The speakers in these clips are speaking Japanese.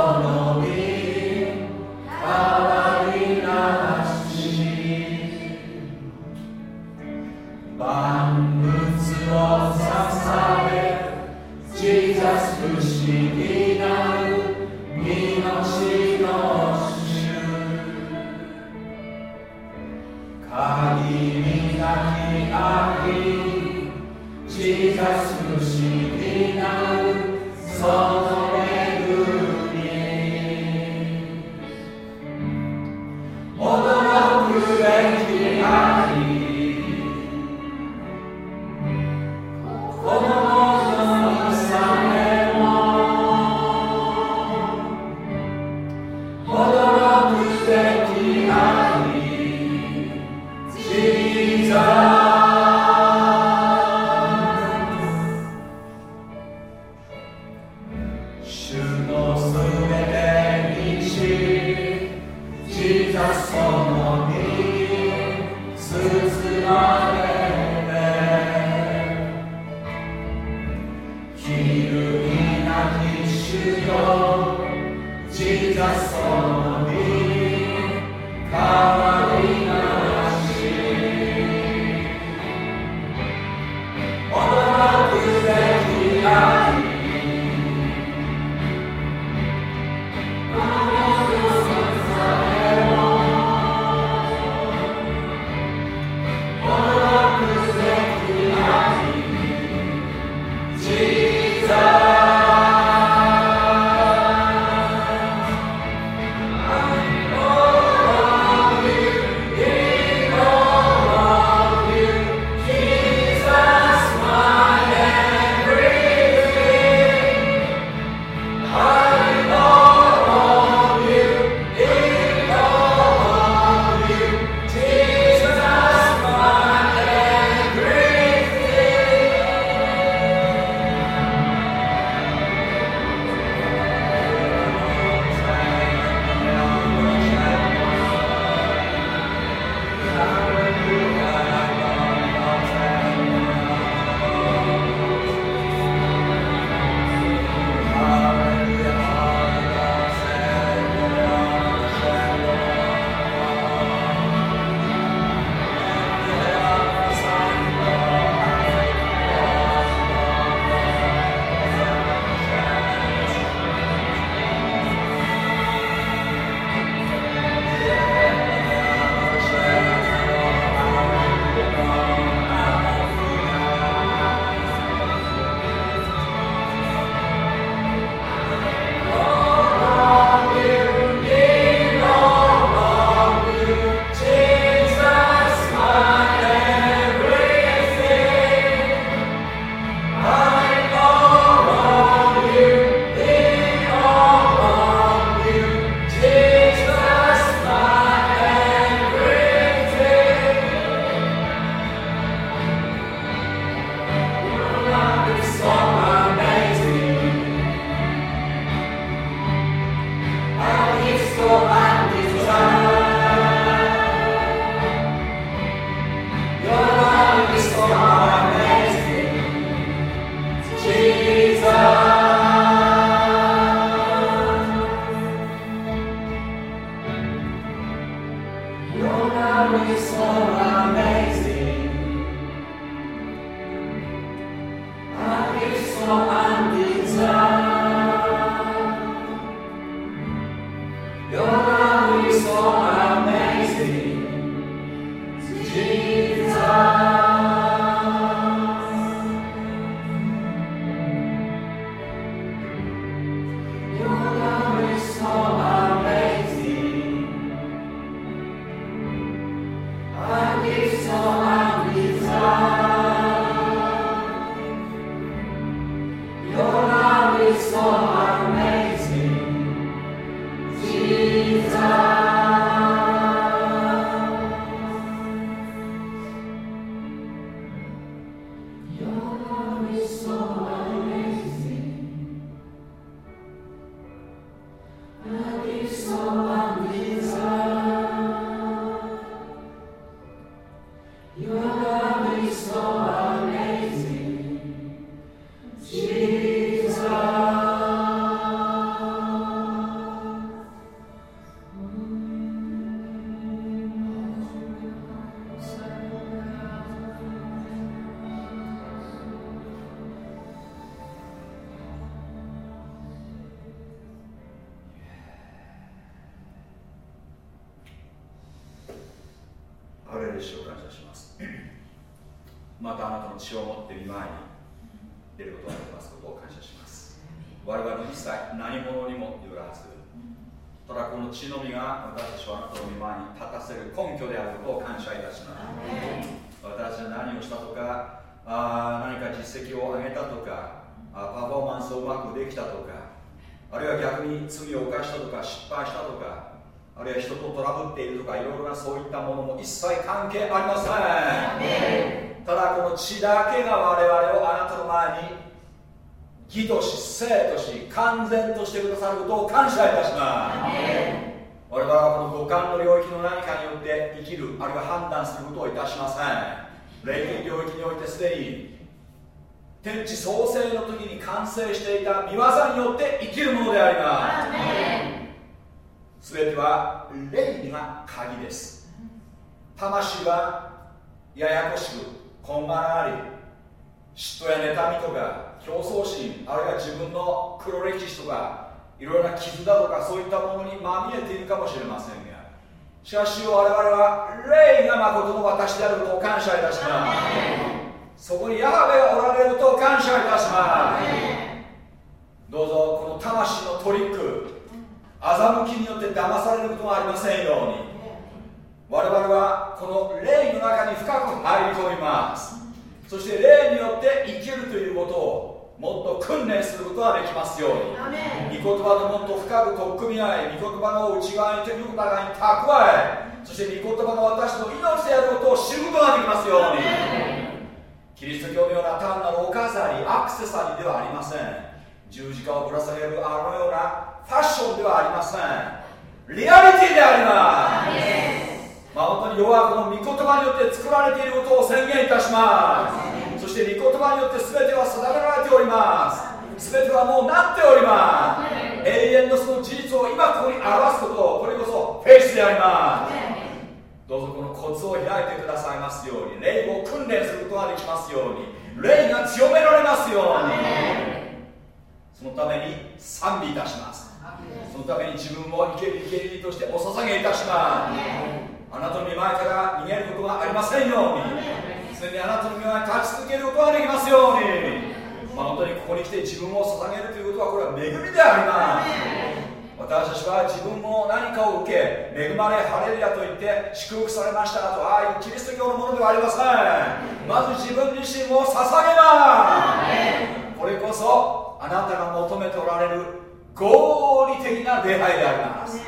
ザスしかし我々は霊が誠の私であることを感謝いたします。そこにヤハベがおられることを感謝いたします。どうぞこの魂のトリック欺きによって騙されることがありませんように。我々はこの霊の中に深く入り込みます。そして霊によって生きるということをもっと訓練することができますように。御言葉ともっと深く取っ組み合い御言葉の内側に手に豊かに蓄えそして御言葉が私の命であることを知ることができますように。キリスト教のような単なるお飾りアクセサリーではありません。十字架をぶら下げるあのようなファッションではありません。リアリティであります。まあ本当に世はこの御言葉によって作られていることを宣言いたしますそして御言葉によって全ては定められております。全てはもうなっております。永遠のその事実を今ここに表すことこれこそフェイスであります。どうぞこのコツを開いてくださいますように。霊を訓練することができますように。霊が強められますように。そのために賛美いたします。そのために自分を生ける生けるとしてお捧げいたします。あなたの見前から逃げることがありませんように常にあなたの見前に立ち続けることができますように、本当にここに来て自分を捧げるということはこれは恵みであります私たちは自分も何かを受け恵まれハレルヤと言って祝福されましたとああいうキリスト教のものではありません。まず自分自身を捧げます。これこそあなたが求めておられる合理的な礼拝であります。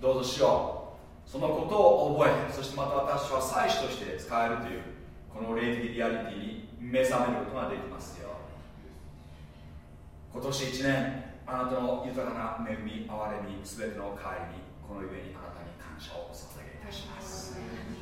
どうぞしよ。うそのことを覚えそしてまた私は祭司として使えるというこの霊的リアリティに目覚めることができますよ。今年1年あなたの豊かな恵み憐れみ全ての帰りにこの上にあなたに感謝をお捧げいたします。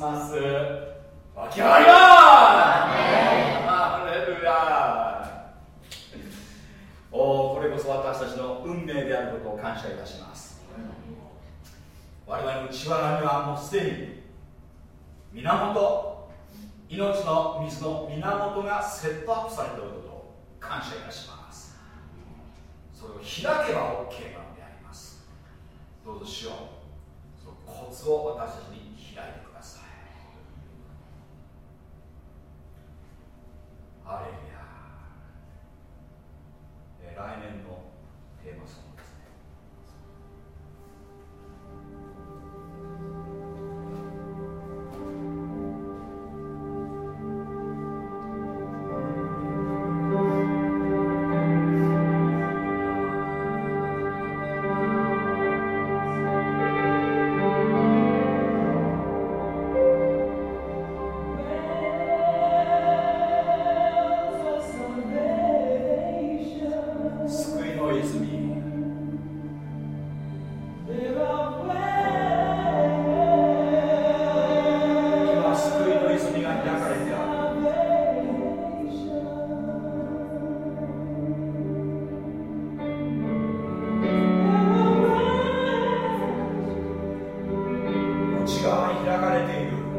ます。ま湧き上がります。ハレルヤおこれこそ私たちの運命であることを感謝いたします。我々の血はにはもうすでに源。命の水の源がセットアップされていることを感謝いたします。それを開けば OK なのであります。どうぞしよう。そのコツを私たちにレルヤ来年のテーマソング。neighbor.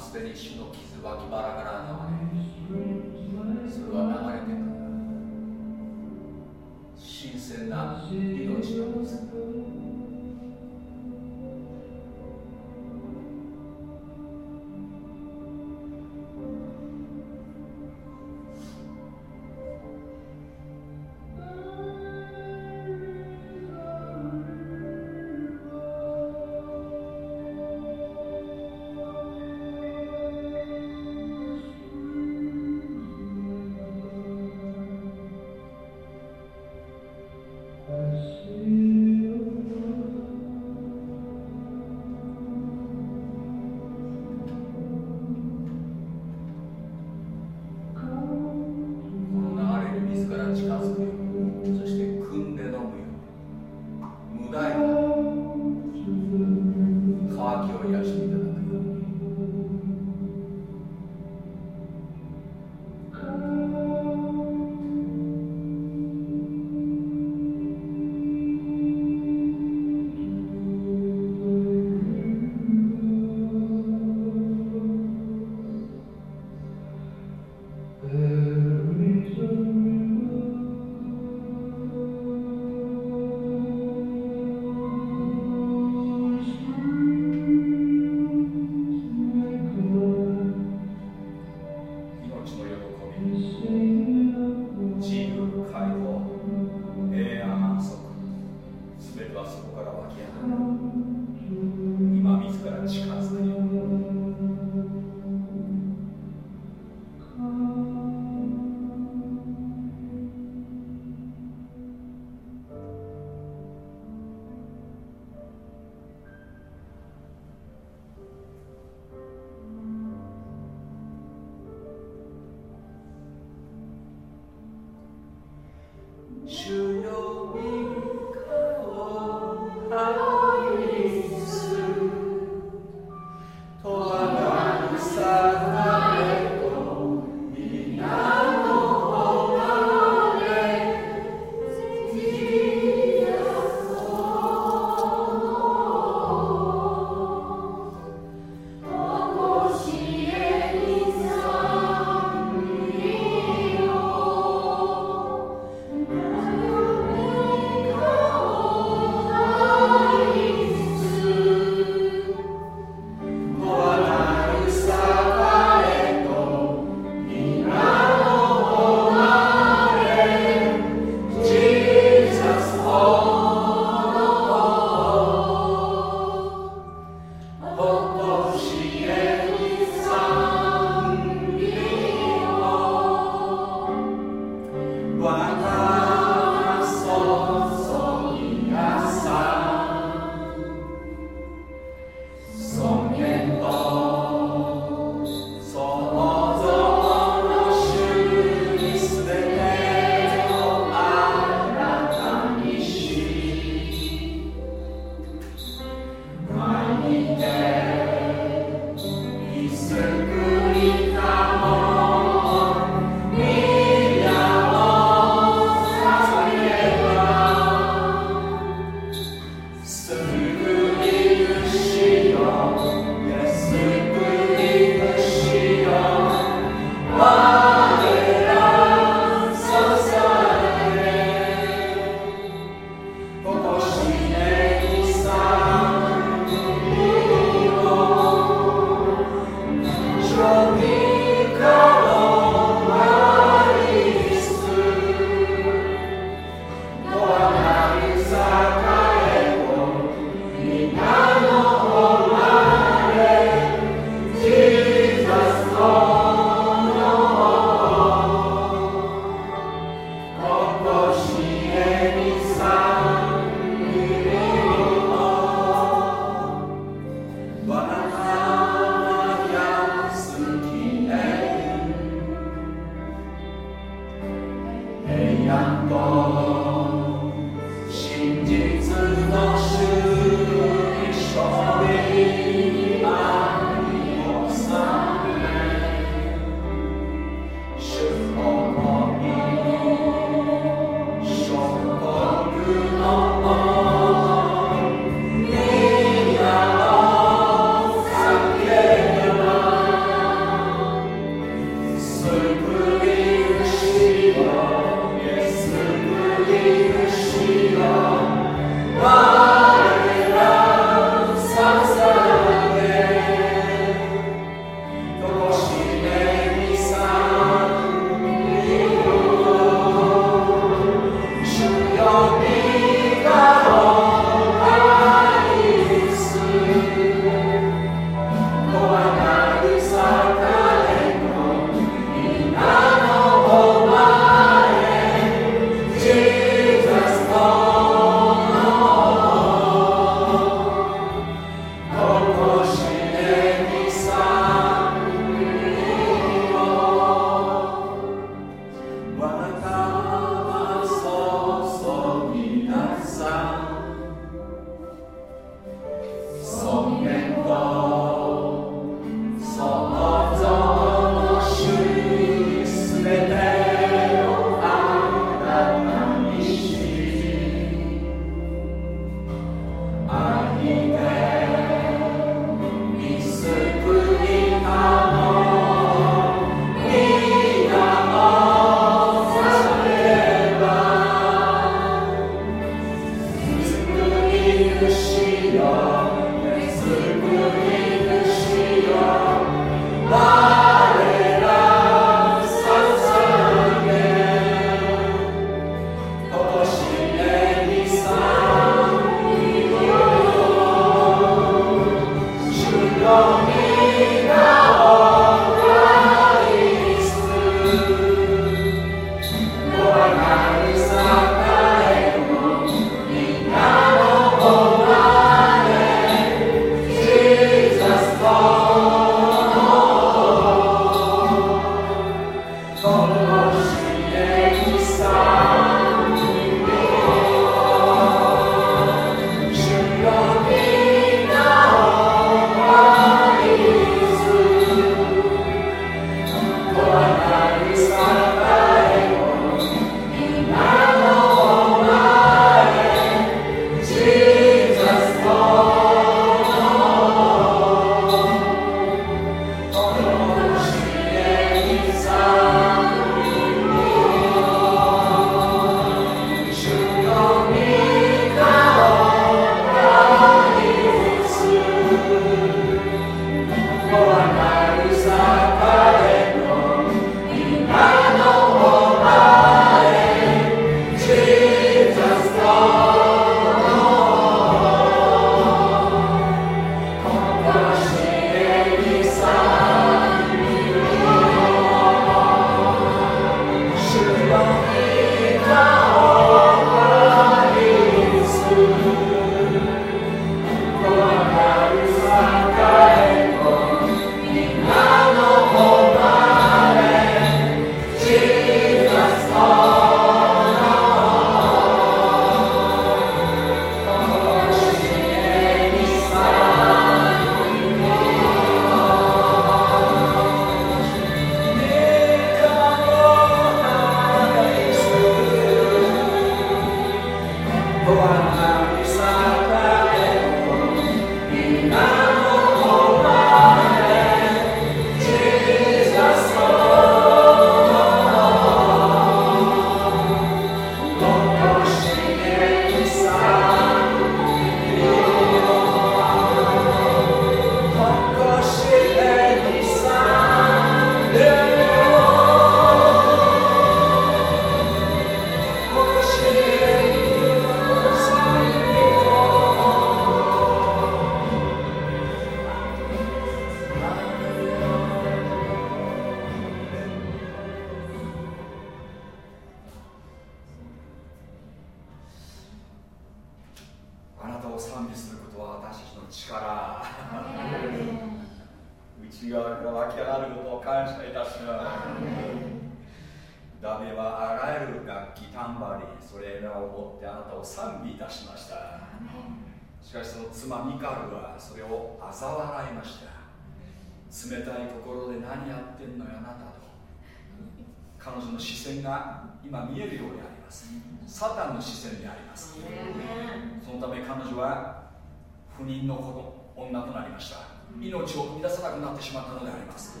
りました。命を生み出さなくなってしまったのであります。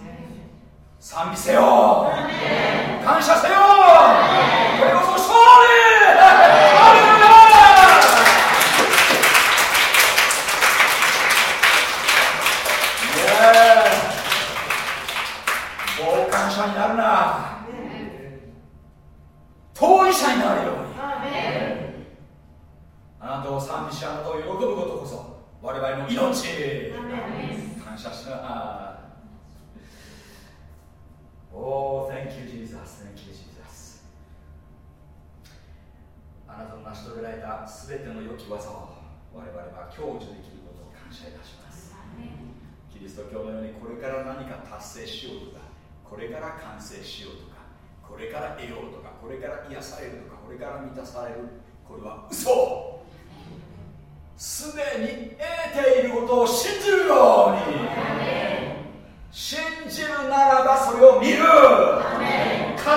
賛美せよ。感謝せよ。これこそ勝利。レルになるな。当事者になるように。あなたを賛美しあなたを喜ぶことこそ。我々の命感謝しなおお、Thank you, Jesus. Thank you, Jesus. あなたの成し遂げられたすべての良き技を我々は享受できることを感謝いたします。キリスト教のようにこれから何か達成しようとか、これから完成しようとか、これから得ようとか、これから癒されるとか、これから満たされる、これは嘘すでに得ていることを信じるように。信じるならばそれを見る。語れ。語るな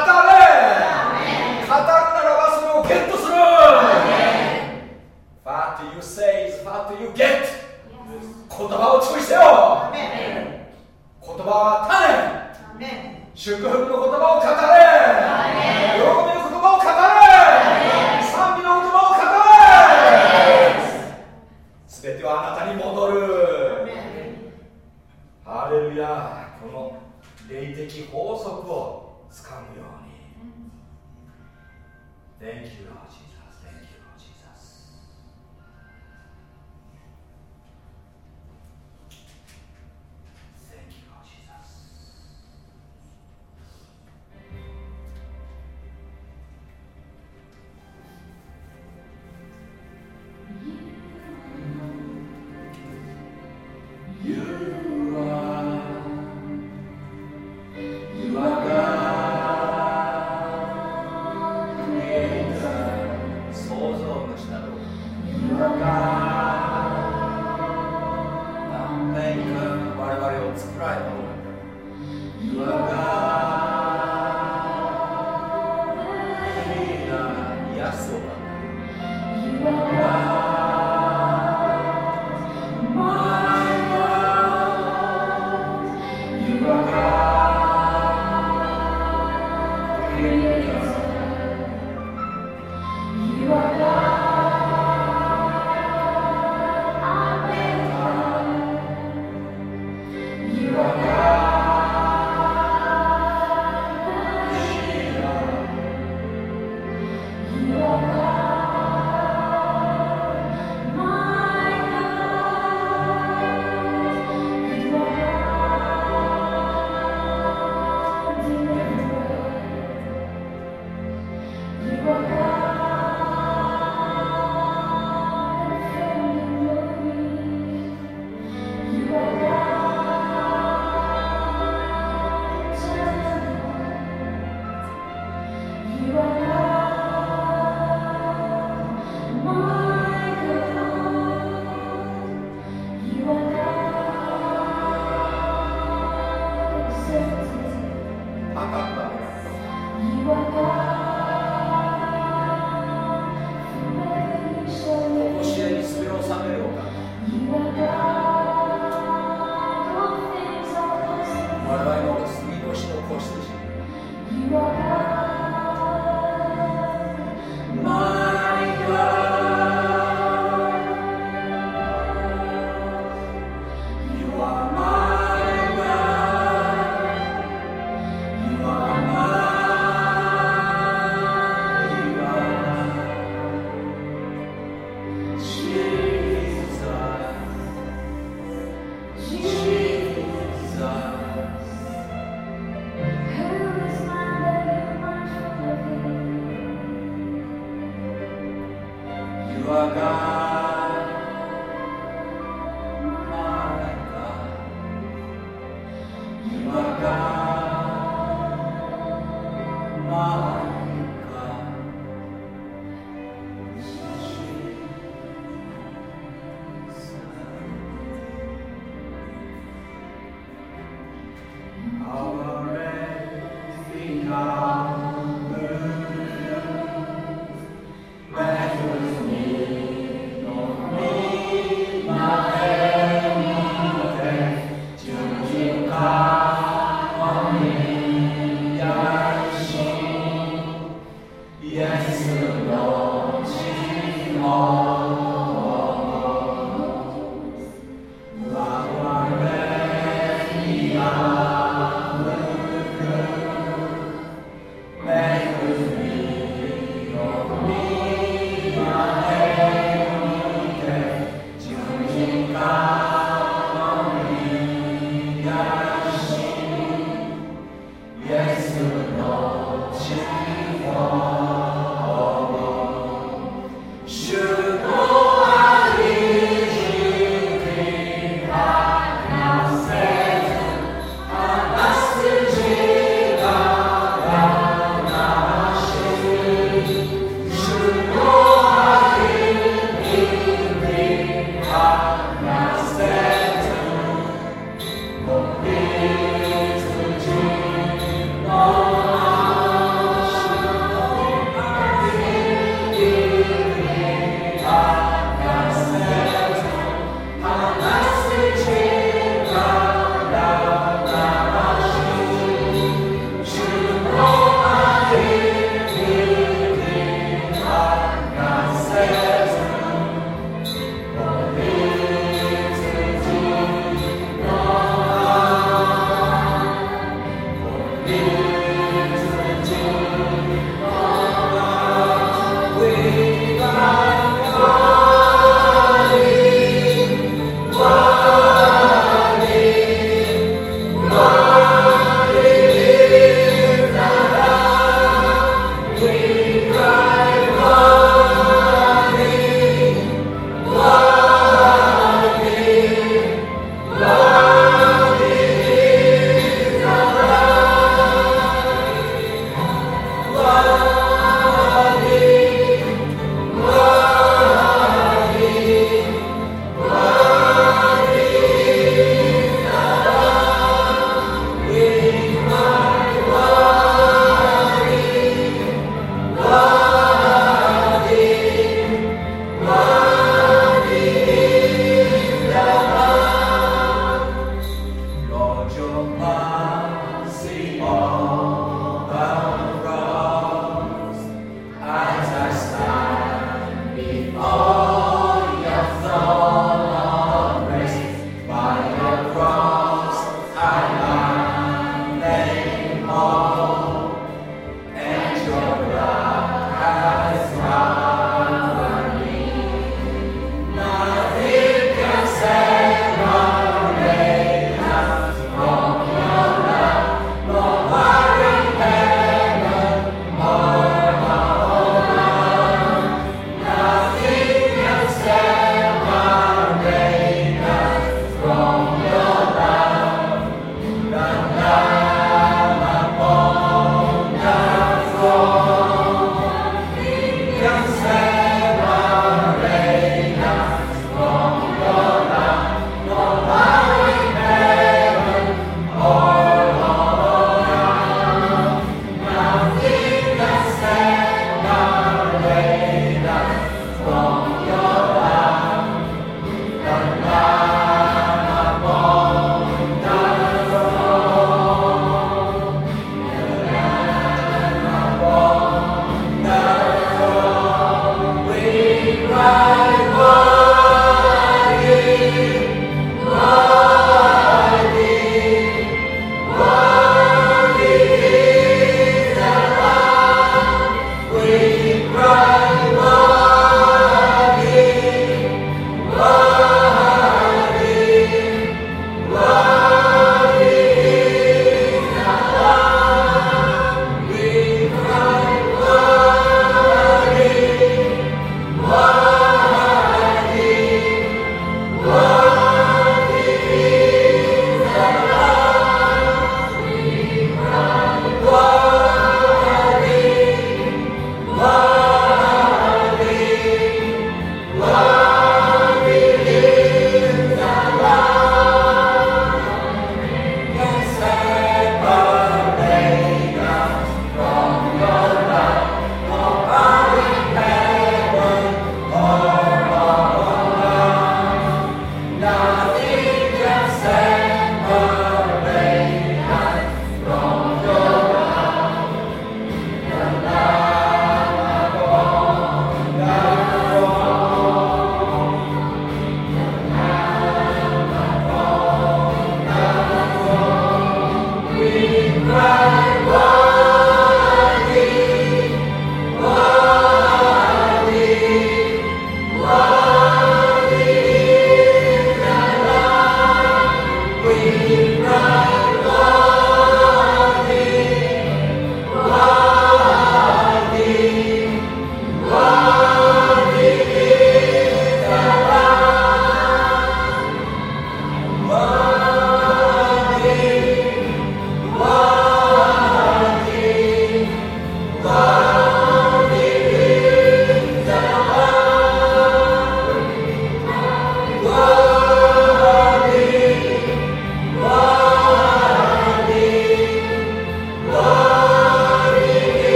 らばそれをゲットする。What you say is what you get. 言葉を注意してよ。言葉は種。祝福の言葉を語れ。喜びの言葉を語れ。あなたに戻る。ハレルヤこの霊的法則をつかむように。Thank you, Lord Jesus. 々を作られたのイ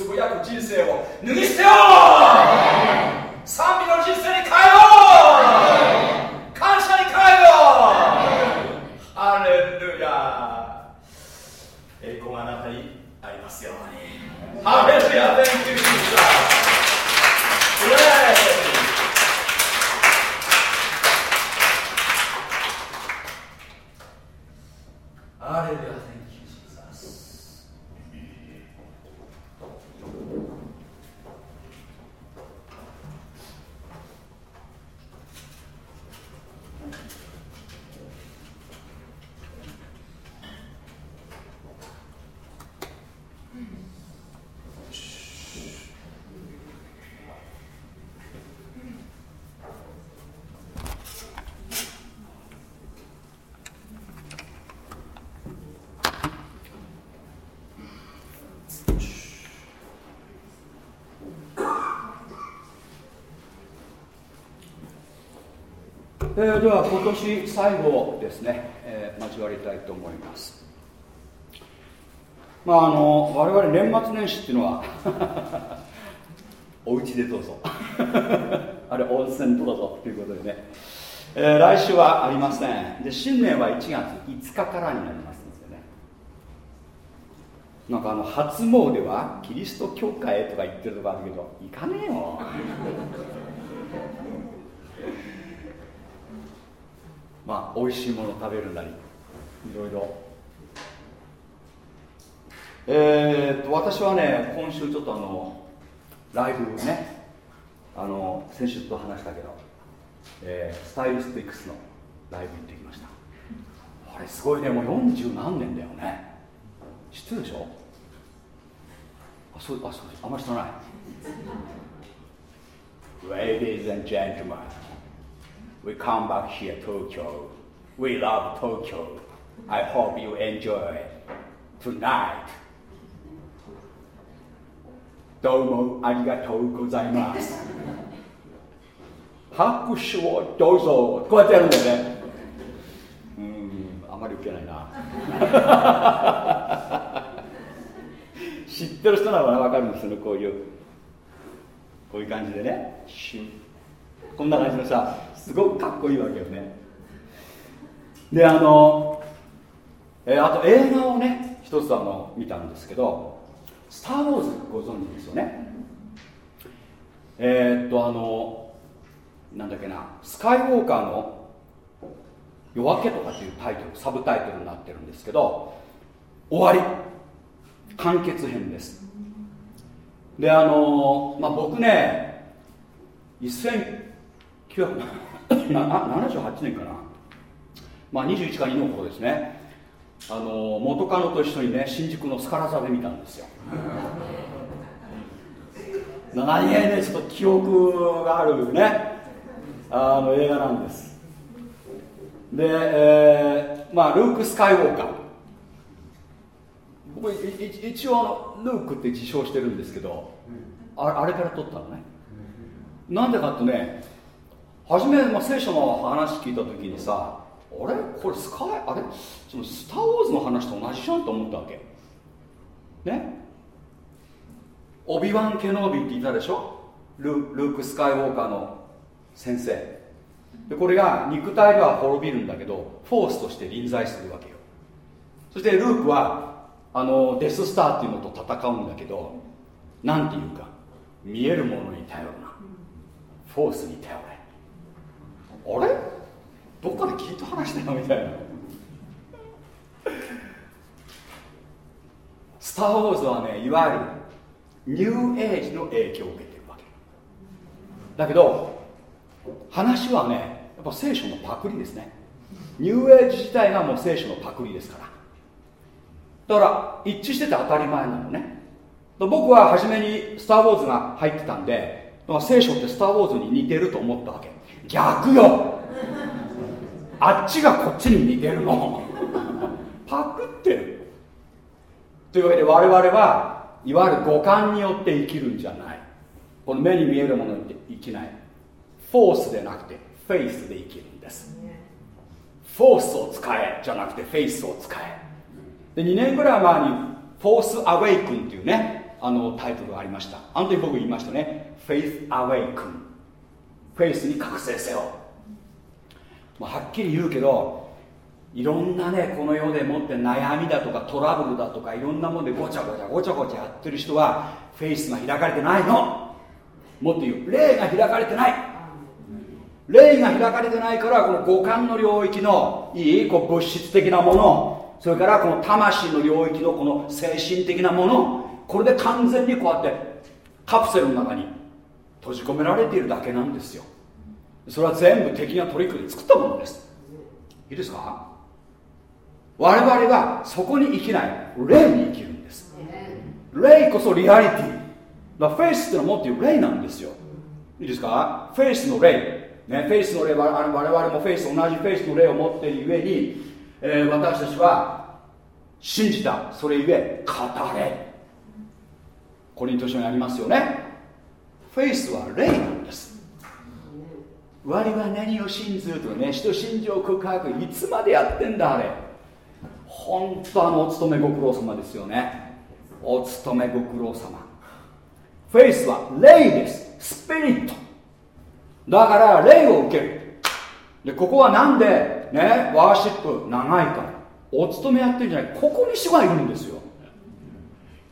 つぶやく人生を脱ぎ捨てよう賛美の人生に変えよう感謝に変えようハレルヤ栄光があなたにありますようにハレルヤ Thank you Jesus ハレルヤえー、では今年最後ですね、えー、交わりたいと思います。まああの我々年末年始っていうのは お家でどうぞ。あれ温泉どうぞということでね、えー、来週はありません。で新年は1月5日からになりますんですよね。なんかあの初詣はキリスト教会へとか言ってるとこあるけど行かねえよまあ、美味しいものを食べるなりいろいろ。えー、っと私はね今週ちょっとあのライブねあの先週と話したけど、えー、スタイリスティックスのライブ行ってきました。あれすごいねもう40何年だよね。知ってるでしょ？あそうあそうあんまり知らない。Ladies and gentlemen we come back here, Tokyo. We love Tokyo. I hope you enjoy tonight. どうもありがとうございます。拍手をどうぞ。こうやってやるんだよね。うん、あまり受けないな。知ってる人ならわかるんですよね、こういう。こういう感じでね。こんな感じのさ、すごくかっこいいわけよね。であの、えー、あと映画をね一つあの見たんですけど「スター・ウォーズ」ご存知ですよね？えー、っとあのなんだっけなスカイウォーカーの「夜明け」とかっていうタイトルサブタイトルになってるんですけど終わり。完結編です。であのまあ僕ね1900 78年かな、まあ、21か2の頃ですねあの元カノと一緒にね新宿のスカラ座で見たんですよ何気ねちょっと記憶があるねあの映画なんですで、えー、まあルーク・スカイウォーカー僕一応ルークって自称してるんですけどあれから撮ったのねなんでかってね初め、まあ、聖書の話聞いた時にさあれ？これスカイ？あれ？そのスター・ウォーズの話と同じじゃんと思ったわけ。ね？オビワン・ケノービっていたでしょ？ルルーク・スカイウォーカーの先生。でこれが肉体では滅びるんだけどフォースとして臨在するわけよ。そしてルークはあのデススターっていうのと戦うんだけど何ていうか見えるものに頼るな。フォースに頼れあれ？どっかで聞いた話だよみたいな。スター・ウォーズはねいわゆるニューエイジの影響を受けてるわけ。だけど話はねやっぱ聖書のパクリですね。ニューエイジ自体がもう聖書のパクリですから。だから一致してて当たり前なのね。僕は初めに「スター・ウォーズ」が入ってたんで聖書って「スター・ウォーズ」に似てると思ったわけ。逆よ。あっちがこっちに似てるの。パクってる。というわけで我々はいわゆる五感によって生きるんじゃない。この目に見えるものに生きない。フォースでなくてフェイスで生きるんです。フォースを使えじゃなくてフェイスを使え。で2年ぐらい前に Force Awaken っていうねあのタイトルがありました。あの時僕言いましたね。フェイスアウェイクンフェイスに覚醒せよ、まあ、はっきり言うけどいろんなねこの世でもって悩みだとかトラブルだとかいろんなもんでごちゃごちゃごちゃごちゃやってる人はフェイスが開かれてないの。もっと言う霊が開かれてない。霊が開かれてないからこの五感の領域のいいこう物質的なもの。それからこの魂の領域のこの精神的なもの。これで完全にこうやってカプセルの中に閉じ込められているだけなんですよ。それは全部敵がトリックで作ったものです。いいですか？我々はそこに生きない霊に生きるんです。霊こそリアリティ。だフェイスってのはもっと言う霊なんですよ。いいですか？ faith の霊。ね、 faith の霊は我々も faith 同じ faith の霊を持っているゆえに、えー、私たちは信じたそれゆえ語れ。コリント書にありますよね。フェイスは霊なんです。我は何を信ずるとね人信条告白いつまでやってんだあれ。本当あのお勤めご苦労様ですよね。お勤めご苦労様。フェイスは霊です。スピリット。だから霊を受ける。でここはなんでねワーシップ長いから。お勤めやってるんじゃない。ここに主がいるんですよ。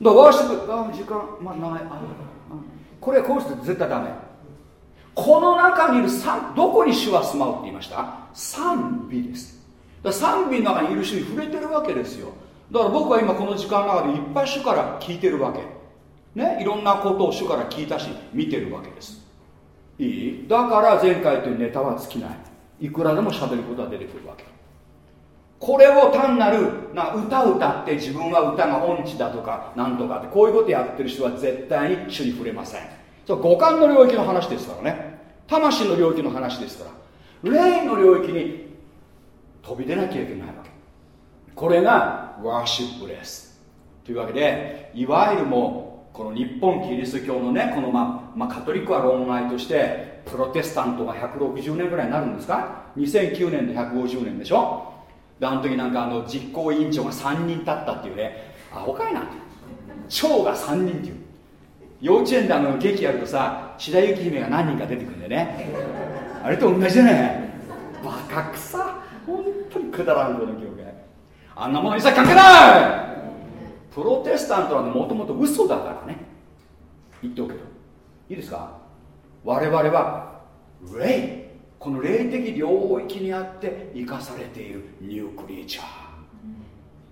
だからワーシップあ時間まあ長い。あこれこうして絶対ダメ。この中にいるどこに主は住まうって言いました？賛美です。だ賛美の中にいる主に触れてるわけですよ。だから僕は今この時間の中でいっぱい主から聞いてるわけ。ね？いろんなことを主から聞いたし見てるわけです。いい？だから前回というネタは尽きない。いくらでも喋ることが出てくるわけ。これを単なるな歌歌って自分は歌が音痴だとかなんとかってこういうことやってる人は絶対に主に触れません。そう五感の領域の話ですからね。魂の領域の話ですから。霊の領域に飛び出なきゃいけないわけ。これがワーシップですというわけでいわゆるもうこの日本キリスト教のねこのま、まあ、カトリックは論外としてプロテスタントが160年ぐらいになるんですか？2009年で150年でしょ？であの時なんかあの実行委員長が3人立ったっていうね。アホかいな。長が3人っていう。幼稚園であの劇やるとさ白雪姫が何人か出てくるんでね。あれと同じじゃないバカくさ。本当にくだらんこの教会あんなものにさ関係ない。プロテスタントはもともと嘘だからね。言っておけどいいですか？我々は霊この霊的領域にあって生かされている。ニュークリーチャー。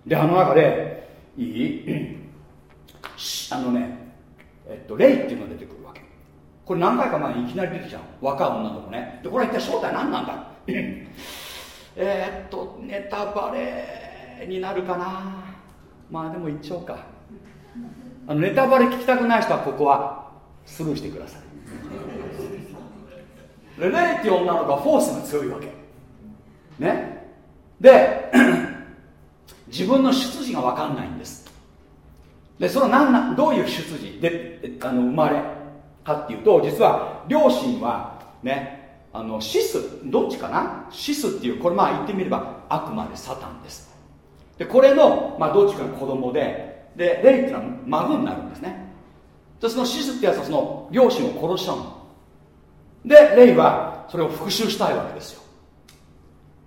であの中でいい。あのねえっと霊っていうのが出てくるわけ。これ何回か前にいきなり出てきちゃう若い女の子ね。でこれは一体正体何なんだ？えっとネタバレになるかな。まあでも言っちゃおうか。あのネタバレ聞きたくない人はここはスルーしてください。レレイっていう女の子はフォースが強いわけ。ね？で 自分の出自が分かんないんです。でその何などういう出自？であの生まれ？かっていうと実は両親はねあのシスどっちかな？シスっていうこれまあ言ってみればあくまでサタンです。でこれの、まあ、どっちかの子供ででレイっていうのは孫になるんですね。でそのシスってやつはその両親を殺しちゃうの。でレイはそれを復讐したいわけですよ。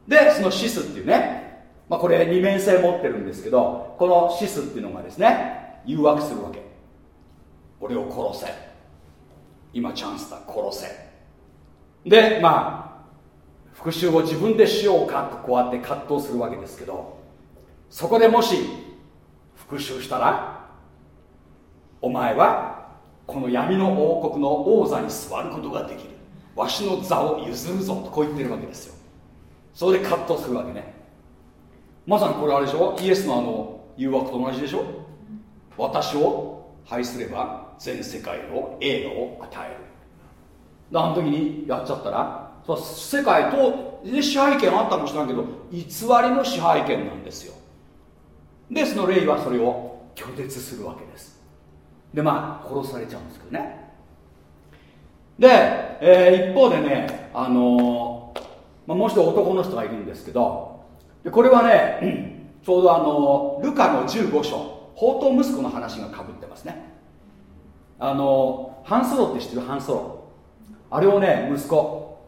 でそのシスっていうね、まあ、これ二面性持ってるんですけどこのシスっていうのがですね誘惑するわけ。俺を殺せ。今チャンスだ。殺せ。でまあ復讐を自分でしようか。とこうやって葛藤するわけですけどそこでもし復讐したらお前はこの闇の王国の王座に座ることができる。わしの座を譲るぞとこう言ってるわけですよ。それで葛藤するわけね。まさにこれあれでしょ？イエスのあの誘惑と同じでしょ？私を愛すれば全世界の栄誉を与える。あの時にやっちゃったら世界と支配権あったかもしれないけど偽りの支配権なんですよ。でその霊はそれを拒絶するわけです。でまあ殺されちゃうんですけどね。で、えー、一方でねあのー、まあ、もう一人男の人がいるんですけどでこれはね、ちょうどあのルカの15章。宝刀息子の話がかぶってますね。あのハンソロって知ってるハンソロ？あれをね息子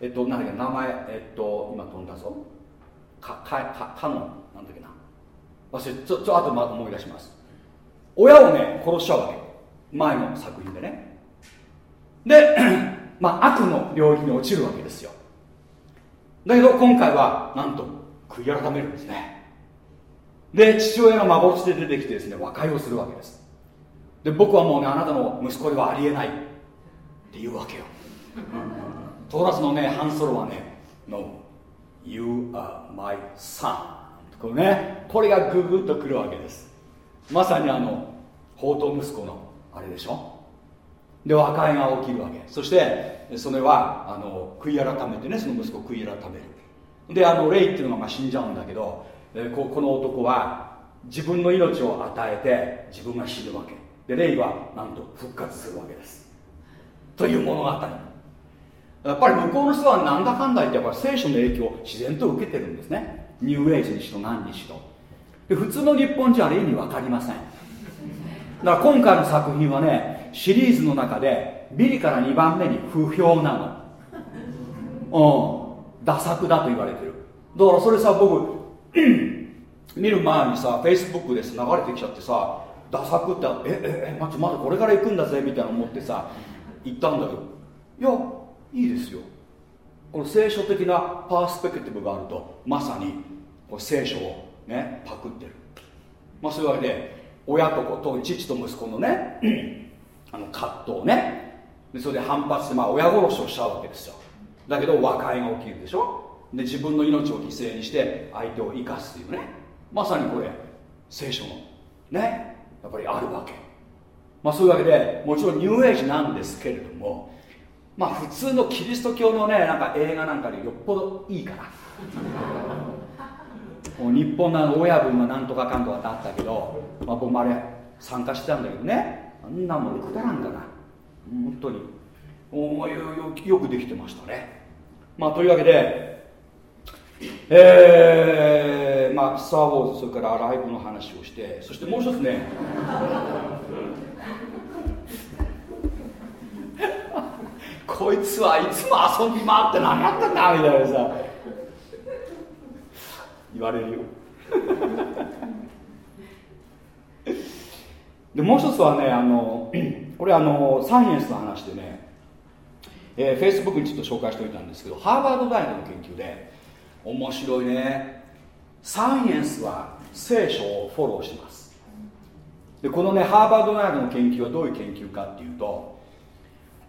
えっと何だっけ名前えっと今飛んだぞ。かかかカノンなんだっけな。忘れちょちょあとま思い出します。親をね殺しちゃうわけ。前の作品でね。で まあ悪の領域に落ちるわけですよ。だけど今回はなんと悔い改めるんですね。で父親が幻で出てきてですね和解をするわけです。で僕はもうねあなたの息子ではありえないって言うわけよ。トーラスのねハンソロはね No You are my son これねこれがググッとくるわけです。まさにあの宝刀息子のあれでしょ？で和解が起きるわけ。そしてそれはあの悔い改めてねその息子を悔い改める。であのレイっていうのが死んじゃうんだけどここの男は自分の命を与えて自分が死ぬわけ。でレイはなんと復活するわけです。という物語。やっぱり向こうの人はなんだかんだ言ってやっぱ聖書の影響を自然と受けてるんですね。ニューエイジにしろ何にしろ。で普通の日本人は例に分かりません。だから今回の作品はねシリーズの中でビリから2番目に不評なの。うん。ダ作だと言われてる。だからそれさ僕 見る前にさフェイスブックで流れてきちゃってさダ作ってえええ待ってまだこれから行くんだぜみたいな思ってさ行ったんだけどいやいいですよ。この聖書的なパースペクティブがあるとまさにこ聖書をねパクってる。まあそういうわけで親と子と父と息子のね あの葛藤ねでそれで反発して、まあ、親殺しをしちゃうわけですよ。だけど和解が起きるでしょ。で自分の命を犠牲にして相手を生かすというね。まさにこれ聖書のねやっぱりあるわけ。まあそういうわけでもちろんニューエイジなんですけれどもまあ普通のキリスト教のねなんか映画なんかでよっぽどいいから 日本の親分はなんとかかんとかってあったけど、まあ、僕もあれ参加してたんだけどね。あんなもんくだらんかな。本当に。およよくできてましたね。まあというわけでえー、まあ、スター・ウォーズ、それからライブの話をして、そしてもう一つね、こいつはいつも遊び回って何やってんだみたいなさ、言われるよ。でもう一つはね、あのこれあの、サイエンスの話でね、えー、フェイスブックにちょっと紹介しておいたんですけど、ハーバード大学の研究で、面白いね。サイエンスは聖書をフォローしてます。でこのねハーバード大学の研究はどういう研究かっていうと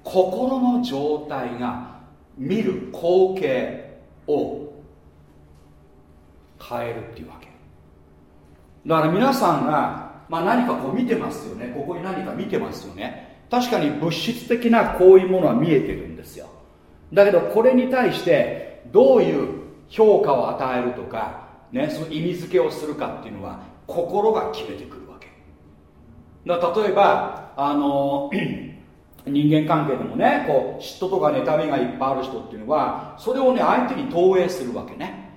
心の状態が見る光景を変えるっていうわけ。だから皆さんが、まあ、何かこう見てますよね。ここに何か見てますよね。確かに物質的なこういうものは見えてるんですよ。だけどこれに対してどういう評価を与えるとか、ね、その意味付けをするかっていうのは心が決めてくるわけ。だ例えばあの 人間関係でもねこう嫉妬とか妬みがいっぱいある人っていうのはそれをね相手に投影するわけね。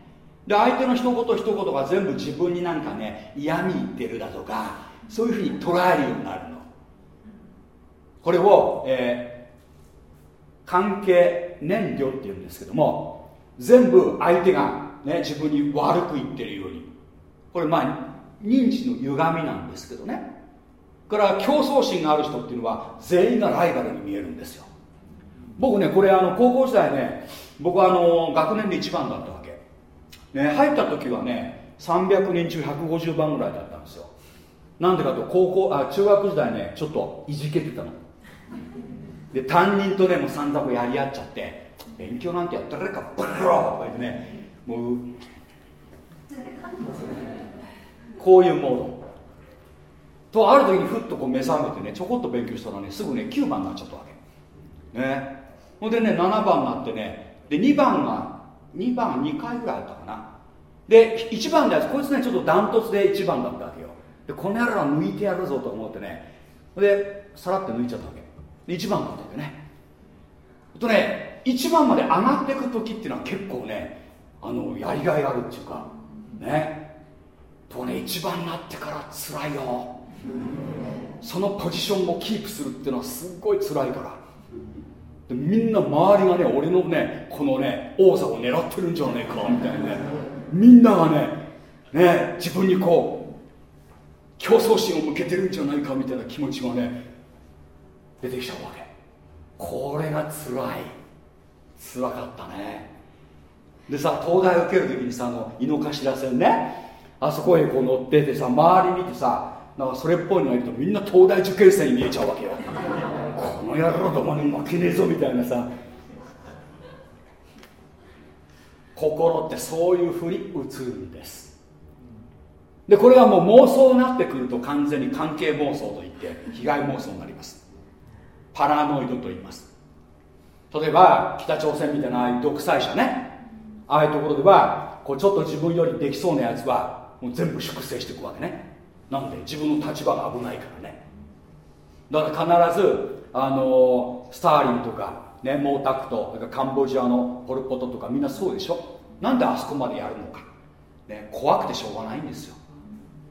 で相手の一言一言が全部自分になんかね嫌味言ってるだとかそういうふうに捉えるようになるの。これを、えー、関係燃料っていうんですけども全部相手が、ね、自分に悪く言ってるように。これまあ認知の歪みなんですけどね。だから競争心がある人っていうのは全員がライバルに見えるんですよ。僕ねこれあの高校時代ね僕はあの学年で一番だったわけ、ね、入った時はね300人中150番ぐらいだったんですよ。なんでかと高校あ中学時代ねちょっといじけてたの。で担任とねも散々やり合っちゃって。勉強なんてやってられるかブローとか言ってね。もうこういうモード。とある時にふっとこう目覚めてねちょこっと勉強したらねすぐね9番になっちゃったわけ。ね。ほんでね7番になってねで2番が2番2回ぐらいあったかな。で1番のやつこいつねちょっとダントツで1番だったわけよ。でこの野郎は抜いてやるぞと思ってね。でさらって抜いちゃったわけ。1番だったわけねとね1番まで上がっていく時っていうのは結構ねあのやりがいあるっていうかね。とね1番になってから辛いよ。そのポジションをキープするっていうのはすっごい辛いから。でみんな周りがね俺のねこのね王座を狙ってるんじゃねえかみたいなね。みんながねね自分にこう競争心を向けてるんじゃないかみたいな気持ちがね出てきちゃうわけ。これが辛い。辛かったね。でさ東大受ける時にさあの井の頭線ね。あそこへこう乗っててさ周り見てさなんかそれっぽいのがいるとみんな東大受験生に見えちゃうわけよ。この野郎どもに負けねえぞみたいなさ。心ってそういうふうに映るんです。でこれがもう妄想になってくると完全に関係妄想といって被害妄想になります。パラノイドと言います。例えば北朝鮮みたいなああいう独裁者ね。ああいうところではこうちょっと自分よりできそうなやつはもう全部粛清していくわけね。なんで自分の立場が危ないからね。だから必ずあのスターリンとか、ね、毛沢東カンボジアのポル・ポトとかみんなそうでしょ。なんであそこまでやるのか、ね、怖くてしょうがないんですよ。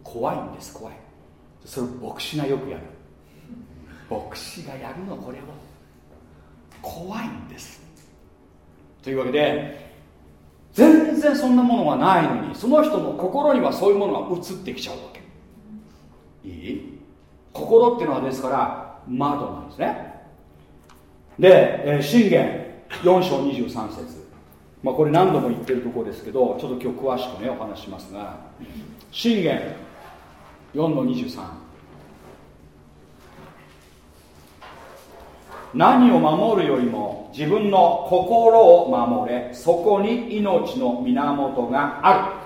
怖いんです怖い。それを牧師がよくやる。牧師がやるのこれを。怖いんです。というわけで全然そんなものがないのにその人の心にはそういうものが移ってきちゃうわけ。いい？心っていうのはですから窓なんですね。で、えー、信玄4章23節。まあこれ何度も言ってるところですけどちょっと今日詳しくねお話しますが。信玄4の23何を守るよりも自分の心を守れそこに命の源がある。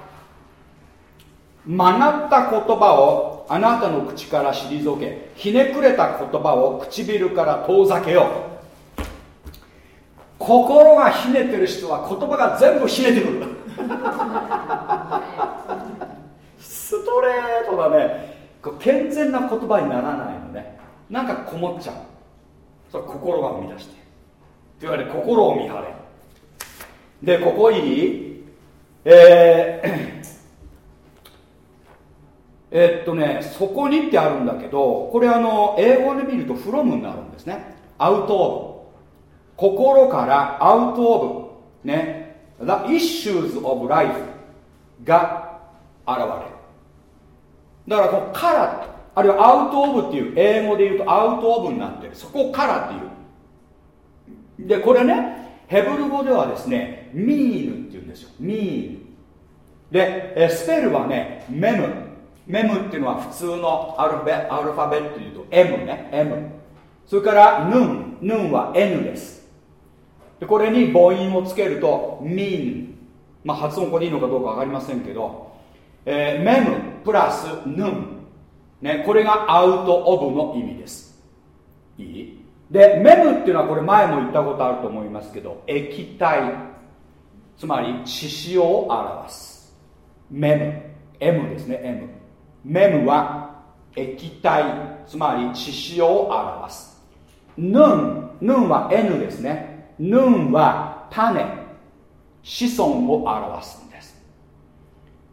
曲がった言葉をあなたの口から退けひねくれた言葉を唇から遠ざけよう。心がひねてる人は言葉が全部ひねてくる。ストレートだね。健全な言葉にならないのね。なんかこもっちゃう。それ心が生み出してというわけで心を見張れ。でここいいえー、えっとねそこにってあるんだけどこれあの英語で見ると from になるんですね。アウトオブ。心からアウトオブ。ね。The issues of life が現れる。だからこのからあるいはアウトオブっていう英語で言うとアウトオブになってる。そこからっていう。でこれねヘブル語ではですねミーヌっていうんですよ。ミーヌ。でスペルはねメム。メムっていうのは普通のアルファベアルファベットで言うと M ね。M それからヌン。ヌンは N です。でこれに母音をつけるとミーまあ発音これいいのかどうか分かりませんけど、えー、メムプラスヌン。ね、これがアウトオブの意味です。いい？でメムっていうのはこれ前も言ったことあると思いますけど液体。つまり血潮を表す。メム。M ですね M メムは液体。つまり血潮を表す。ヌン。ヌンは N ですね。ヌンは種。子孫を表すんです。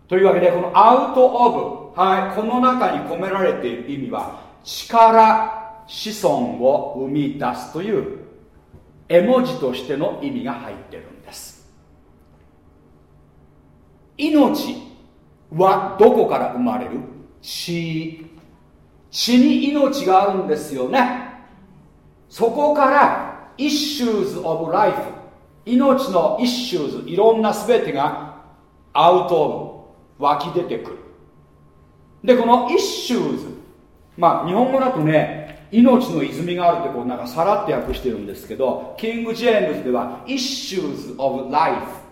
というわけでこのアウトオブはい、この中に込められている意味は力子孫を生み出すという絵文字としての意味が入ってるんです。命はどこから生まれる？血。血に命があるんですよね。そこから issues of life 命の issues いろんな全てがアウトオブ湧き出てくる。でこの issues まあ日本語だとね命の泉があるってこうなんかさらって訳してるんですけどキング・ジェームズでは issues of life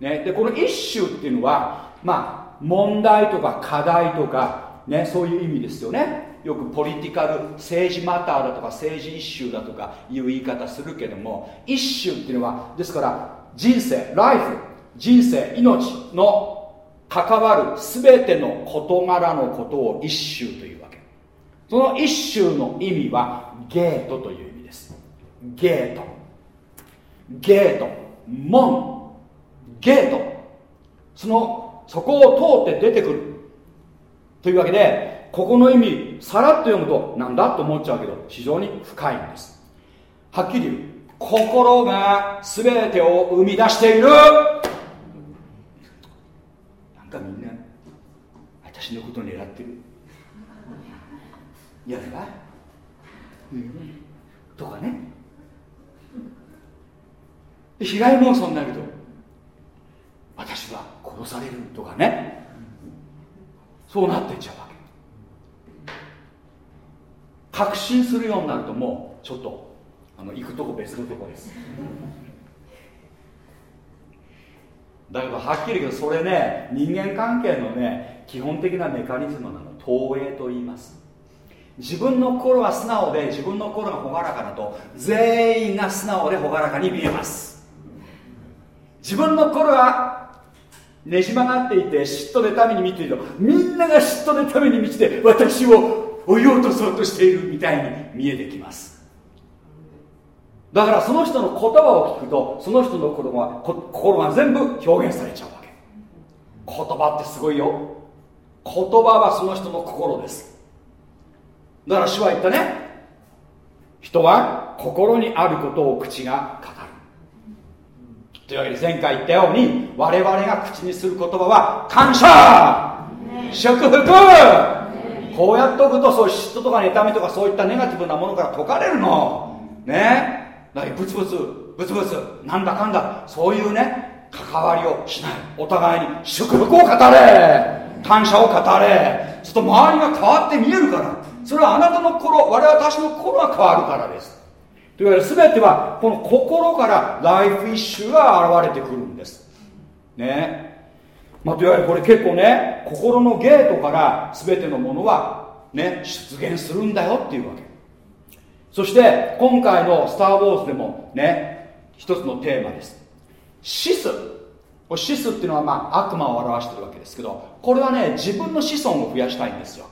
ね、でこの issue っていうのはまあ問題とか課題とか、ね、そういう意味ですよね。よくポリティカル政治マターだとか政治イッシュだとかいう言い方するけどもイッシュっていうのはですから人生ライフ人生命の関わる全ての事柄のことをイッシュというわけ。そのイッシュの意味はゲートという意味です。ゲート。ゲート。門。ゲート。そのそこを通って出てくる。というわけでここの意味さらっと読むとなんだと思っちゃうけど非常に深いんです。はっきり言う。心が全てを生み出しているなんかみんな私のこと狙ってる。やれば、うん、とかね。被害妄想になると。私は殺されるとかね。そうなってっちゃうわけ。確信するようになるともうちょっとあの行くとこ別のとこです。だけどはっきり言うけどそれね人間関係のね基本的なメカニズムなの投影と言います。自分の心は素直で自分の心が朗らかだと全員が素直で朗らかに見えます。自分の心がねじ曲がっていて嫉妬で民に満ちているとみんなが嫉妬で民に満ちて私を追い落とそうとしているみたいに見えてきます。だからその人の言葉を聞くとその人の心が心が全部表現されちゃうわけ。言葉ってすごいよ。言葉はその人の心です。だから主は言ったね。人は心にあることを口が語る。というわけで前回言ったように我々が口にする言葉は感謝。祝福。こうやっておくとそう嫉妬とか妬みとかそういったネガティブなものから解かれるの。ね。だブツブツ。ブツブツ。なんだかんだ。そういうね関わりをしない。お互いに祝福を語れ。感謝を語れ。ちょっと周りが変わって見えるから。それはあなたの心我々私の心が変わるからです。というわけで全てはこの心からライフイッシュが現れてくるんです。ね。まあというわけでこれ結構ね心のゲートから全てのものはね出現するんだよっていうわけ。そして今回の「スター・ウォーズ」でもね一つのテーマです。シス。シスっていうのはまあ悪魔を表してるわけですけどこれはね自分の子孫を増やしたいんですよ。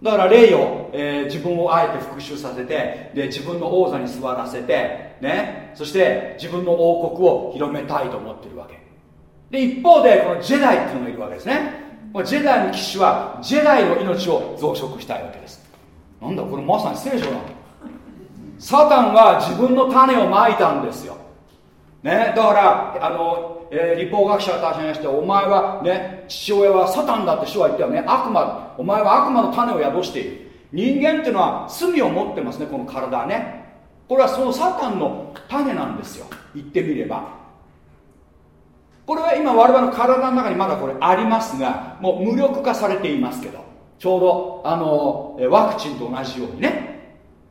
だから霊を、えー、自分をあえて復讐させてで自分の王座に座らせてねそして自分の王国を広めたいと思ってるわけ。で一方でこのジェダイっていうのがいるわけですね。ジェダイの騎士はジェダイの命を増殖したいわけです。なんだこれまさに聖書なのサタンは自分の種をまいたんですよ。ねだからあの、えー、立法学者たちにしてお前はね父親はサタンだって主は言ったよね悪魔お前は悪魔の種を宿している。人間っていうのは罪を持ってますねこの体はね。これはそのサタンの種なんですよ。言ってみれば。これは今我々の体の中にまだこれありますがもう無力化されていますけど。ちょうどあのワクチンと同じようにね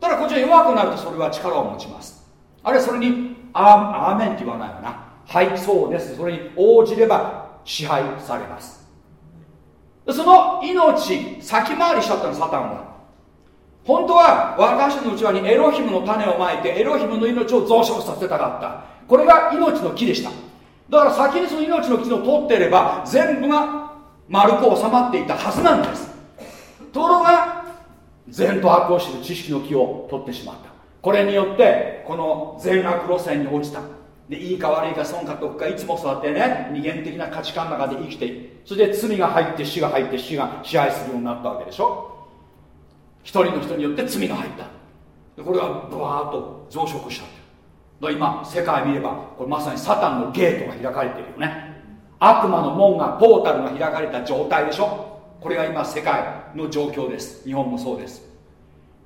ただこちら弱くなるとそれは力を持ちます。あるいはそれにアーメンって言わないよな。はいそうです。それに応じれば支配されます。その命先回りしちゃったのサタンは。本当は私の内側にエロヒムの種をまいてエロヒムの命を増殖させたかった。これが命の木でした。だから先にその命の木を取っていれば全部が丸く収まっていたはずなんです。ところが善と悪を知る知識の木を取ってしまった。これによってこの善悪路線に落ちた。でいいか悪いか損か得かいつもそうやってね二元的な価値観の中で生きているそれで罪が入って死が入って死が支配するようになったわけでしょ。一人の人によって罪が入った。でこれがブワーッと増殖しただ今世界見ればこれまさにサタンのゲートが開かれてるよね。悪魔の門がポータルが開かれた状態でしょ。これが今世界の状況です。日本もそうです。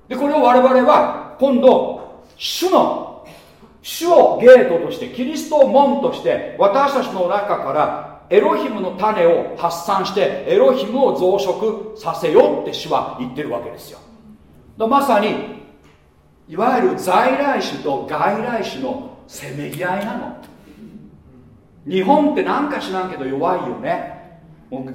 でこれを我々は今度主の主をゲートとしてキリストを門として私たちの中からエロヒムの種を発散してエロヒムを増殖させようって主は言ってるわけですよ。まさにいわゆる在来種と外来種のせめぎ合いなの。日本ってなんか知らんけど弱いよね。もう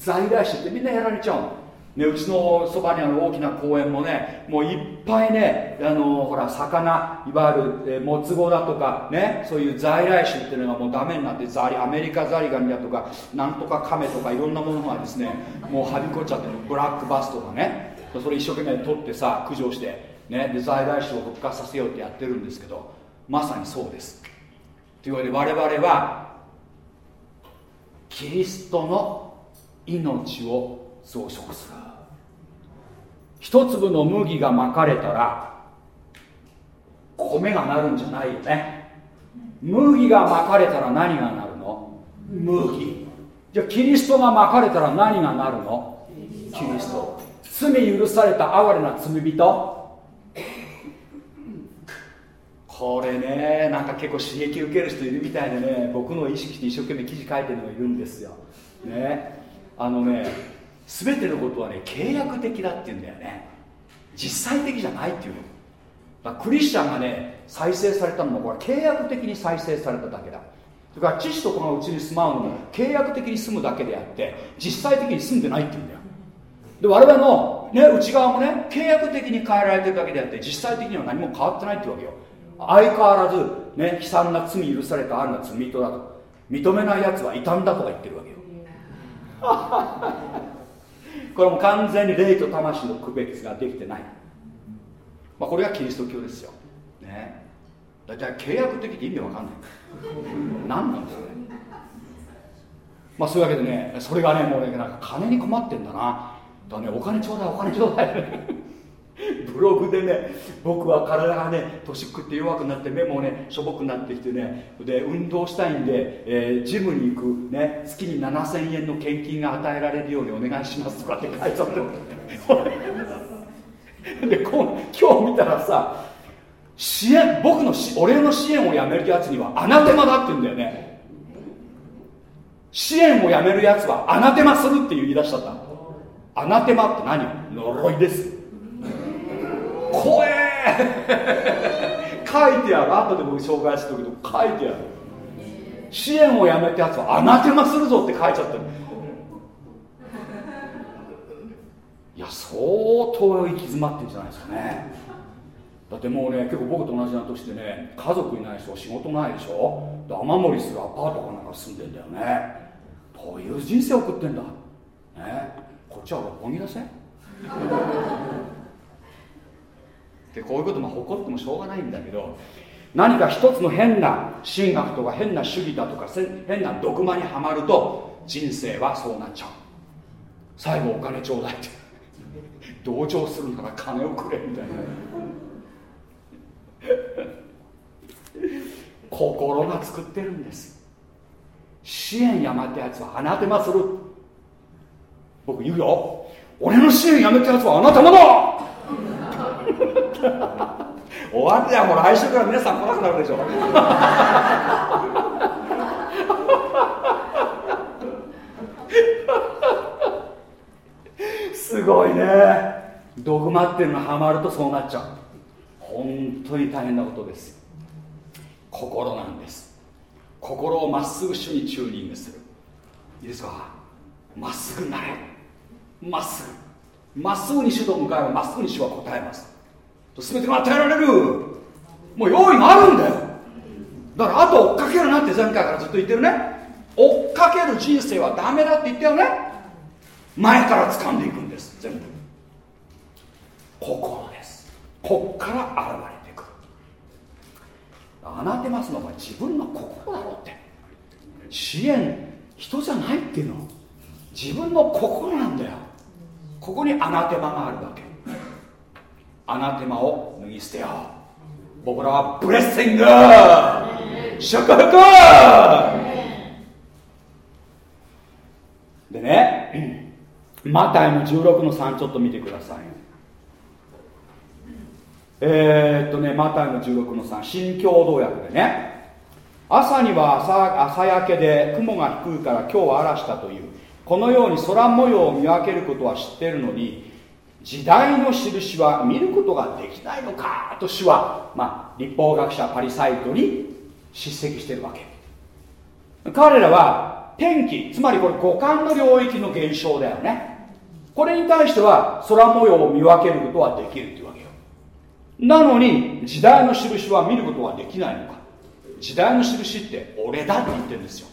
在来種ってみんなやられちゃうね、うちのそばにある大きな公園もねもういっぱいねあのほら魚いわゆる、えー、モツゴだとかねそういう在来種っていうのがもうダメになってザリアメリカザリガニだとかなんとかカメとかいろんなものがですねもうはびこっちゃってブラックバスとかね。それ一生懸命取ってさ駆除して、ね、で在来種を復活させようってやってるんですけどまさにそうです。というわけで我々はキリストの命を増殖する。一粒の麦がまかれたら米がなるんじゃないよね。麦がまかれたら何がなるの？麦。じゃあキリストがまかれたら何がなるの？キリスト。罪許された哀れな罪人？これねなんか結構刺激受ける人いるみたいでね僕のを意識して一生懸命記事書いてるのがいるんですよ。ねあのね全てのことはね契約的だって言うんだよね。実際的じゃないっていうの。だクリスチャンがね再生されたのもこれ契約的に再生されただけだ。それから父と子がうちに住まうのも契約的に住むだけであって実際的に住んでないって言うんだよ。で我々の、ね、内側もね契約的に変えられてるだけであって実際的には何も変わってないってわけよ。相変わらず、ね、悲惨な罪許されたあるな罪人だと。認めないやつは異端だとか言ってるわけよ。これも完全に霊と魂の区別ができてない、まあ、これがキリスト教ですよ、ね、だいたい契約的って意味わかんない。何なんですかねまあそういうわけでねそれがねもうねなんか金に困ってんだな。だねお金ちょうだいお金ちょうだい。ブログでね僕は体がね年食って弱くなって目もねしょぼくなってきてねで運動したいんで、えー、ジムに行く、ね、月に7000円の献金が与えられるようにお願いしますとかって書いてあって でこ今日見たらさ支援僕のし俺の支援をやめるやつにはアナテマだって言うんだよね。支援をやめるやつはアナテマするって言い出しちゃった。アナテマって何？呪いです。怖え。書いてある。後で僕紹介したけど書いてある。支援をやめたやつはアナテマするぞって書いちゃってるいや相当行き詰まってるんじゃないですかね。だってもうね結構僕と同じな年でね家族いない人仕事ないでしょ。で雨漏りするアパートかなんか住んでんだよね。どういう人生送ってんだ。ね。こっちは六本木だせでこういうことも誇ってもしょうがないんだけど何か一つの変な神学とか変な主義だとか変なドクマにはまると人生はそうなっちゃう。最後お金ちょうだいって。同情するなら金をくれみたいな。心が作ってるんです。支援やめたやつはアナテマする。僕言うよ。俺の支援やめたやつはあなたまだ 終わりだよもう来週から皆さん来なくなるでしょ。すごいね。ドグマっていうのがハマるとそうなっちゃう。本当に大変なことです。心なんです。心をまっすぐ主にチューニングする。いいですか？まっすぐになれ。まっすぐ。まっすぐに主と向かえばまっすぐに主は答えます。全てが与えられる。もう用意があるんだよ。だからあと追っかけるなって前回からずっと言ってるね。追っかける人生はダメだって言ったよね。前から掴んでいくんです。全部。心です。こっから現れてくる。あなてますのは自分の心だろって。支援人じゃないっていうの。自分の心なんだよ。ここにアナテマがあるわけ。アナテマを脱ぎ捨てよう。僕らはブレッシング。祝福。でねマタイの16の3ちょっと見てください。えー、っとねマタイの16の3新共同訳でね。朝には朝朝焼けで雲が低いから今日は嵐だという。このように空模様を見分けることは知ってるのに時代の印は見ることができないのかと主は、まあ、立法学者パリサイトに叱責してるわけ。彼らは天気つまりこれ五感の領域の現象だよね。これに対しては空模様を見分けることはできるっていうわけよ。なのに時代の印は見ることはできないのか。時代の印って俺だって言ってるんですよ。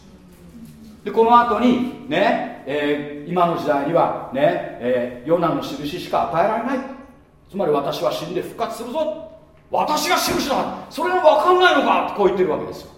でこの後にね、えー、今の時代にはね、えー、ヨナの印しか与えられない。つまり私は死んで復活するぞ。私が印だ。それが分かんないのか。ってこう言ってるわけですよ。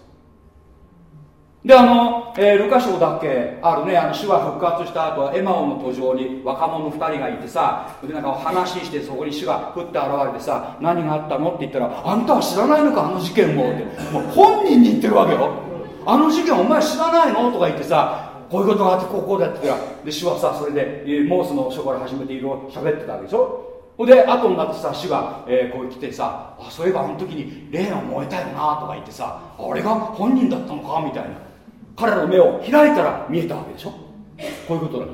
であの、えー、ルカ賞だっけあるね。あの主が復活した後エマオの途上に若者2人がいてさでなんか話してそこに主がふって現れてさ何があったの？って言ったらあんたは知らないのかあの事件も。ってもう本人に言ってるわけよ。あの事件お前知らないの？とか言ってさこういうことがあってこうこうだって言ったらで主はさそれでモースの書から始めていろいろ喋ってたわけでしょ？ほんで後になってさ主が、えー、こう来てさあそういえばあの時に霊が燃えたよなとか言ってさあれが本人だったのか？みたいな。彼の目を開いたら見えたわけでしょ？こういうことだ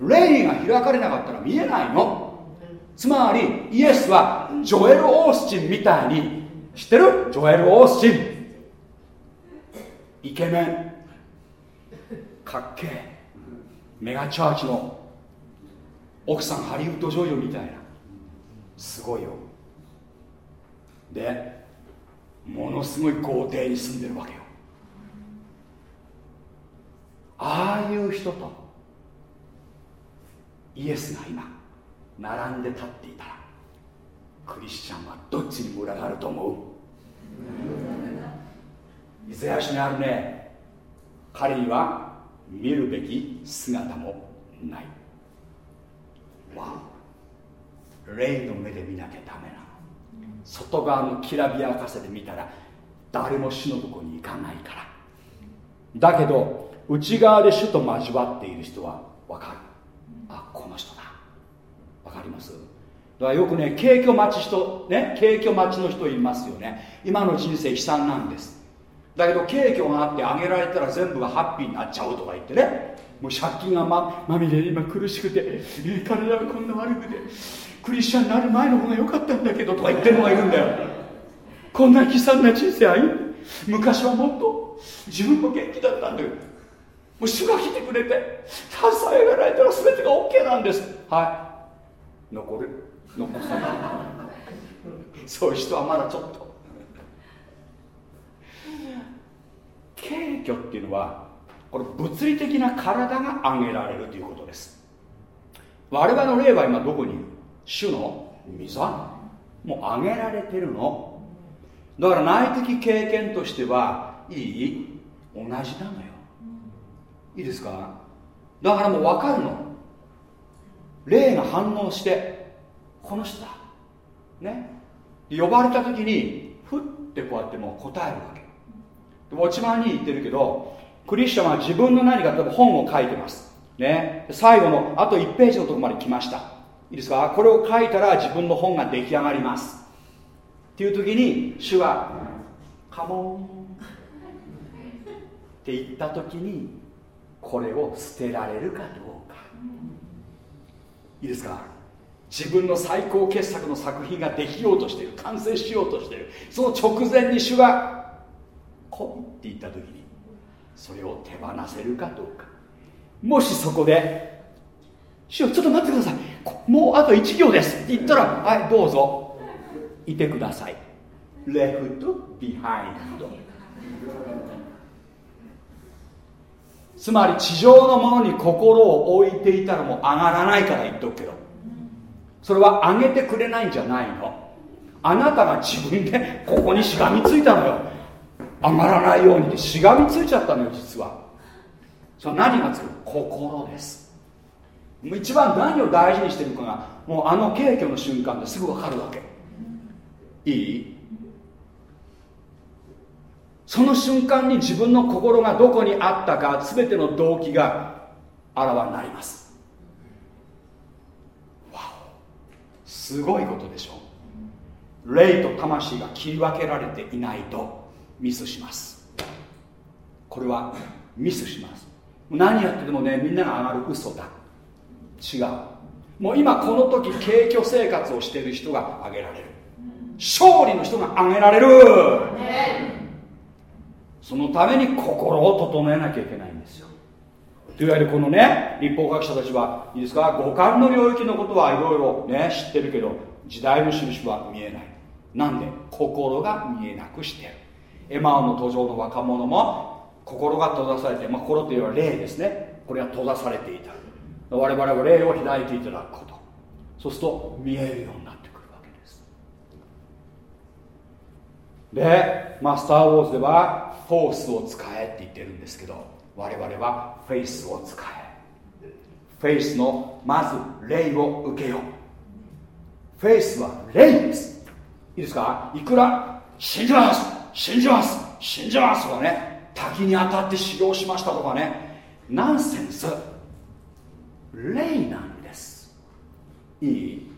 霊が開かれなかったら見えないの。つまりイエスはジョエル・オースチンみたいに知ってる？ジョエル・オースチン。イケメン。かっけえ。メガチャーチの奥さんハリウッド女優みたいな。すごいよ。でものすごい豪邸に住んでるわけよ。ああいう人とイエスが今並んで立っていたらクリスチャンはどっちに群がると思う。イザヤ書にあるね。彼には見るべき姿もない。わ霊の目で見なきゃダメな。外側のきらびやかさで見たら誰も死のとこに行かないから。だけど内側で主と交わっている人は分かる。あこの人だ。分かります？だからよくね景気待ち人ね景気待ちの人いますよね。今の人生悲惨なんです。だけど景気があってあげられたら全部がハッピーになっちゃうとか言ってね。もう借金がままみれで今苦しくて、体がこんな悪くてクリスチャンになる前の方が良かったんだけどとか言ってるのがいるんだよ。こんな悲惨な人生歩んで昔はもっと自分も元気だったんだよもう主が来てくれて支えられたら全てが OK なんです。はい。残る。残さない。そういう人はまだちょっと。軽挙っていうのはこれ物理的な体が上げられるということです。我々の霊は今どこにいる？主の御座。もう上げられてるの。だから内的経験としてはいい同じなのよ。いいですか？だからもう分かるの。霊が反応してこの人だ。ね。呼ばれた時にふってこうやってもう答えるわけで落ち番に言ってるけどクリスチャンは自分の何か例えば本を書いてます。ね。最後のあと1ページのところまで来ました。いいですか？これを書いたら自分の本が出来上がります。っていう時に主は「カモン」って言った時にこれを捨てられるかどうか。いいですか？自分の最高傑作の作品ができようとしている。完成しようとしている。その直前に主が「来い」って言った時にそれを手放せるかどうか。もしそこで「主よちょっと待ってください。もうあと1行です」って言ったら「はいどうぞ。いてください」 left behind。つまり地上のものに心を置いていたらもう上がらないから言っとくけど。それは上げてくれないんじゃないの。あなたが自分でここにしがみついたのよ。上がらないようにしがみついちゃったのよ実は。それ何がつく心です。一番何を大事にしてるかがもうあの景挙の瞬間ですぐ分かるわけ。いい？その瞬間に自分の心がどこにあったか全ての動機があらわになります。わお。すごいことでしょ。霊と魂が切り分けられていないと。ミスします。これはミスします。何やっててもねみんなが上がる嘘だ。違う。もう今この時軽挙生活をしている人が挙げられる。勝利の人が挙げられる、そのために心を整えなきゃいけないんですよ。というわけでこのね立法学者たちはいいですか？五感の領域のことはいろいろね知ってるけど時代の印は見えない。なんで？心が見えなくしてる。エマオの途上の若者も心が閉ざされて、まあ、心というのは霊ですね。これが閉ざされていた。我々は霊を開いていただくこと。そうすると見えるようになってくるわけです。で、まあ、スター・ウォーズではフォースを使えって言ってるんですけど我々は faith を使え。 faith のまず霊を受けよう。 faith は霊です。いいですか？いくら？信じます。信じます。信じますとかね。滝に当たって修行しましたとかね。ナンセンス。霊なんです。いい。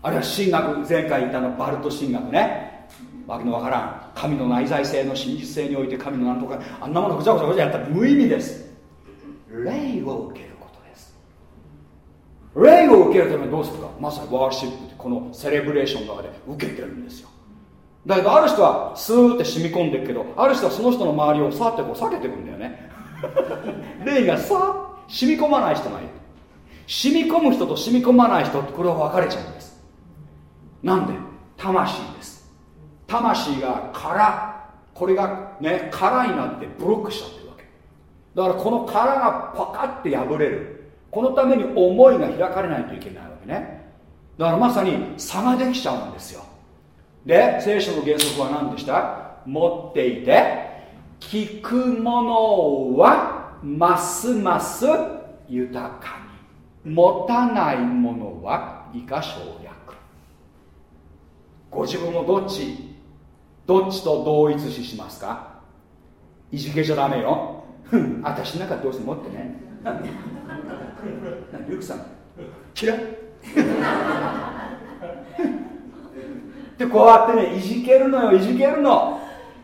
あるいは神学前回言ったのバルト神学ね。わけのわからん。神の内在性の真実性において神のなんとかあんなものぐちゃぐちゃぐちゃやったら無意味です。霊を受けることです。霊を受けるためにどうするか。まさにワーシップってこのセレブレーションの中で受けてるんですよ。だけどある人はスーって染み込んでるけどある人はその人の周りをさってこう避けていくんだよね。霊がさ染み込まない人がいる。染み込む人と染み込まない人ってこれは分かれちゃうんです。なんで？魂です。魂が殻これがね殻になってブロックしちゃってるわけ。だからこの殻がパカッて破れる。このために思いが開かれないといけないわけね。だからまさに差ができちゃうんですよ。で聖書の原則は何でした？持っていて聞くものはますます豊かに。持たないものは以下省略。ご自分をどっちどっちと同一視しますか？いじけちゃダメよ。ふ ん私なんかどうして持ってね。リュウクさん。嫌い。でこうやってねいじけるのよいじけるの。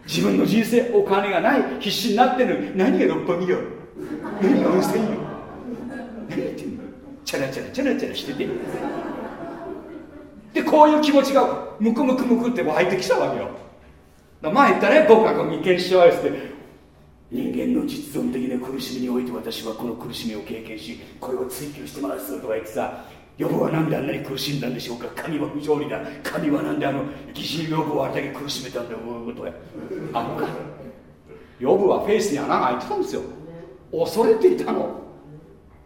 自分の人生お金がない必死になってるの。に何が六本木よ。何が温泉よ。何言ってんの。チャラチャラチャラチャラしてて。でこういう気持ちがムクムクムクって湧いてきたわけよ。前言ったね僕がこの眉間しわ寄せて。人間の実存的な苦しみにおいて私はこの苦しみを経験しこれを追求してますとか言ってさヨブは何であんなに苦しんだんでしょうか？神は不条理だ。神は何であの疑心ヨブをあれだけ苦しめたんだよこういうことへあのか。ヨブはフェイスに穴が開いてたんですよ。恐れていたの。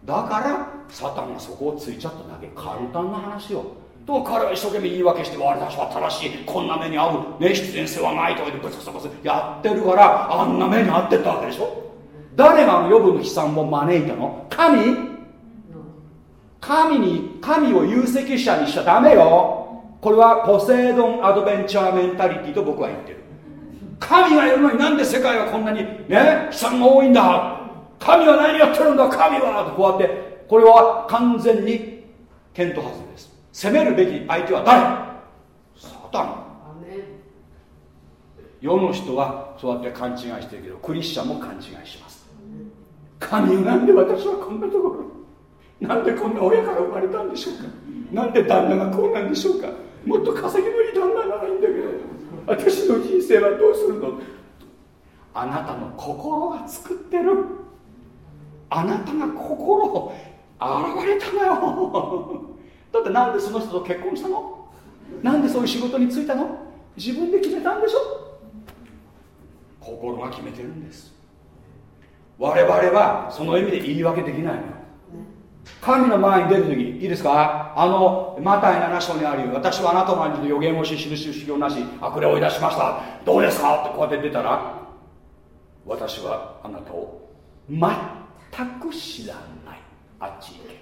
だからサタンがそこをついちゃっただけ簡単な話よ。と彼は一生懸命言い訳して私は正しい。こんな目に遭う、ね、必然性はないとか言ってブツブツブツやってるからあんな目に遭ってったわけでしょ。誰があの予部の悲惨を招いたの？神。神に神を有責者にしちゃダメよ。これはポセイドンアドベンチャーメンタリティと僕は言ってる。神がいるのになんで世界はこんなにね悲惨が多いんだ。神は何やってるんだ。神は。とこうやってこれは完全に検討外れです。責めるべき相手は誰？サタン。世の人はそうやって勘違いしてるけどクリスチャンも勘違いします。神なんで私はこんなところなんでこんな親から生まれたんでしょうか？なんで旦那がこうなんでしょうか？もっと稼ぎのいい旦那ならいいんだけど。私の人生はどうするの？あなたの心が作ってる。あなたが心を現れたのよ。だってなんでその人と結婚したの？なんでそういう仕事に就いたの？自分で決めたんでしょ？心が決めてるんです。我々はその意味で言い訳できないの神の前に出るときいいですか？あのマタイ7章にある私はあなたの前に予言をし印修行なし悪霊を追い出しました。どうですか？ってこうやって出たら私はあなたを全く知らない。あっち行け。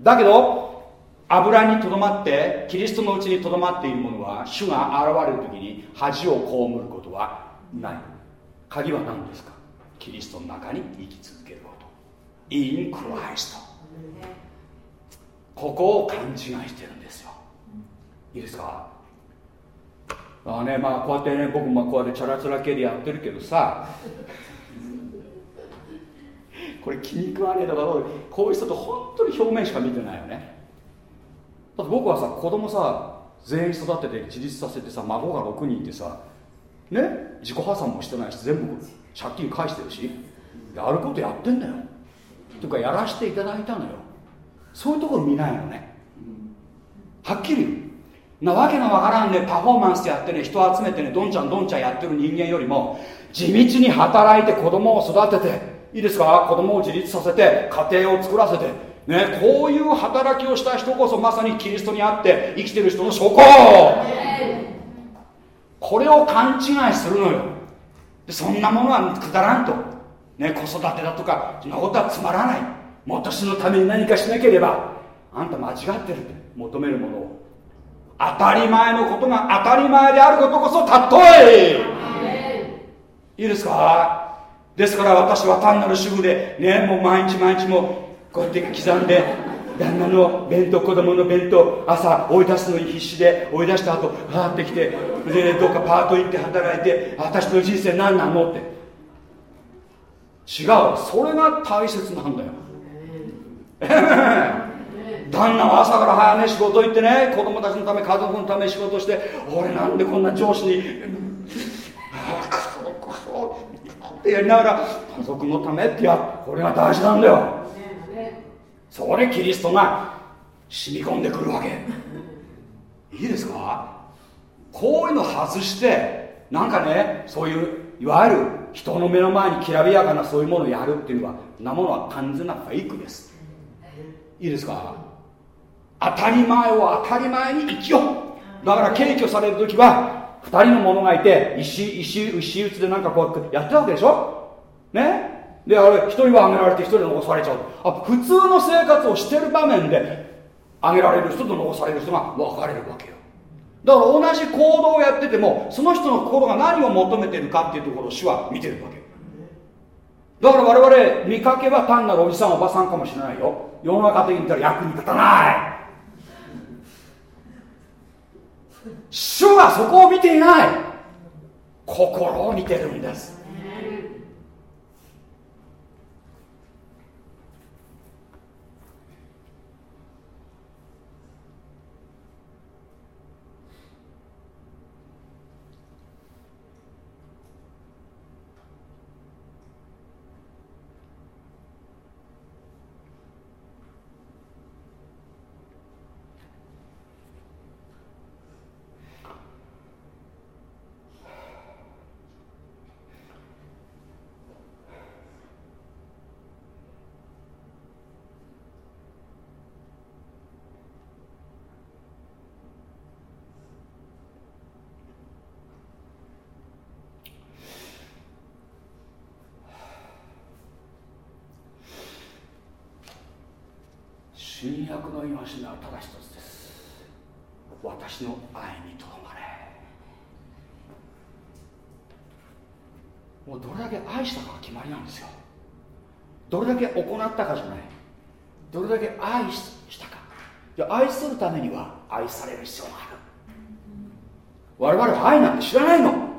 だけど油にとどまってキリストのうちにとどまっている者は主が現れる時に恥を被ることはない。鍵は何ですか？キリストの中に生き続ける。In Christ. ここを勘違いしてるんですよ。いいですか？まあねまあこうやってね僕もこうやってチャラチャラ系でやってるけどさ。これ気に食わねえとかこういう人と本当に表面しか見てないよね。だって僕はさ子供さ全員育てて自立させてさ孫が6人いてさね自己破産もしてないし全部借金返してるしやることやってんだよ。というかやらせていただいたのよ。そういうところ見ないのね。はっきり言う。なわけのわからんねパフォーマンスやってね人を集めてねどんちゃんどんちゃんやってる人間よりも地道に働いて子供を育てていいですか？子供を自立させて家庭を作らせてねこういう働きをした人こそまさにキリストにあって生きてる人の証拠。これを勘違いするのよ。でそんなものはくだらんと、ね、子育てだとかそんなことはつまらない。もっと死のために何かしなければあんた間違ってるって求めるものを。当たり前のことが当たり前であることこそ例え。いいですか？ですから私は単なる主婦でねもう毎日毎日もこうやって刻んで旦那の弁当子供の弁当朝追い出すのに必死で追い出した後はってきてでどっかパート行って働いて私の人生何なのって違う。それが大切なんだよ。旦那は朝から早め仕事行ってね子供たちのため家族のため仕事して俺なんでこんな上司に クソクソってやりながら家族のためってやこれが大事なんだよ。それキリストが染み込んでくるわけ。いいですか？こういうの外してなんかねそういういわゆる人の目の前にきらびやかなそういうものをやるっていうのはなものは完全なフェイクです。いいですか？当たり前を当たり前に生きよう。だから敬挙される時は2人の者がいて石石石打ちでなんかこうやってやってたわけでしょ？ね？であれ1人は挙げられて1人残されちゃう。あ普通の生活をしてる場面で挙げられる人と残される人が分かれるわけよ。だから同じ行動をやっててもその人の心が何を求めてるかっていうところを主は見てるわけ。だから我々見かけは単なるおじさんおばさんかもしれないよ。世の中的に言ったら役に立たない。主はそこを見ていない。心を見てるんです新約の戒めはただ一つです。私の愛にとどまれ。もうどれだけ愛したかが決まりなんですよ。どれだけ行ったかじゃない。どれだけ愛したか。じゃ愛するためには愛される必要がある。我々は愛なんて知らないの。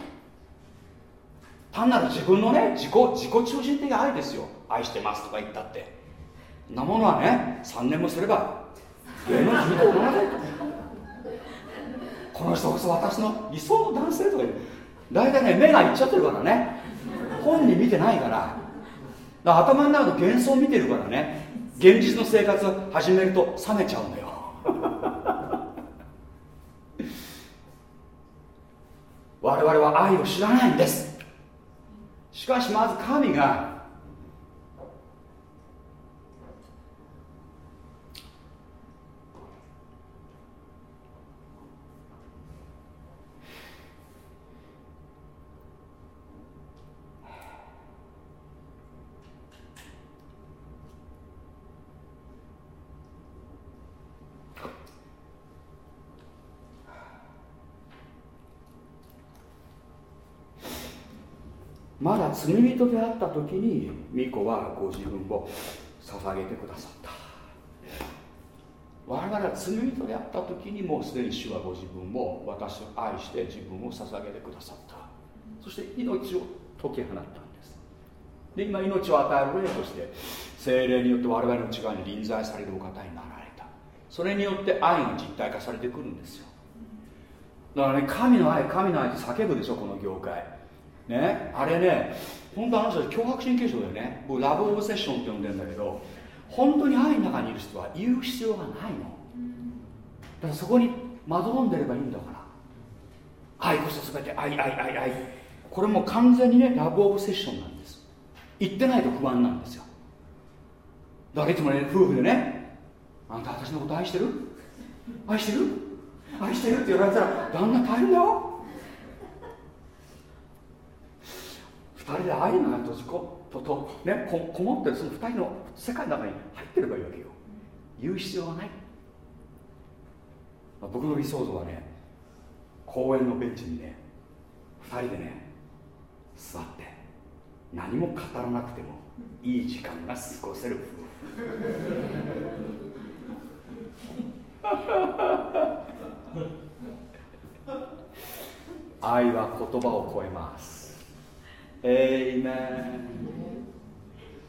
単なる自分のね自己自己中心的愛ですよ。愛してますとか言ったって。なものはね3年もすれば芸能人見ておらないとこの人こそ私の理想の男性とか言う。大体ね目がいっちゃってるからね。本人見てないから。頭の中の幻想を見てるからね。現実の生活始めると冷めちゃうんだよ。我々は愛を知らないんです。しかしまず神がまだ罪人であった時に巫女はご自分を捧げてくださった。我々は罪人であった時にもうすでに主はご自分を私を愛して自分を捧げてくださった。そして命を解き放ったんです。で今命を与える例として精霊によって我々の内側に臨在されるお方になられた。それによって愛が実体化されてくるんですよ。だからね神の愛神の愛って叫ぶでしょこの業界。ねあれね本当あの人脅迫神経症だよね。僕ラブオブセッションって呼んでんだけど本当に愛の中にいる人は言う必要がないの。だからそこにまどろんでればいいんだから。愛こそ全て愛愛愛愛。これも完全にねラブオブセッションなんです。言ってないと不安なんですよ。だからいつもね夫婦でねあんた私のこと愛してる？愛してる？愛してる？って言われたら旦那大変だよ二人で愛の中に閉じことと、ね、ここもってるその二人の世界の中に入ってればいいわけよ。言う必要はない。まあ僕の理想像はね公園のベンチにね二人でね座って何も語らなくてもいい時間が過ごせる。愛は言葉を超えます。エイメン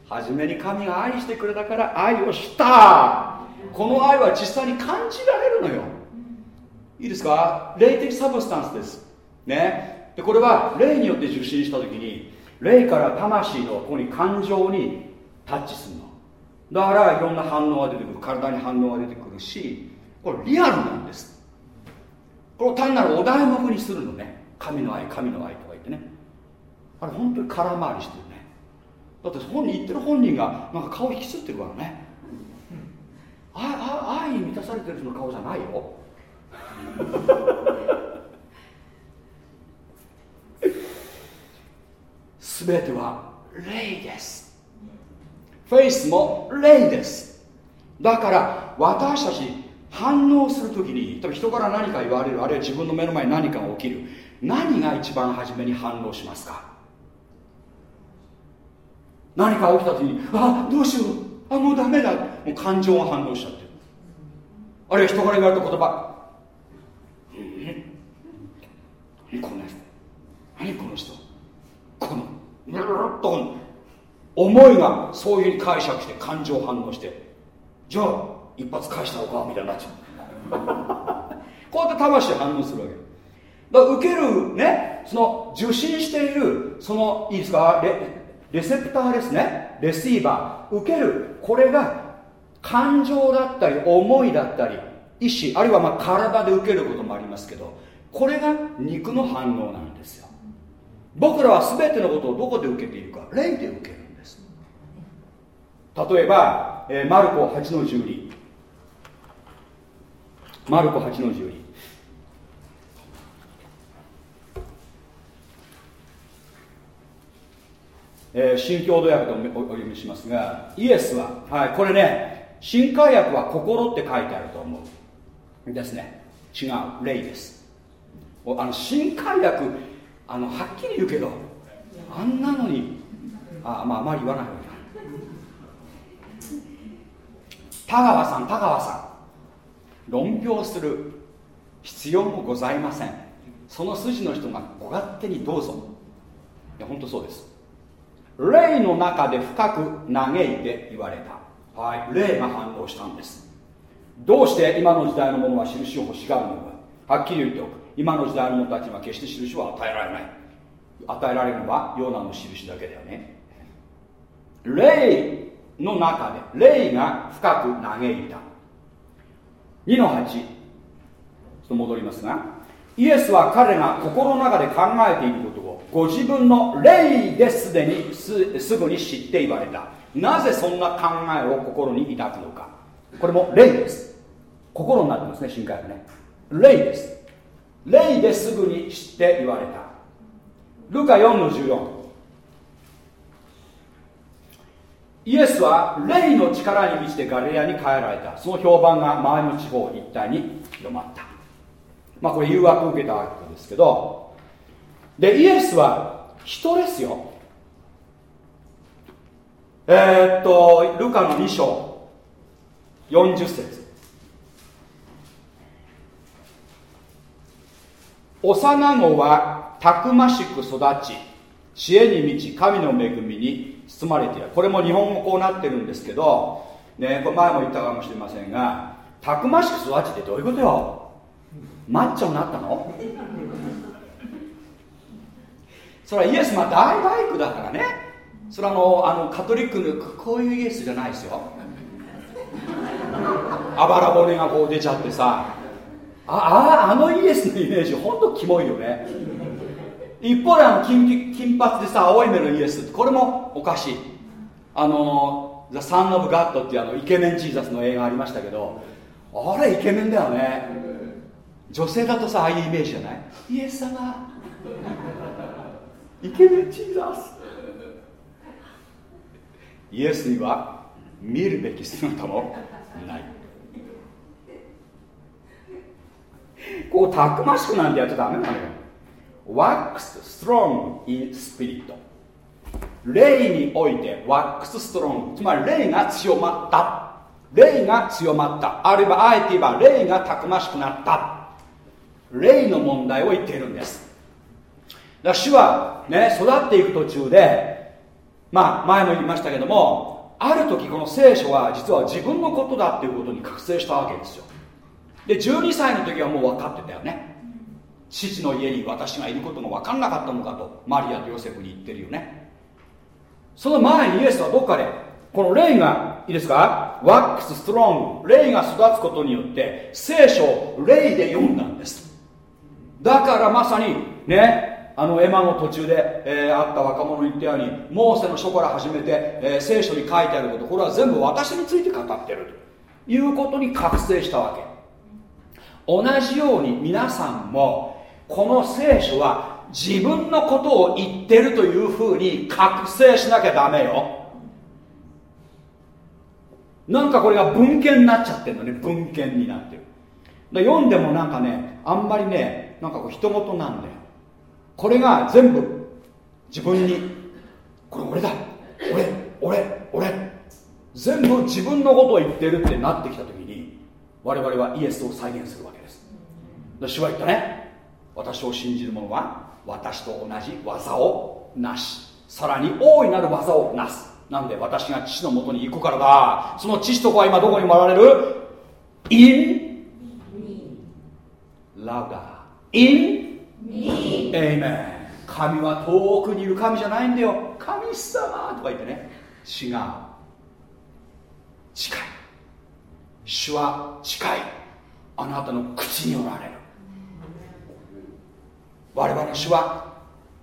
初めに神が愛してくれたから愛をした。この愛は実際に感じられるのよ。いいですか？霊的サブスタンスです。ね。でこれは霊によって受信した時に霊から魂のここに感情にタッチするの。だからいろんな反応が出てくる。体に反応が出てくるしこれリアルなんです。これを単なるお題目にするのね。神の愛神の愛と。あれ本当に空回りしてるね。だって本人言ってる本人がなんか顔引きつってるからね。あ愛に満たされてる人の顔じゃないよ。全ては霊です。フェイスも霊です。だから私たち反応するときに多分人から何か言われるあるいは自分の目の前に何かが起きる。何が一番初めに反応しますか？何か起きた時にあどうしよう。あもうダメだ。もう感情が反応しちゃってる。あるいは人から言われた言葉。何この人？何この人？このぬるっと思いがそういうふうに解釈して感情反応してじゃあ一発返したのかみたいになっちゃう。こうやって魂反応するわけ。だから受けるねその受信しているそのいいですかレセプターですね。レシーバー。受ける。これが感情だったり思いだったり意志あるいはまあ体で受けることもありますけどこれが肉の反応なんですよ。僕らは全てのことをどこで受けているか霊で受けるんです。例えば、えー、マルコ8の12マルコ8の12えー、新共同訳でお読みしますがイエスは、はい、これね新海訳は心って書いてあると思う。ですね。違う。霊です。あの新海訳あのはっきり言うけどあんなのにあまああまり言わない方がいい田川さん田川さん。論評する必要もございません。その筋の人がご勝手にどうぞ。いや本当そうです。霊の中で深く嘆いて言われた。はい。霊が反応したんです。どうして今の時代のものは印を欲しがるのか。はっきり言っておく。今の時代の者たちには決して印は与えられない。与えられるのはヨナの印だけだよね。霊の中で霊が深く嘆いた。2の8ちょっと戻りますが。イエスは彼が心の中で考えていることをご自分の霊ですでにすすぐに知って言われた。なぜそんな考えを心に抱くのか。これも霊です。心になってますね深海はね。霊です。霊ですぐに知って言われた。ルカ4の14イエスは霊の力に満ちてガリレアに帰られた。その評判が周りの地方一帯に広まった。まあこれ誘惑を受けたわけですけどでイエスは人ですよ。えー、っとルカの2章40節。幼子はたくましく育ち知恵に満ち神の恵みに包まれている。これも日本語こうなってるんですけど、ね、これ前も言ったかもしれませんがたくましく育ちってどういうことよ？マッチョになったの？それはイエスは大バイクだからね。それはあのあのカトリックのこういうイエスじゃないですよ。あばら骨がこう出ちゃってさ。あああのイエスのイメージほんとキモいよね。一方であの金金髪でさ青い目のイエスこれもおかしい。あの「ザ・サン・オブ・ガッド」っていうあのイケメン・ジーザスの映画ありましたけど。あれイケメンだよね。女性だとさああいうイメージじゃない？イエス様。イケメン・ジーザスイエスには見るべき姿もないこうたくましくなんてやっちゃダメなのよ wax strong in spirit. 霊において wax strong. つまり霊が強まった霊が強まったあるいはあえて言えば霊がたくましくなった霊の問題を言っているんですだ主はね育っていく途中でまあ前も言いましたけどもある時この聖書は実は自分のことだっていうことに覚醒したわけですよ。で12歳の時はもう分かってたよね。父の家に私がいることが分かんなかったのかとマリアとヨセフに言ってるよね。その前にイエスはどっかでこの霊がいいですか？ワックスストロング霊が育つことによって聖書を霊で読んだんです。だからまさにねあのエマの途中で、えー、あった若者に言ったようにモーセの書から始めて、えー、聖書に書いてあることこれは全部私について語ってるということに覚醒したわけ。同じように皆さんもこの聖書は自分のことを言ってるというふうに覚醒しなきゃダメよ。なんかこれが文献になっちゃってるのね文献になってる。読んでもなんかねあんまりねなんかこう人事なんだよ。これが全部自分にこれ俺だ俺俺俺全部自分のことを言ってるってなってきた時に我々はイエスを再現するわけです。主は言ったね私を信じる者は私と同じ技をなし。さらに大いなる技をなす。なんで私が父のもとに行くからだ。その父と子は今どこにもられる？In? louder in? Amen. 神は遠くにいる神じゃないんだよ。神様とか言ってね。違う。近い。主は近い。あなたの口におられる。我々の主は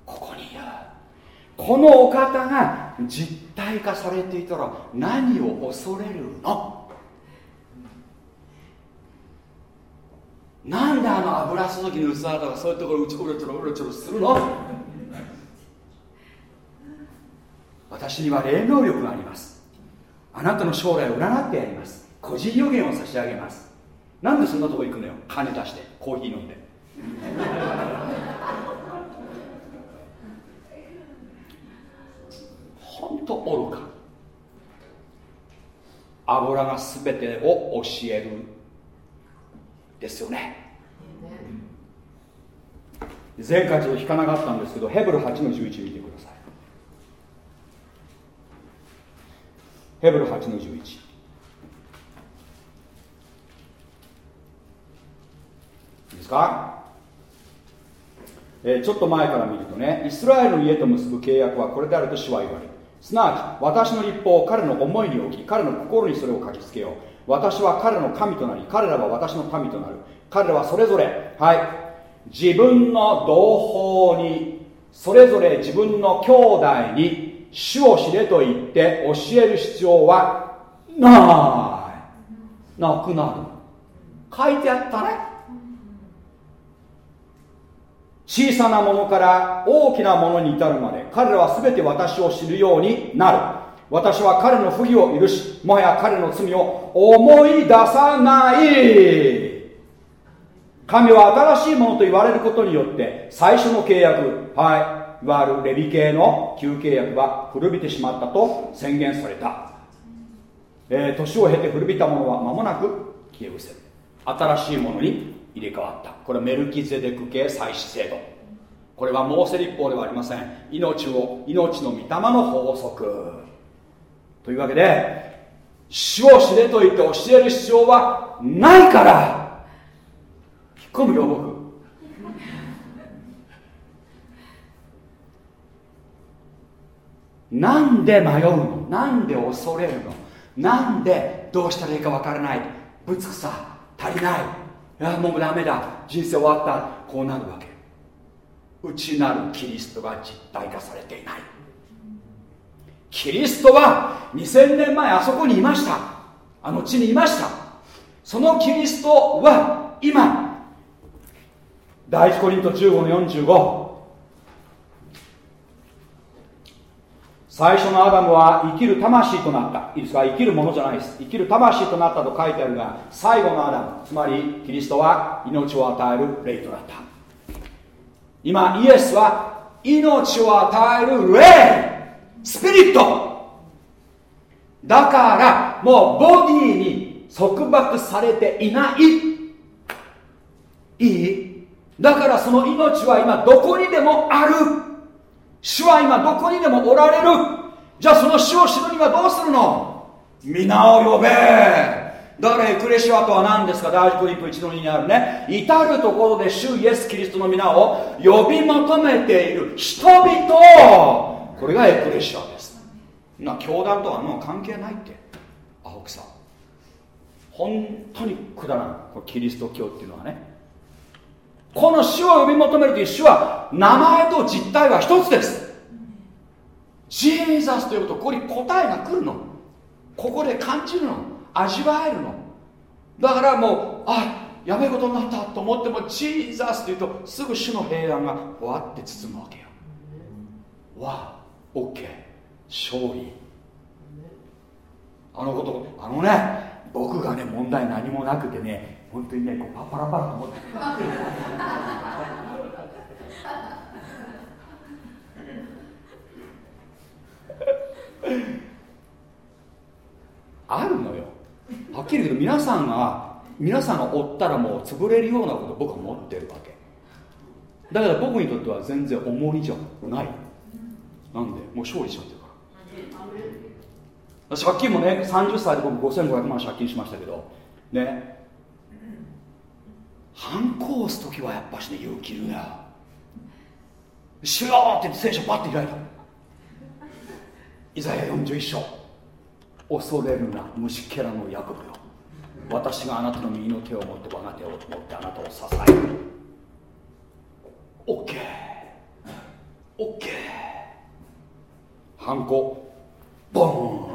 ここにいる。このお方が実体化されていたら何を恐れるの？なんであの油注ぎの器とかそういうところうちょろちょろうろちょろするの？私には霊能力があります。あなたの将来を占ってやります。個人予言を差し上げます。なんでそんなとこ行くのよ？金出してコーヒー飲んで。本当愚か。油が全てを教えるですよね。前回ちょっと引かなかったんですけどヘブル8の11見てください。ヘブル8の11いいですか？えー、ちょっと前から見るとねイスラエルの家と結ぶ契約はこれであると主は言われる。すなわち私の立法を彼の思いに置き彼の心にそれを書きつけよう。私は彼の神となり彼らは私の民となる。彼らはそれぞれはい。自分の同胞にそれぞれ自分の兄弟に主を知れと言って教える必要はない。なくなる。書いてあったね。小さなものから大きなものに至るまで彼らは全て私を知るようになる。私は彼の不義を許しもはや彼の罪を思い出さない。神は新しいものと言われることによって最初の契約はいいわゆるレビ系の旧契約は古びてしまったと宣言された、えー、年を経て古びたものは間もなく消え失せる新しいものに入れ替わった。これメルキゼデク系祭祀制度。これはモーセ立法ではありません。命を命の御霊の法則。というわけで主を知れと言って教える必要はないから。引っ込むよ僕。なんで迷うの？なんで恐れるの？なんでどうしたらいいかわからない？ぶつくさ足りない。いやもうダメだ。人生終わった。こうなるわけ。内なるキリストが実体化されていない。キリストは2000年前あそこにいました。あの地にいました。そのキリストは今第一コリント15の45最初のアダムは生きる魂となった。いいですか？生きるものじゃないです。生きる魂となったと書いてあるが最後のアダムつまりキリストは命を与える霊となった。今イエスは命を与える霊。スピリット。だからもうボディに束縛されていない。いい？だからその命は今どこにでもある。主は今どこにでもおられる。じゃあその主を知るにはどうするの？皆を呼べ。だからエクレシアとは何ですか？第一コリント1の2にあるね。至るところで主イエス・キリストの皆を呼び求めている人々これがエクレシアです。な教団とはもう関係ないって。青木さん。本当にくだらん。これキリスト教っていうのはね。この主を呼び求めるという主は名前と実態は一つです。ジーザスと呼ぶと。ここに答えが来るの。ここで感じるの。味わえるの。だからもうあやべえことになったと思ってもジーザスというとすぐ主の平安がわって包むわけよ。わオッケー勝利。あのことあのね僕がね問題何もなくてね本当にねこうパパラパラと思って。あるのよ。はっきり言うけど皆さんが皆さんが追ったらもう潰れるようなこと僕は持ってるわけ。だから僕にとっては全然重荷じゃない。なんでもう勝利しちゃってるか。ら借金もね30歳で僕5500万借金しましたけどね。反抗す時はやっぱしね勇気いるよしようって聖書パッて開いた。イザヤ41章。恐れるな虫けらのヤコブよ。私があなたの右の手を持って我が手を持ってあなたを支える。OK OK ハンコ。ボン。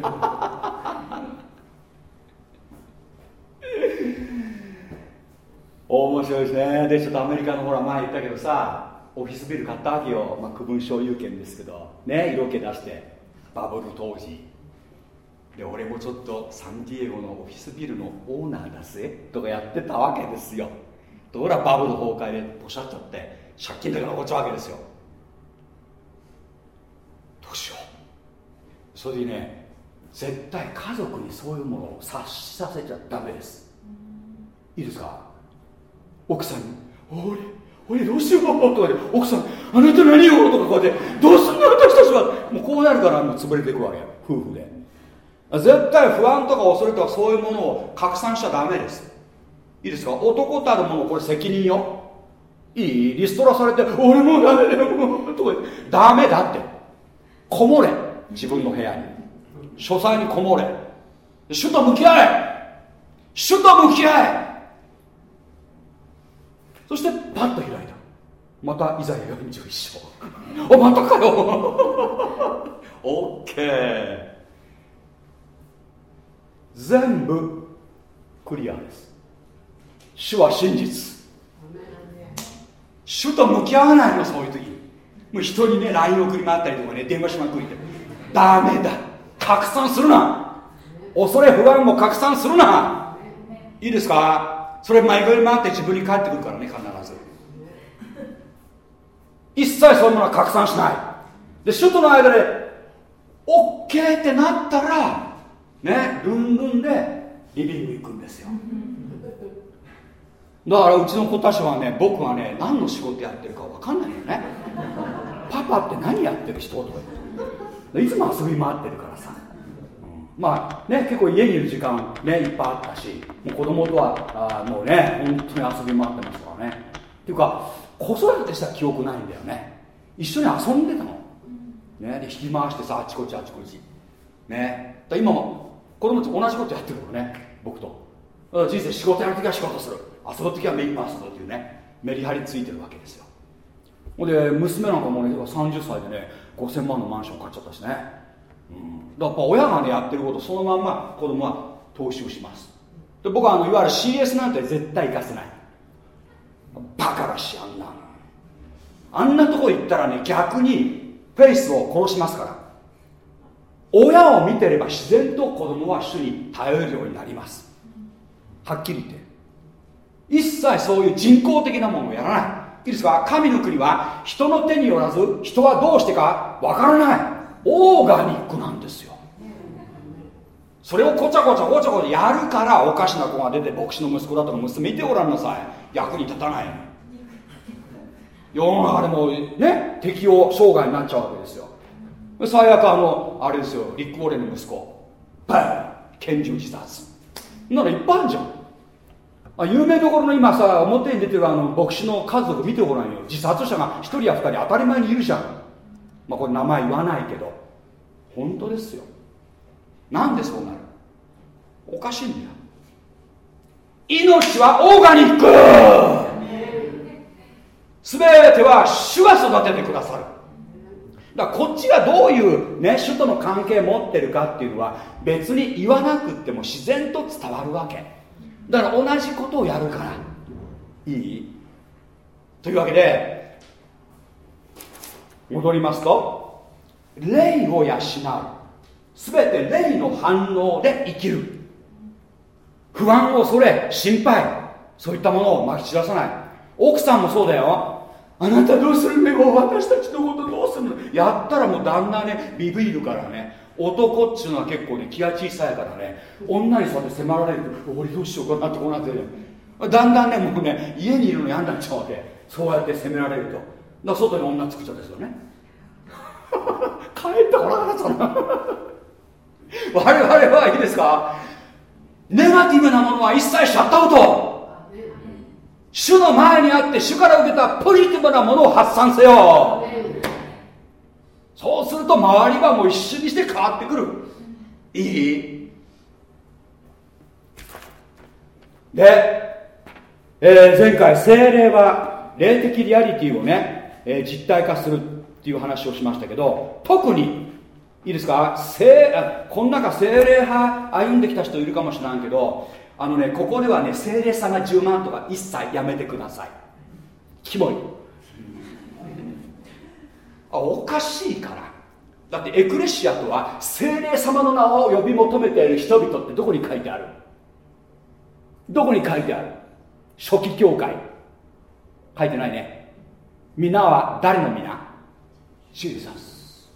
面白いですね。でちょっとアメリカのほら前言ったけどさオフィスビル買ったわけよ、まあ、区分所有権ですけど。ね色気出して。バブル当時。で俺もちょっとサンディエゴのオフィスビルのオーナーだぜとかやってたわけですよ。ところがバブル崩壊でポシャっちゃって借金だけ残っちゃうわけですよ。うしよう。それでね絶対家族にそういうものを察しさせちゃダメです。いいですか？奥さんに「俺俺どうしよう」とかで「奥さんあなた何よ」とかこうやって「どうすんの？私たちは」もうこうなるからもう潰れていくわけ夫婦で。絶対不安とか恐れとかそういうものを拡散しちゃダメです。いいですか？男たるものこれ責任よ。いい？リストラされて「俺もダメだよ」とかダメだって。こもれ。自分の部屋に。書斎にこもれ。主と向き合え。主と向き合え。そしてパッと開いた。またイザヤ41章。おまたかよ。オッケー全部クリアです。主は真実。主と向き合わないのそういう時もう人にね LINE 送り回ったりとかね電話しまくりで。ダメだ。拡散するな。恐れ不安も拡散するな。いいですか？それ前ぐり回って自分に返ってくるからね必ず。一切そういうものは拡散しない。で首都の間で OK ってなったらねルンルンでリビング行くんですよ。だからうちの子たちはね僕はね何の仕事やってるか分かんないよね。パパって何やってる人？とか言って。いつも遊び回ってるからさ、まあね結構家にいる時間ねいっぱいあったしもう子供とはあもうね本当に遊び回ってますからね。っていうか子育てした記憶ないんだよね。一緒に遊んでたの、ね、で引き回してさあちこちあちこち。ね。今も子供たち同じことやってるからね僕と。人生仕事やるときは仕事する。遊ぶときは目いっぱい遊ぶっていうねメリハリついてるわけですよ。で娘なんかもね30歳でね5000万のマンション買っちゃったしね、うん、だから親がねやってることそのまんま子供は踏襲します。で僕はあのいわゆる CS なんて絶対行かせない。バカらしいあんな。あんなとこ行ったらね逆にフェイスを殺しますから。親を見てれば自然と子供は主に頼るようになります。はっきり言って。一切そういう人工的なものをやらない。いいですか神の国は人の手によらず人はどうしてかわからないオーガニックなんですよ。それをこちゃこちゃこちゃこちゃやるからおかしな子が出て牧師の息子だとか娘見てごらんなさい。役に立たない世の中でもね適応障害になっちゃうわけですよ。最悪あのあれですよリック・ウォレンの息子。バン！拳銃自殺。なら一般じゃん。有名どころの今さ表に出てるあの牧師の家族見てごらんよ。自殺者が1人や2人当たり前にいるじゃん。まあこれ名前言わないけど。本当ですよ。なんでそうなる？おかしいんだよ。命はオーガニック。全ては主が育ててくださる。だからこっちがどういうね主との関係持ってるかっていうのは別に言わなくっても自然と伝わるわけ。だから同じことをやるから。いい？というわけで戻りますと霊を養う。全て霊の反応で生きる。不安を恐れ心配。そういったものをまき散らさない。奥さんもそうだよ。あなたどうする？んだよ私たちのことどうする？のやったらもう旦那ねビビるからね。男っちゅうのは結構ね気が小さいからね女にそうやって迫られると俺どうしようかなってこうなってねだんだんねもうね家にいるの嫌になっちゃうわけ。そうやって責められると。だから外に女作っちゃうんですよね。帰ってこなかったな我々はいいですか？ネガティブなものは一切シャットアウト主の前にあって主から受けたポジティブなものを発散せよ。そうすると周りはもう一瞬にして変わってくる。いい？で、えー、前回聖霊は霊的リアリティをね、えー、実体化するっていう話をしましたけど特にいいですか？精この中精霊派歩んできた人いるかもしれないけどあのねここではね精霊さんが10万とか一切やめてください。キモい。あおかしいから。だってエクレシアとは精霊様の名を呼び求めている人々ってどこに書いてある？どこに書いてある？初期教会。書いてないね。皆は誰の皆？シーザス。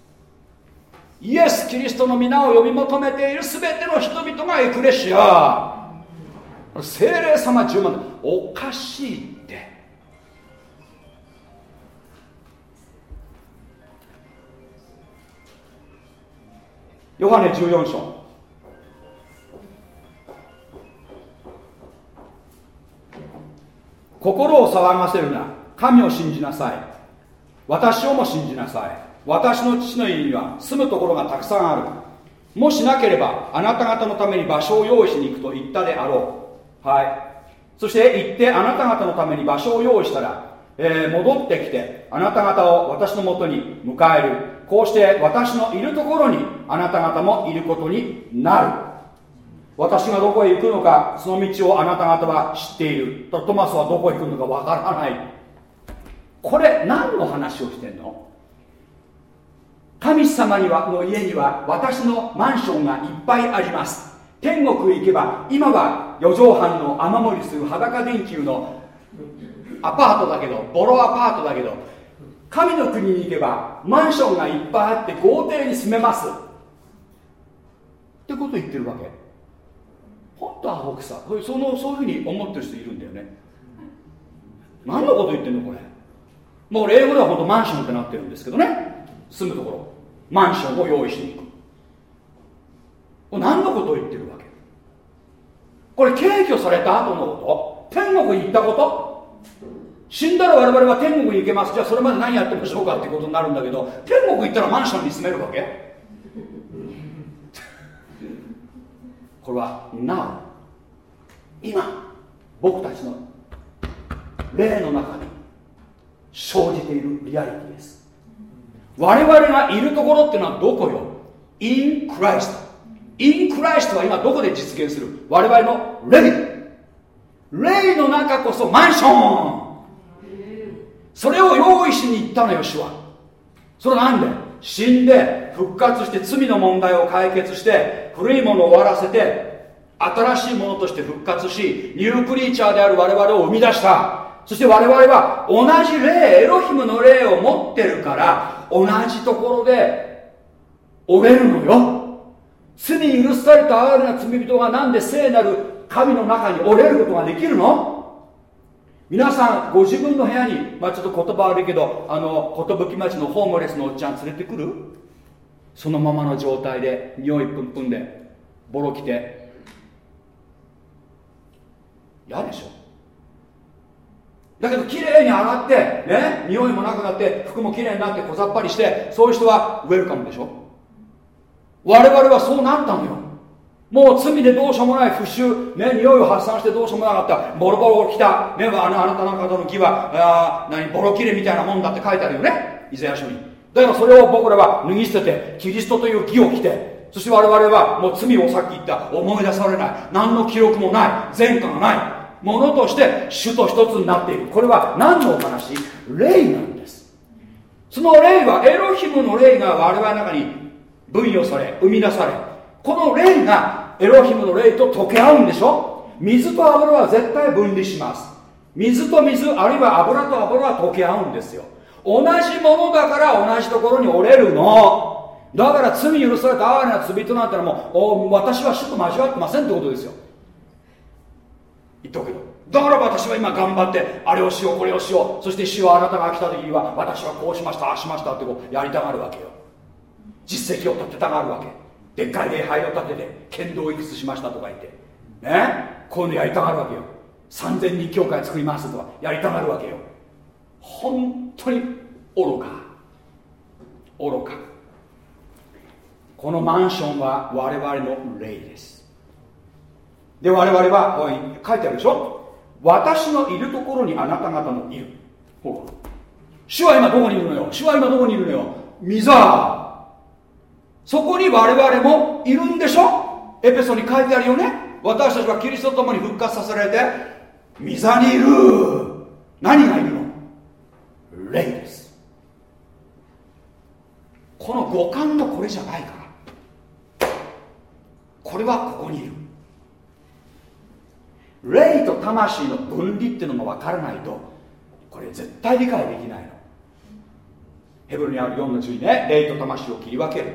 イエス・キリストの皆を呼び求めている全ての人々がエクレシア。精霊様10万おかしい。ヨハネ14章。心を騒がせるな。神を信じなさい。私をも信じなさい。私の父の家には住むところがたくさんある。もしなければあなた方のために場所を用意しに行くと言ったであろう。はい。そして行ってあなた方のために場所を用意したら、えー、戻ってきてあなた方を私のもとに迎える。こうして私のいるところにあなた方もいることになる。私がどこへ行くのかその道をあなた方は知っている。とトマスはどこへ行くのかわからない。これ何の話をしてんの？神様にはの家には私のマンションがいっぱいあります。天国へ行けば今は四畳半の雨漏りする裸電球のアパートだけどボロアパートだけど神の国に行けばマンションがいっぱいあって豪邸に住めます。ってこと言ってるわけ。本当アホくさそのそういうふうに思ってる人いるんだよね。何のこと言ってんのこれ。もう英語では本当マンションってなってるんですけどね。住むところ。マンションを用意しに行く。何のことを言ってるわけ。これ敬挙された後のこと。天国に行ったこと。死んだら我々は天国に行けます。じゃあそれまで何やってましょうかってことになるんだけど天国行ったらマンションに住めるわけ？これは Now 今。僕たちの霊の中に生じているリアリティです。我々がいるところっていうのはどこよ？in Christ in Christ は今どこで実現する？我々の霊。霊の中こそマンション。それを用意しに行ったのよ主は。それなんで？死んで復活して罪の問題を解決して古いものを終わらせて新しいものとして復活しニュークリーチャーである我々を生み出した。そして我々は同じ霊エロヒムの霊を持ってるから同じところで折れるのよ。罪に許された哀れな罪人がなんで聖なる神の中に折れることができるの？皆さんご自分の部屋に、まあ、ちょっと言葉悪いけどあの寿町のホームレスのおっちゃん連れてくる？そのままの状態で匂いプンプンでボロきて。嫌でしょ。だけど綺麗に洗ってね匂いもなくなって服も綺麗になって小ざっぱりしてそういう人はウェルカムでしょ。我々はそうなったのよ。もう罪でどうしようもない復讐、ね、匂いを発散してどうしようもなかった、ボロボロ来た、ね、あのあなたの方の木は、あ何、ボロ切れみたいなもんだって書いてあるよね、イザヤ書に。だからそれを僕らは脱ぎ捨てて、キリストという義を着て、そして我々はもう罪をさっき言った。思い出されない、何の記録もない、前科がない、ものとして主と一つになっている。これは何のお話？霊なんです。その霊はエロヒムの霊が我々の中に分与され、生み出され、この霊がエロヒムの霊と溶け合うんでしょ？水と油は絶対分離します。水と水あるいは油と油は溶け合うんですよ。同じものだから同じところに折れるの。だから罪許された哀れな罪人なんてのもう私は主と交わってませんってことですよ。言っとくけどだから私は今頑張ってあれをしようこれをしよう。そして主はあなたが来た時には私はこうしましたああしましたってこうやりたがるわけよ。実績を立てたがるわけ。でっかい礼拝を立てて剣道いくつしましたとか言って。ね？こういうのやりたがるわけよ。3000人教会作りますとかやりたがるわけよ。本当に愚か。愚か。このマンションは我々の霊です。で我々は書いてあるでしょ？私のいるところにあなた方もいる。ほら。主は今どこにいるのよ？主は今どこにいるのよ？ミザー。そこに我々もいるんでしょ？エペソに書いてあるよね？私たちはキリストと共に復活させられて御座にいる。何がいるの？霊です。この五感のこれじゃないから。これはここにいる。霊と魂の分離っていうのが分からないとこれ絶対理解できないの。ヘブルにある4の12ね霊と魂を切り分ける。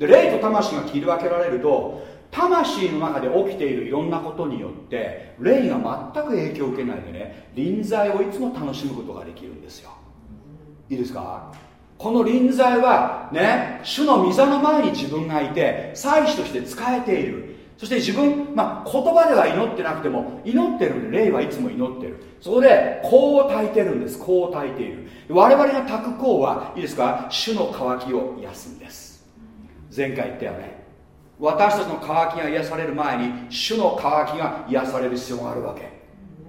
で霊と魂が切り分けられると魂の中で起きているいろんなことによって霊が全く影響を受けないでね臨在をいつも楽しむことができるんですよ。いいですか？この臨在はね主の御座の前に自分がいて祭司として使えている。そして自分、まあ、言葉では祈ってなくても祈ってるんで霊はいつも祈ってる。そこで香を焚いてるんです。香を焚いている。我々が焚く香はいいですか？主の渇きを癒すんです。前回言ったよね。私たちの渇きが癒される前に主の渇きが癒される必要があるわけ。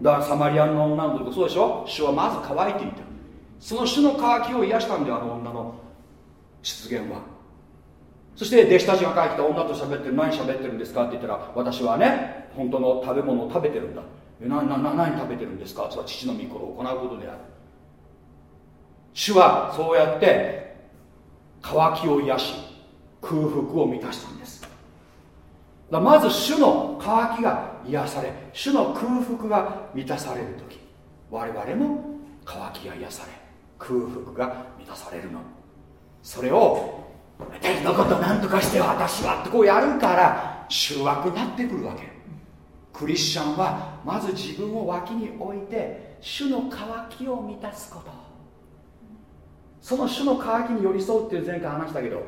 だからサマリアンの女の子そうでしょ？主はまず乾いていた。その主の渇きを癒したんだよあの女の出現は。そして弟子たちが帰ってきた女と喋ってる何喋ってるんですかって言ったら私はね本当の食べ物を食べてるんだ。えななな何食べてるんですか？それは父の御心を行うことである。主はそうやって渇きを癒し空腹を満たしたんです。だまず主の渇きが癒され主の空腹が満たされる時我々も渇きが癒され空腹が満たされるの。それを私のこと何とかして私はってこうやるから醜悪になってくるわけ。クリスチャンはまず自分を脇に置いて主の渇きを満たすこと。その主の渇きに寄り添うっていう前回話したけど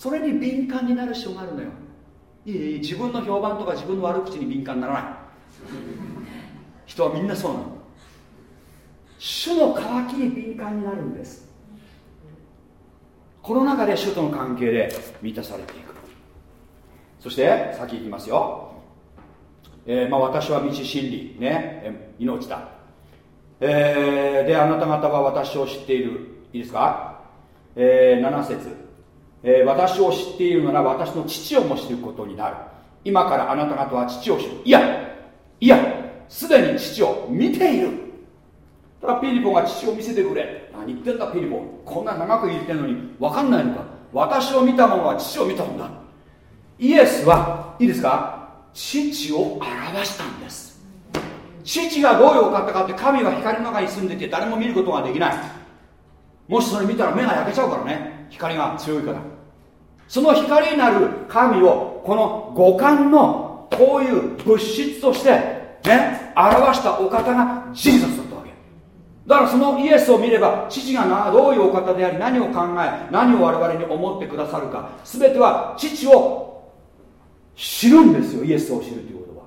それに敏感になる必要があるのよ。いい自分の評判とか自分の悪口に敏感にならない。人はみんなそうなの。主の渇きに敏感になるんです。この中で主との関係で満たされていく。そして先行きますよ。えー、まあ、私は道真理ね命だ、えー、であなた方は私を知っている。いいですか、えー、7節、えー、私を知っているなら私の父をも知ることになる。今からあなた方は父を知る。いやいやすでに父を見ている。ただピリポが父を見せてくれ。何言ってんだピリポ。こんな長く言ってんのに分かんないのか。私を見た者は父を見たんだ。イエスはいいですか？父を表したんです。父がどういうお方かって神は光の中に住んでて誰も見ることができない。もしそれ見たら目が焼けちゃうからね。光が強いから。その光になる神をこの五感のこういう物質としてね表したお方がジーザスだったわけ。だからそのイエスを見れば父がどういうお方であり何を考え何を我々に思ってくださるか全ては父を知るんですよイエスを知るということは。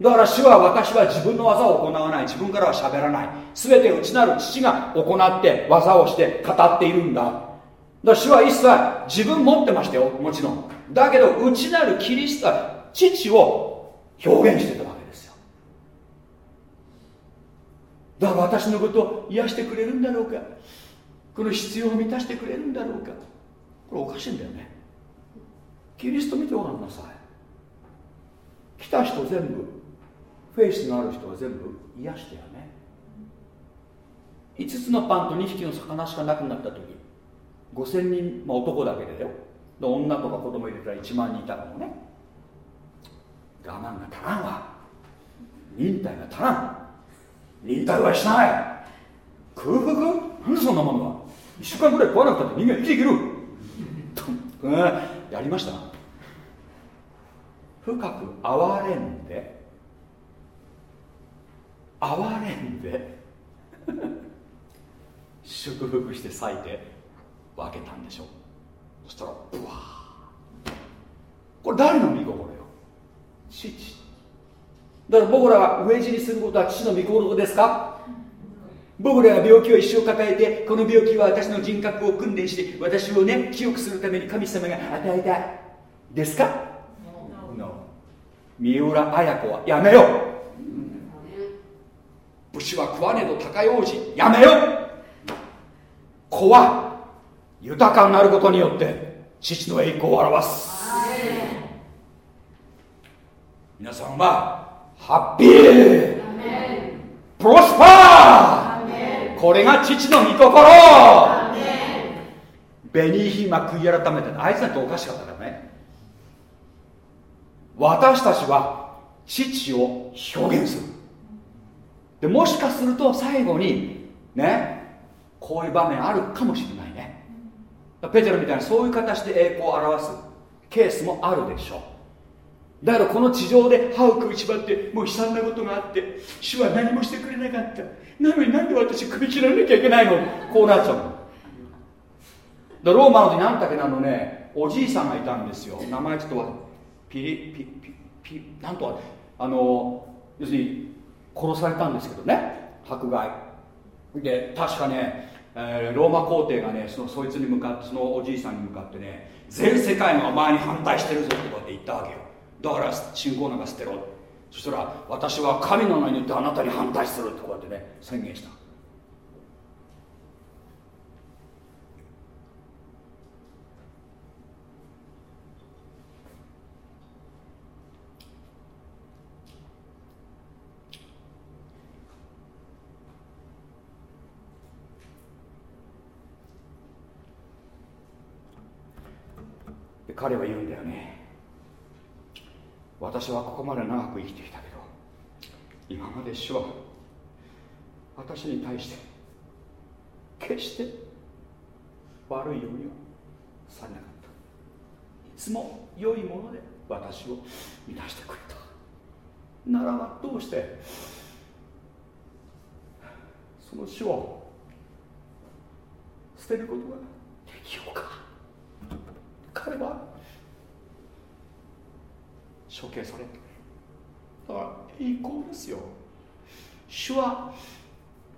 だから主は私は自分の技を行わない。自分からは喋らない。全て内なる父が行って技をして語っているんだ。だ主は一切自分持ってましたよもちろん。だけど内なるキリストは父を表現してたわけですよ。だから私のことを癒してくれるんだろうか。この必要を満たしてくれるんだろうか。これおかしいんだよね。キリスト見てごらんなさい。来た人全部フェイスのある人は全部癒してよね。5つのパンと2匹の魚しかなくなった時5000人、まあ、男だけでよ。女とか子供入れたら1万人いたかもね。我慢が足らんわ。忍耐が足らん。忍耐はしない。空腹？なんでそんなものは1週間ぐらい食わなくたって人間生きていけるやりました？深く哀れんで。哀れんで。祝福して咲いて。分けたんでしょそしたらブワー。これ誰の御心よ？父。だから僕らが飢え死にすることは父の御心ですか？僕らが病気を一生抱えてこの病気は私の人格を訓練して私をね清くするために神様が与えたですか、no. 三浦綾子はやめよ武士は食わねど高い王子やめよ子は豊かになることによって父の栄光を表す。皆さんはハッピー。プロスパー。これが父の御心。紅ひま悔い改めてあいつなんておかしかったからね。私たちは父を表現する。でもしかすると最後にねこういう場面あるかもしれない。ペテロみたいにそういう形で栄光を表すケースもあるでしょう。だからこの地上で歯を食いしばってもう悲惨なことがあって主は何もしてくれなかった。なのになんで私首切らなきゃいけないの？こうなっちゃうでローマの時何だっけなのねおじいさんがいたんですよ。名前ちょっとはピリピピピなんとあの要するに殺されたんですけどね。迫害。で確かね、えー、ローマ皇帝がねそのそいつに向かってそのおじいさんに向かってね全世界のお前に反対してるぞってこうやって言ったわけよ。だから信仰なんか捨てろ。そしたら私は神の名によってあなたに反対するってこうやってね宣言した。彼は言うんだよね。私はここまで長く生きてきたけど今まで主は私に対して決して悪いようにはされなかった。いつも良いもので私を満たしてくれた。ならばどうしてその主を捨てることができようか。彼は処刑されだから栄光ですよ。主は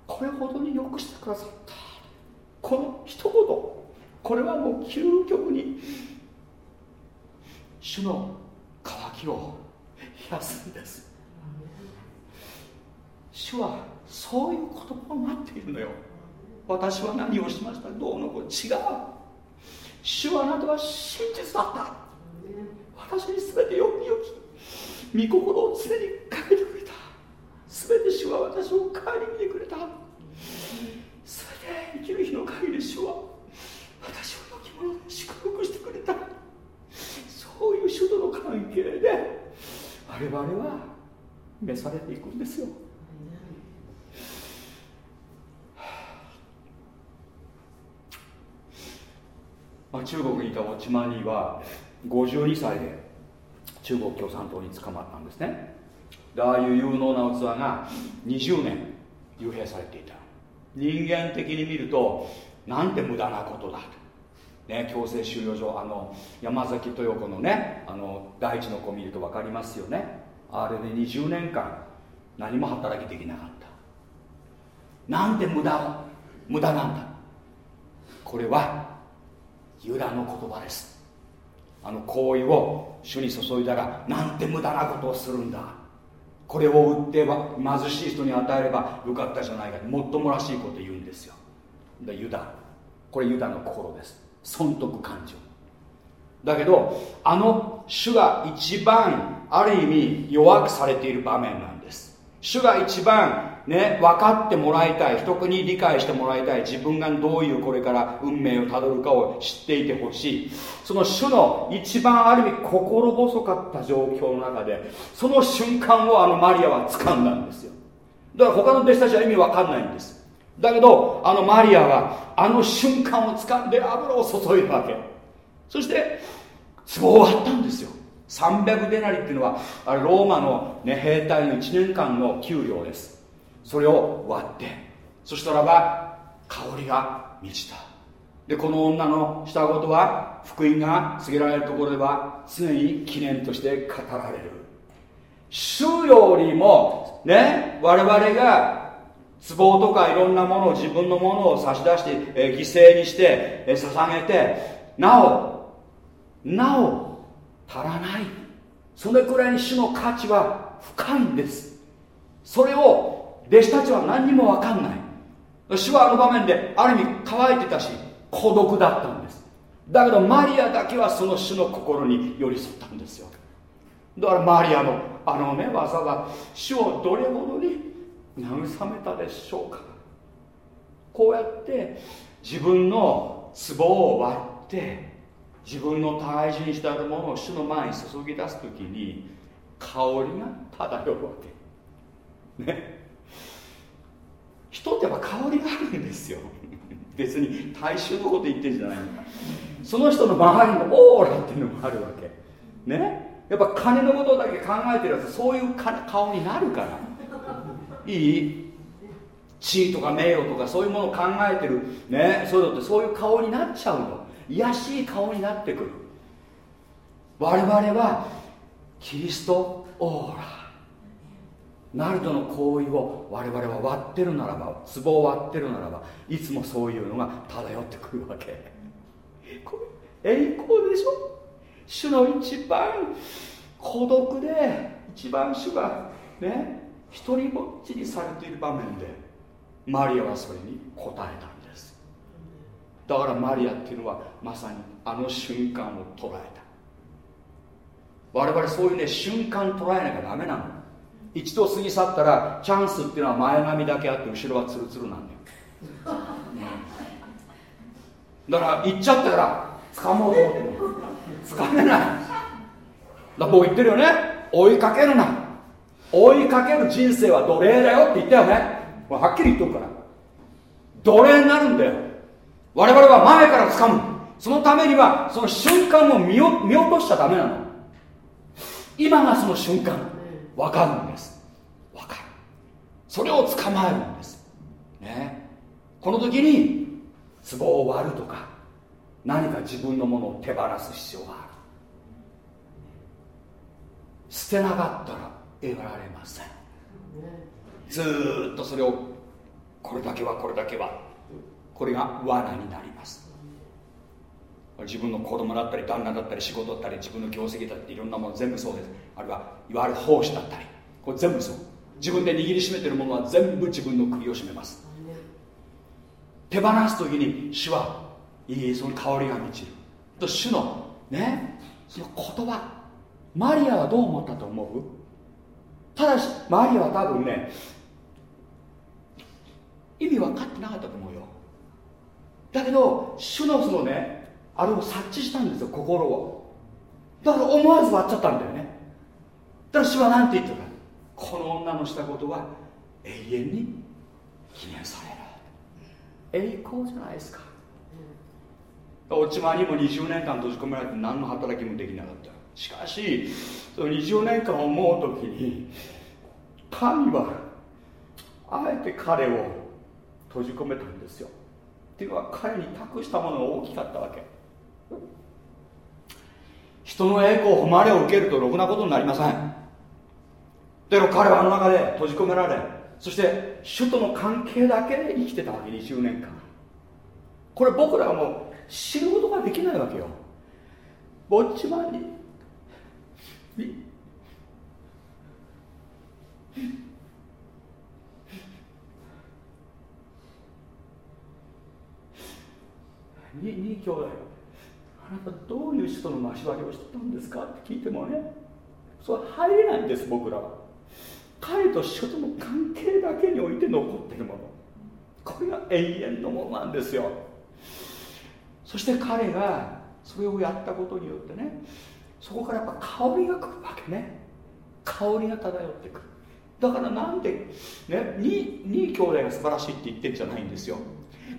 これほどによくしてくださった。この一言。これはもう究極に主の渇きを癒すんです。主はそういう言葉を待っているのよ。私は何をしました？どうのこう？違う。主はあなたは真実だった。私に全てよきよき御心を常に変えてくれた。全て主は私を顧みてくれた。全て生きる日の限り主は私を良き者で祝福してくれた。そういう主との関係で我々は召されていくんですよ。まあ、中国にいたオチマニーは52歳で中国共産党に捕まったんですね。でああいう有能な器が20年幽閉されていた。人間的に見るとなんて無駄なことだと、ね、強制収容所あの山崎豊子のねあの第一の子見ると分かりますよね。あれで20年間何も働きできなかった。なんて無駄無駄なんだ。これはユダの言葉です。あの行為を主に注いだらなんて無駄なことをするんだ。これを売っては貧しい人に与えればよかったじゃないか。もっともらしいこと言うんですよ。でユダ。これユダの心です。損得感情。だけどあの主が一番ある意味弱くされている場面なんです。主が一番ね、分かってもらいたい人に理解してもらいたい自分がどういうこれから運命をたどるかを知っていてほしい。その主の一番ある意味心細かった状況の中でその瞬間をあのマリアは掴んだんですよ。だから他の弟子たちは意味分かんないんです。だけどあのマリアはあの瞬間を掴んで油を注いだわけ。そして壺を割ったんですよ。300デナリっていうのはローマの、ね、兵隊の1年間の給料です。それを割ってそしたらば香りが満ちた。でこの女のしたことは福音が告げられるところでは常に記念として語られる。主よりもね我々が壺とかいろんなものを自分のものを差し出して、え犠牲にして、え捧げてなおなお足らない。それくらいに主の価値は深いんです。それを弟子たちは何にも分かんない。主はあの場面である意味乾いてたし孤独だったんです。だけどマリアだけはその主の心に寄り添ったんですよ。だからマリアのあのね技は主をどれほどに慰めたでしょうか。こうやって自分の壺を割って自分の大事にしてあるものを主の前に注ぎ出す時に香りが漂うわけ。ね。人ってやっぱ香りがあるんですよ。別に大衆のこと言ってんじゃないのその人の周りのオーラっていうのもあるわけ。ね。やっぱ金のことだけ考えてるやつそういう顔になるから。いい？地位とか名誉とかそういうものを考えてる。ね。そういうのってそういう顔になっちゃうの。卑しい顔になってくる。我々はキリストオーラ。ナルトの行為を我々は割ってるならば壺を割ってるならばいつもそういうのが漂ってくるわけ。これ栄光でしょ？主の一番孤独で一番主がね一人ぼっちにされている場面でマリアはそれに応えた。だからマリアっていうのはまさにあの瞬間を捉えた。我々そういうね瞬間捉えなきゃダメなの。一度過ぎ去ったらチャンスっていうのは前髪だけあって後ろはツルツルなんだよ、だから行っちゃったから掴もうと思っても掴めない。だ僕言ってるよね。追いかけるな。追いかける人生は奴隷だよって言ったよね。はっきり言っとくから。奴隷になるんだよ。我々は前から掴む。そのためにはその瞬間を見見落としちゃダメなの。今がその瞬間分かるんです。分かる。それを捕まえるんです。ね。この時に壺を割るとか何か自分のものを手放す必要がある。捨てなかったら得られません。ずっとそれをこれだけはこれだけはこれが罠になります。自分の子供だったり旦那だったり仕事だったり自分の業績だったりいろんなもの全部そうです。あるいはいわゆる奉仕だったり。これ全部そう。自分で握りしめてるものは全部自分の首を絞めます。手放す時に主はいいその香りが満ちる。と主のねその言葉マリアはどう思ったと思う？ただしマリアは多分ね意味分かってなかったと思うよ。だけど主のそのねあれを察知したんですよ心を。だから思わず割っちゃったんだよね。だから主は何て言ったか。この女のしたことは永遠に記念される。栄光じゃないですか。落ち葉にも20年間閉じ込められて何の働きもできなかった。しかしその20年間思う時に神はあえて彼を閉じ込めたんですよ。っていうのは彼に託したものが大きかったわけ。人の栄光誉れを受けるとろくなことになりません。でも彼はあの中で閉じ込められそして主との関係だけで生きてたわけ20年間。これ僕らはもう知ることができないわけよ。ぼっちまんににに兄弟あなたどういう人の交わりをしてたんですかって聞いてもね。それ入れないんです僕らは。彼と主との関係だけにおいて残ってるもの。これが永遠のものなんですよ。そして彼がそれをやったことによってねそこからやっぱ香りが来るわけね。香りが漂ってくる。だからなんでね2兄弟が素晴らしいって言ってるんじゃないんですよ。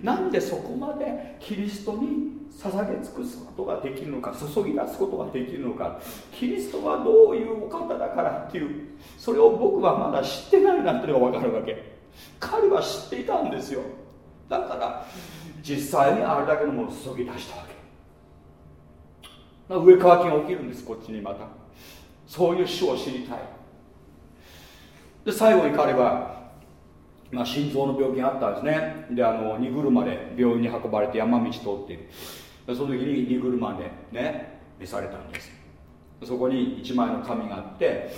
なんでそこまでキリストに捧げ尽くすことができるのか注ぎ出すことができるのかキリストはどういうお方だからっていうそれを僕はまだ知ってないなんてのが分かるわけ。彼は知っていたんですよ。だから実際にあれだけのものを注ぎ出したわけ。上乾きが起きるんですこっちにまた。そういう主を知りたい。で最後に彼はまあ、心臓の病気があったんですね。であの荷車で病院に運ばれて山道通っている。その時に荷車でね召されたんですそこに一枚の紙があって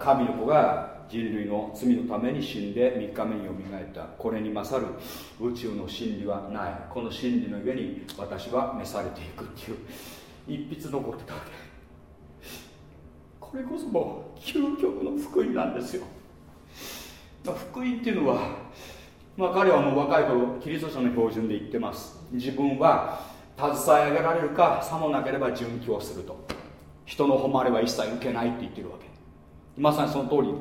神の子が人類の罪のために死んで3日目によみがえった。これに勝る宇宙の真理はない。この真理の上に私は召されていくっていう。一筆残ってたわけ。これこそもう究極の福音なんですよ。福音っていうのは、まあ、彼はもう若い頃キリスト者の標準で言ってます。自分は携え上げられるかさもなければ殉教すると。人の誉れは一切受けないって言ってるわけ。まさにその通り。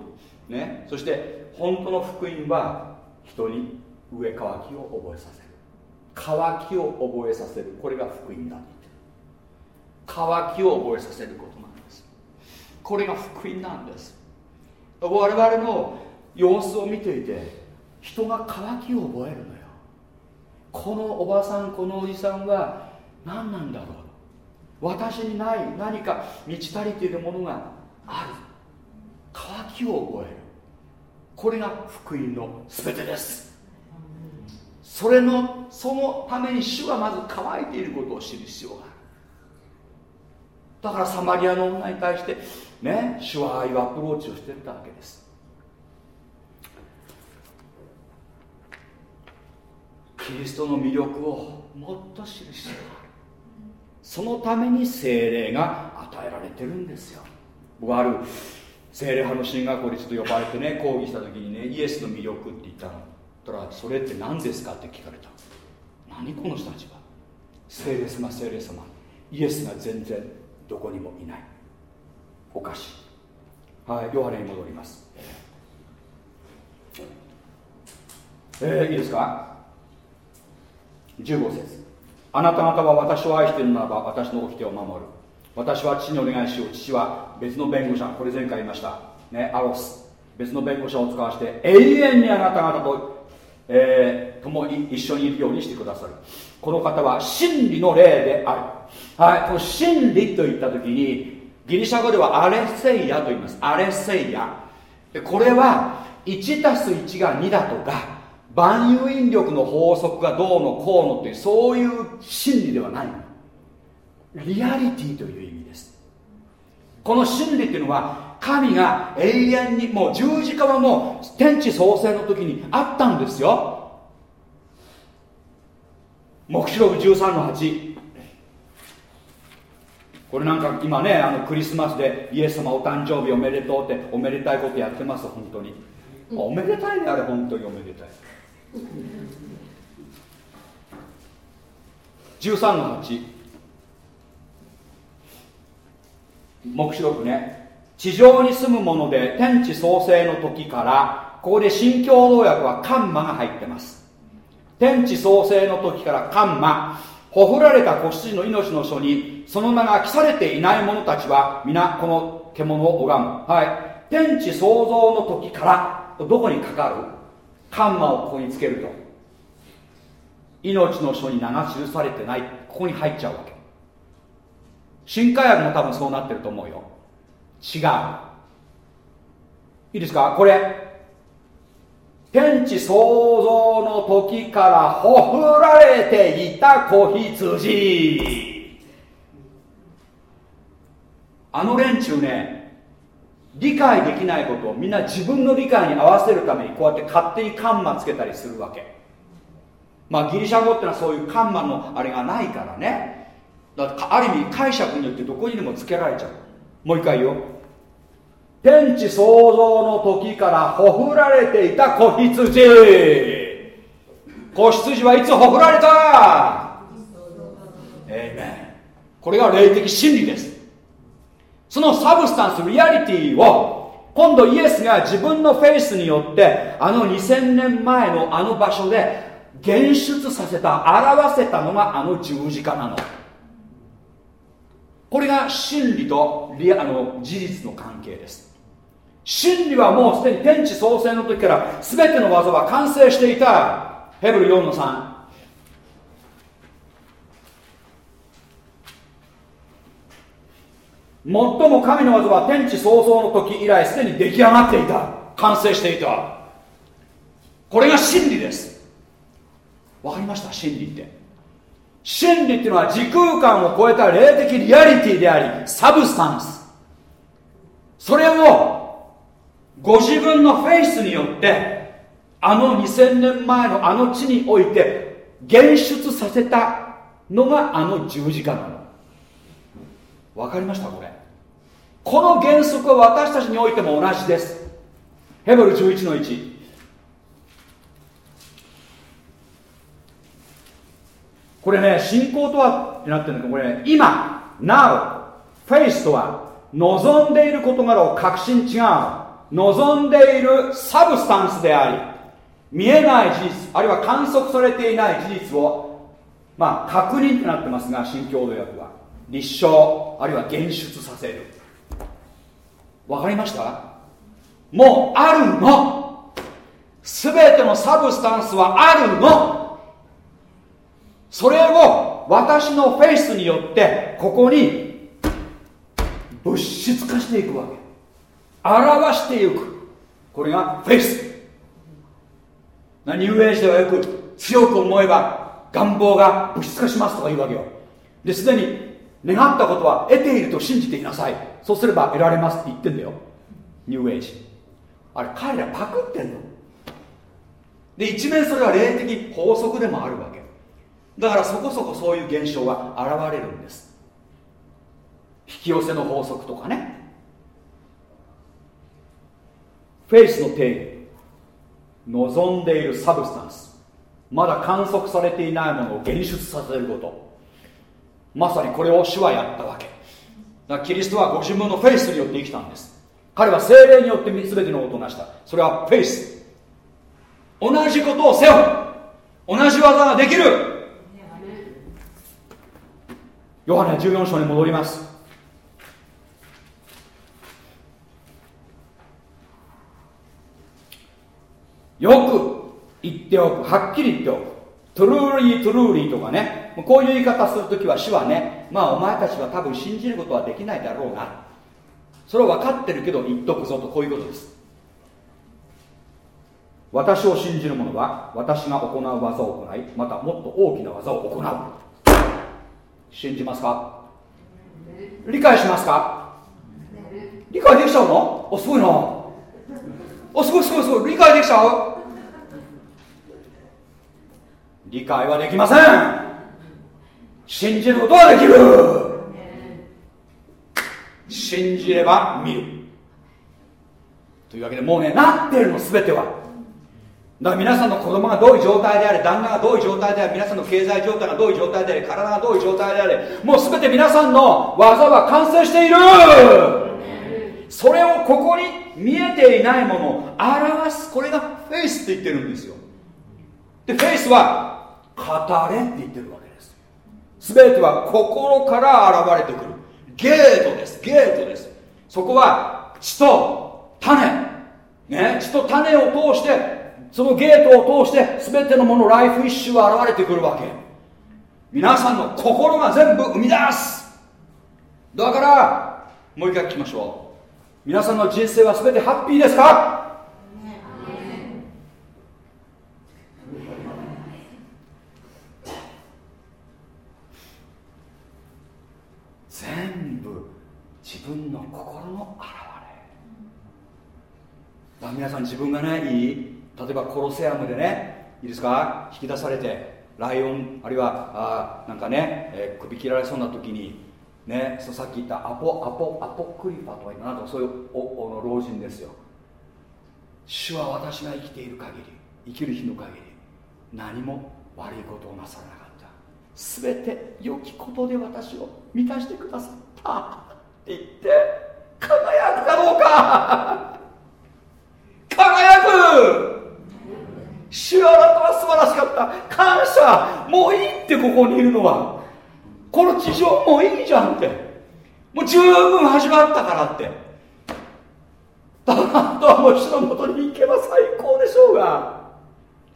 ね。そして本当の福音は人に上乾きを覚えさせる。乾きを覚えさせる。これが福音だってる。乾きを覚えさせることなんです。これが福音なんです。我々の様子を見ていて人が渇きを覚えるのよ。このおばさんこのおじさんは何なんだろう。私にない何か満ち足りているものがある。渇きを覚える。これが福音の全てです。それのそのために主がまず乾いていることを知る必要がある。だからサマリアの女に対してね主はああいうアプローチをしてたわけです。キリストの魅力をもっと知る必要がある。そのために精霊が与えられてるんですよ。僕ある精霊派の進学校でちょっと呼ばれてね講義した時にねイエスの魅力って言ったの。たらそれって何ですかって聞かれた。何この人たちは精霊様精霊様。イエスが全然どこにもいない。おかしい。はいヨハネに戻ります。えー、いいですか？15節。あなた方は私を愛しているならば私の掟を守る。私は父にお願いしよう。父は別の弁護者これ前回言いました。ねアロス。別の弁護士を使わせて永遠にあなた方と、えー、共に一緒にいるようにしてくださる。この方は真理の霊である。はい。この真理といった時にギリシャ語ではアレセイヤと言います。アレセイヤ。これは1たす1が2だとか万有引力の法則がどうのこうのっていうそういう真理ではないリアリティという意味です。この真理っていうのは神が永遠にもう十字架はもう天地創生の時にあったんですよ。黙示録13の8これなんか今ねあのクリスマスでイエス様お誕生日おめでとうっておめでたいことやってます本当に。おめでたいねあれ本当におめでたい。13の8黙示録ね。地上に住むもので天地創生の時からここで新共同訳はカンマが入ってます。天地創生の時からカンマ。ほふられた子羊の命の書にその名が記されていない者たちは皆この獣を拝む。はい。天地創造の時からどこにかかる？カンマをここにつけると。命の書に名が記されてない。ここに入っちゃうわけ。新海薬も多分そうなってると思うよ。違う。いいですか？これ。天地創造の時からほふられていた子羊。あの連中ね理解できないことをみんな自分の理解に合わせるためにこうやって勝手にカンマつけたりするわけ。まあギリシャ語ってのはそういうカンマのあれがないからね。だからある意味解釈によってどこにでもつけられちゃう。もう一回言おう。天地創造の時からほふられていた子羊。子羊はいつほふられた？えこれが霊的真理ですその substance reality を今度イエスが自分のフェイスによってあの2000年前のあの場所で現出させた表せたのがあの十字架なの。これが真理とリアの事実の関係です。真理はもうすでに天地創生の時から全ての技は完成していた。ヘブル4の3最も神の技は天地創造の時以来すでに出来上がっていた。完成していた。これが真理です。わかりました？真理って。真理っていうのは時空間を超えた霊的リアリティであり substance。それをご自分のフェイスによってあの2000年前のあの地において現出させたのがあの十字架なの。わかりましたこれ。この原則は私たちにおいても同じです。ヘブル11の1これね信仰とはってなってるんだけどこれ、ね、今 Now フェイスとは望んでいる事柄を確信違う。望んでいるサブスタンスであり見えない事実あるいは観測されていない事実をまあ確認ってなってますが新共同訳は。立証あるいは現出させる。わかりました？もうあるの。全てのサブスタンスはあるの。それを私のフェイスによってここに物質化していくわけ。表していく。これがフェイス。ニューエイジではよく強く思えば願望が物質化しますとか言うわけよ。ですでに願ったことは得ていると信じていなさい。そうすれば得られますって言ってんだよ。ニューエイジ。あれ彼らパクってんの。で一面それは霊的法則でもあるわけ。だからそこそこそういう現象が現れるんです。引き寄せの法則とかね。フェイスの定義。望んでいる substance。まだ観測されていないものを現出させること。まさにこれを主はやったわけ。だキリストはご自分のフェイスによって生きたんです。彼は聖霊によって全てのことを成した。それはフェイス。同じことをせよ同じ技ができる。ヨハネ14章に戻ります。よく言っておく。はっきり言っておく。 truly truly とかね。こういう言い方するときは主はねまあお前たちは多分信じることはできないだろうがそれは分かってるけど言っとくぞとこういうことです。私を信じる者は私が行う技を行いまたもっと大きな技を行う。信じますか？理解しますか？理解できちゃうの？おすごいな。おすごいすごいすごい。理解できちゃう？理解はできません。信じることはできる。信じれば見る。というわけでもうねなってるの全ては。だから皆さんの子供がどういう状態であれ旦那がどういう状態であれ皆さんの経済状態がどういう状態であれ体がどういう状態であれもう全て皆さんの技は完成している。それをここに見えていないものを表すこれがフェイスって言ってるんですよ。でフェイスは語れって言ってるわ全ては心から現れてくる。ゲートです。ゲートです。そこは血と種。ね？血と種を通してそのゲートを通して全てのものライフイッシュが現れてくるわけ。皆さんの心が全部生み出す。だからもう一回聞きましょう。皆さんの人生は全てハッピーですか？全部自分の心の表れ。皆さん自分がねいい例えばコロセアムでねいいですか？引き出されてライオンあるいはあなんかね、えー、首切られそうな時にね、さっき言ったアポアポアポクリファとはなんかそういうおの老人ですよ。主は私が生きている限り生きる日の限り何も悪いことをなさらなかった。全て良きことで私を満たしてくださった。って言って輝くかどうか。輝く。主あなたは素晴らしかった。感謝。もういいってここにいるのは。この地上もういいじゃんって。もう十分始まったからって。だからあとはもう主のもとに行けば最高でしょうが。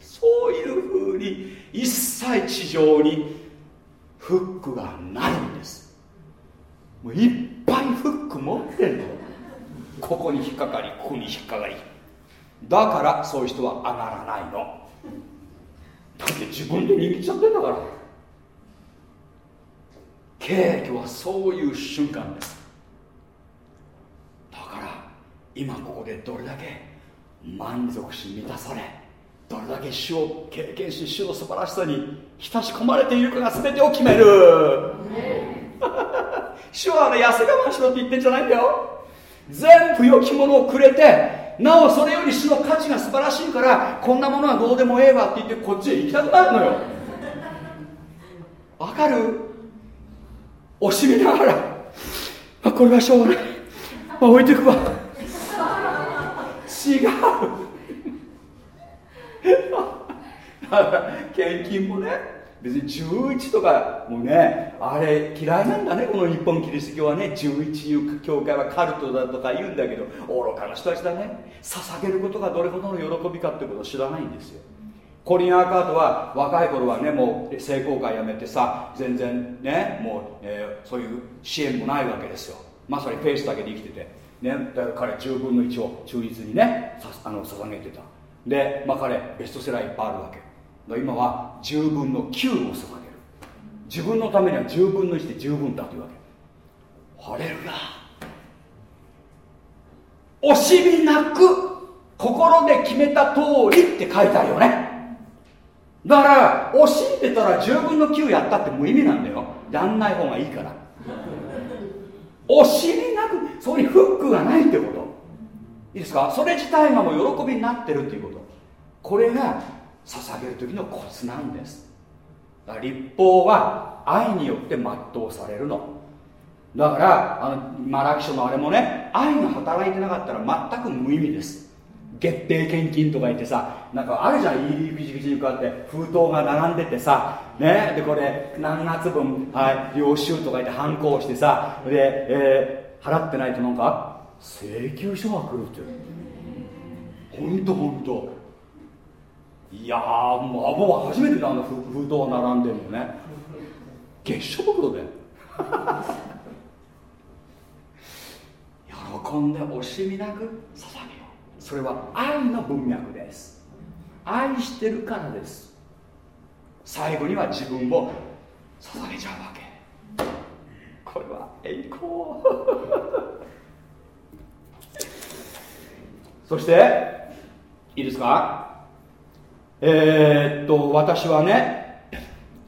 そういうふうに一切地上にフックがないんです。もういっぱいフック持ってんの。ここに引っかかりここに引っかかり。だからそういう人は上がらないの。だって自分で握っちゃってんだから。景挙はそういう瞬間です。だから今ここでどれだけ満足し満たされどれだけ主を経験し主の素晴らしさに親し込まれているかが全てを決める。主はね痩せ我慢しろって言ってんじゃないんだよ。全部良きものをくれてなおそれより主の価値が素晴らしいからこんなものはどうでもええわって言ってこっちへ行きたくなるのよ。わかる？惜しみながら、まあ、これはしょうがない、まあ、置いてくわ。違う。献金もね別に11とかもうねあれ嫌いなんだねこの日本キリスト教はね。11いう教会はカルトだとか言うんだけど愚かな人たちだね。捧げることがどれほどの喜びかってことを知らないんですよ。コリン・アーカートは若い頃はねもう聖公会やめてさ全然ねもう、えー、そういう支援もないわけですよ。まさにフェイスだけで生きてて、ね、だから彼10分の1を忠実にねあの捧げてた。で、まあ、彼ベストセラーいっぱいあるわけ。今は10分の9を捧げる。自分のためには10分の1で十分だというわけ。ハレルヤ惜しみなく心で決めた通りって書いてあるよね。だから惜しんでたら10分の9やったって無意味なんだよ。やんない方がいいから。惜しみなくそこにフックがないってこと。いいですか？それ自体がもう喜びになってるっていうことこれが捧げる時のコツなんです。立法は愛によって全うされるの。だからあのマラキ書のあれもね愛が働いてなかったら全く無意味です。月餅献金とか言ってさなんかあるじゃんいいビチビチにこうやって封筒が並んでてさねでこれ何月分はい領収とか言って反抗してさで、えー、払ってないとなんか請求書が来るってほんとほんと。いやーもう僕初めてだあの封筒並んでるのね。月謝袋で。喜んで惜しみなく捧げよそれは愛の文脈です。愛してるからです。最後には自分を捧げちゃうわけ。これは栄光。そしていいですか？えー、っと私はね、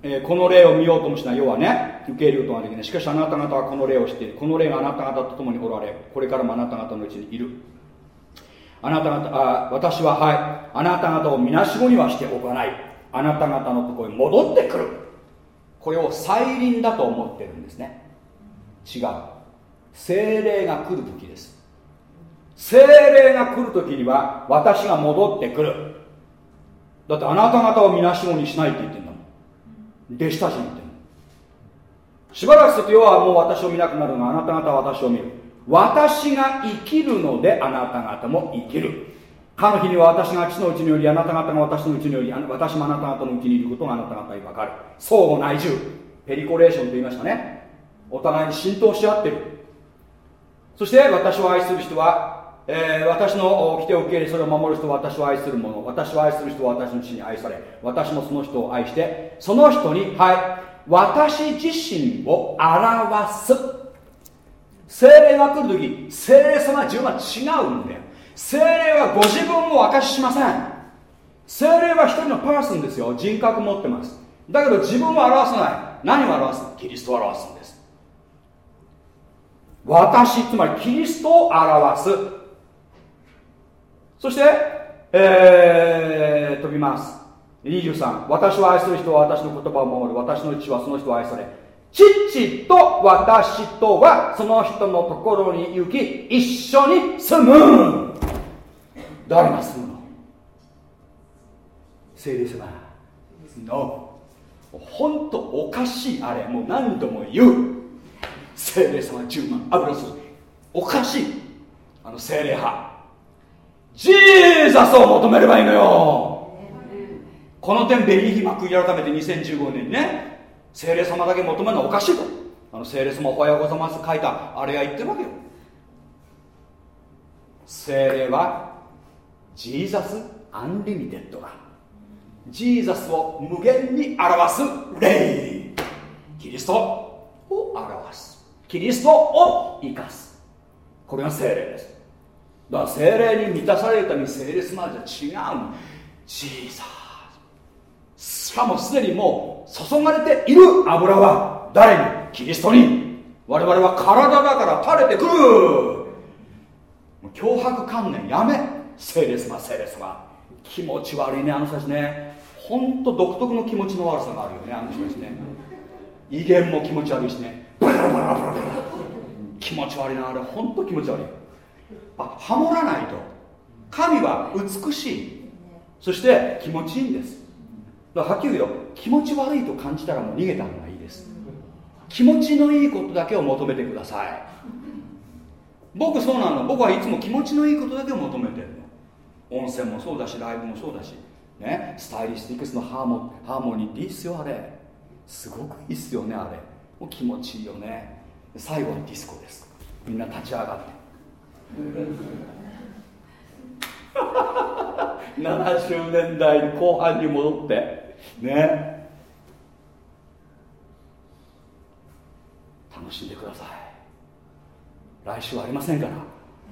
えー、この例を見ようともしない。要はね受け入れることができないしかしあなた方はこの例を知っている。この例があなた方と共におられこれからもあなた方のうちにいる。あなた方あ私ははい。あなた方をみなしごにはしておかない。あなた方のところに戻ってくる。これを再臨だと思ってるんですね。違う。精霊が来る時です。精霊が来る時には私が戻ってくる。だってあなた方をみなしごにしないって言ってんだもん。弟子たちに言ってんの。しばらくすると要はもう私を見なくなるがあなた方は私を見る。私が生きるのであなた方も生きる。かの日には私が父のうちによりあなた方が私のうちにより私もあなた方のうちにいることがあなた方に分かる。相互内住。ペリコレーションと言いましたね。お互いに浸透し合ってる。そして私を愛する人は、えー、私の掟を受け入れそれを守る人私を愛する者私を愛する人は私の父に愛され私もその人を愛してその人にはい私自身を表す。精霊が来る時精霊様は自分は違うんだよ。精霊はご自分を明かししません。精霊は一人のパーソンですよ。人格持ってます。だけど自分を表さない。何を表す？キリストを表すんです。私つまりキリストを表す。そして、えー、飛びます。23私を愛する人は私の言葉を守る。私の父はその人を愛され父と私とはその人のところに行き一緒に住む。誰が住むの？聖霊様。No 本当おかしいあれ。もう何度も言う。聖霊様10万油すおかしい。あの聖霊派。ジーザスを求めればいいのよ。この点ベリーヒマ悔い改めて2015年にね聖霊様だけ求めるのはおかしいと。あの聖霊様おはようございます書いたあれが言ってるわけよ。聖霊は Jesus unlimited だ。 Jesus を無限に表す霊。キリストを表す。キリストを生かす。これが聖霊ですだから聖霊に満たされるために聖霊様じゃ違う Jesus しかもすでにもう注がれている油は誰に？キリストに。我々は体だから垂れてくる。脅迫観念やめ。聖霊様聖霊様。気持ち悪いねあの人たちね。ほんと独特の気持ちの悪さがあるよねあの人たちね。威厳も気持ち悪いしね。気持ち悪いなあれ。ほんと気持ち悪い。ハモらないと。神は美しい。そして気持ちいいんです。だからはっきり言うよ。気持ち悪いと感じたらもう逃げた方がいいです。気持ちのいいことだけを求めてください。僕そうなの。僕はいつも気持ちのいいことだけを求めてるの。温泉もそうだしライブもそうだし。ね。スタイリスティックスのハーモハーモニーっていいっすよあれ。すごくいいっすよねあれ。もう気持ちいいよね。最後にディスコです。みんな立ち上がって。70年代後半に戻ってね。楽しんでください。来週はありませんから。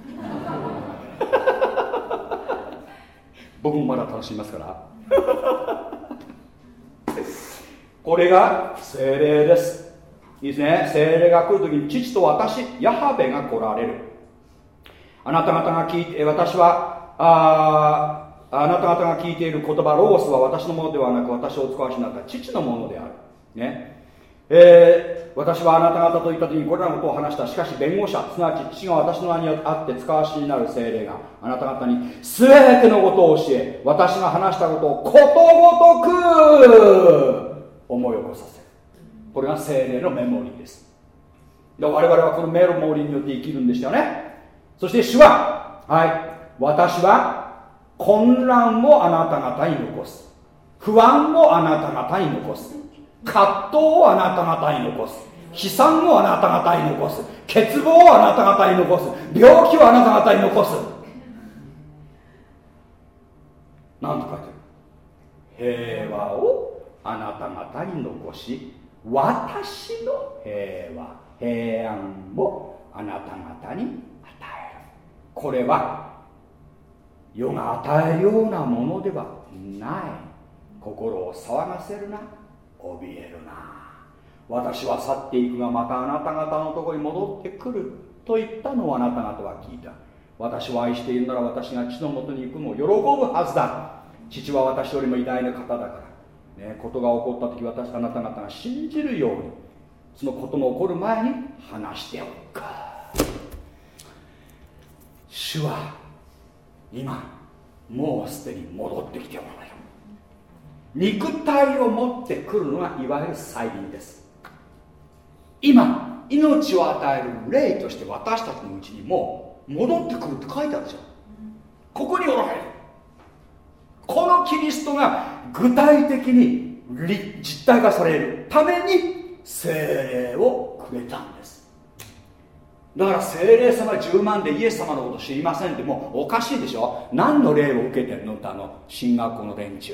僕もまだ楽しみますから。これが精霊です。いいですね。精霊が来るときに父と私ヤハベが来られる。あなた方が聞いて私はああなた方が聞いている言葉ロゴスは私のものではなく私をお使わしになった父のものである。ね。えー、私はあなた方と言った時にこれらのことを話したしかし弁護者すなわち父が私の名にあって使わしになる精霊があなた方に全てのことを教え私が話したことをことごとく思い起こさせる。これが精霊のメモリーです。我々はこのメモリーによって生きるんでしたよね。そして主ははい私は混乱をあなた方に残す。不安をあなた方に残す。葛藤をあなた方に残す。悲惨をあなた方に残す。欠乏をあなた方に残す。病気をあなた方に残す。何と書いてる。平和をあなた方に残し私の平和平安をあなた方にこれは世が与えるようなものではない。心を騒がせるな。怯えるな。私は去っていくがまたあなた方のとこに戻ってくる。と言ったのをあなた方は聞いた。私を愛しているなら私が父のもとに行くのを喜ぶはずだ。父は私よりも偉大な方だから、ね、ことが起こった時私あなた方が信じるように。そのことの起こる前に話しておく。か主は今もうすでに戻ってきておられる。肉体を持ってくるのがいわゆる再臨です。今命を与える霊として私たちのうちにも戻ってくるって書いてあるでしょここにおられる。このキリストが具体的に実体化されるために精霊をくれたんだから精霊様10万でイエス様のこと知りませんってもうおかしいでしょ。何の霊を受けてるの？ってあの進学校の連中。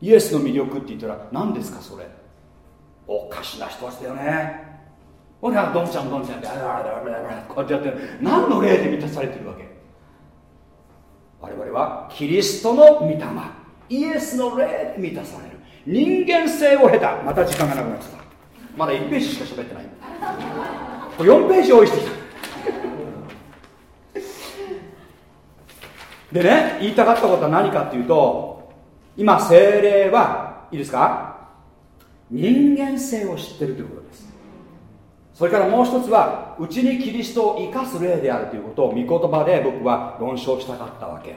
イエスの魅力って言ったら何ですかそれ？おかしな人たちだよね。俺はどんちゃんどんちゃんって。こうやってやって何の霊で満たされてるわけ我々はキリストの御霊イエスの霊で満たされる人間性を経たまた時間がなくなっちゃったまだ1ページしか喋ってない4ページ用意してきたでね言いたかったことは何かっていうと今精霊はいいですか？人間性を知ってるということです。それからもう一つはうちにキリストを生かす霊であるということを御言葉で僕は論証したかったわけ。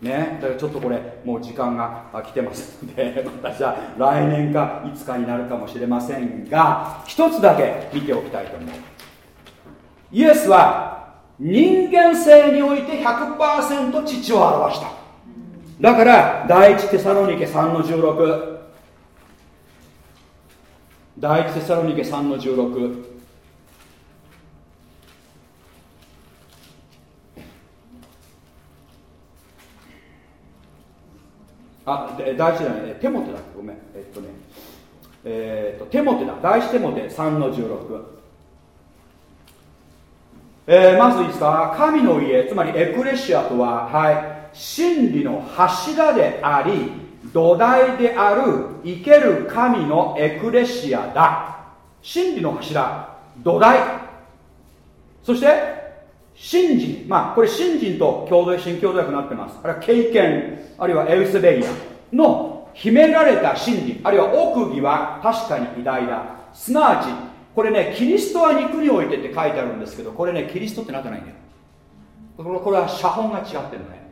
ね。だからちょっとこれもう時間が来てますので 私は来年かいつかになるかもしれませんが一つだけ見ておきたいと思う。イエスは人間性において100%父を表した。だから第一テサロニケ3の16第一テサロニケ3の16あ大事じゃないねテモテだ。ごめん。えっとね。えー、っとテモテだ。第一テモテ3の16えー、まずいいですか神の家つまりエクレシアとははい真理の柱であり土台である生ける神のエクレシアだ。真理の柱土台。そして信心まあこれ信心と共同新共同訳になってます。あれは経験あるいはエウセベイアの秘められた真理。あるいは奥義は確かに偉大だ。すなわちこれねキリストは肉においてって書いてあるんですけどこれねキリストってなってないんだよ。これは写本が違ってるのね。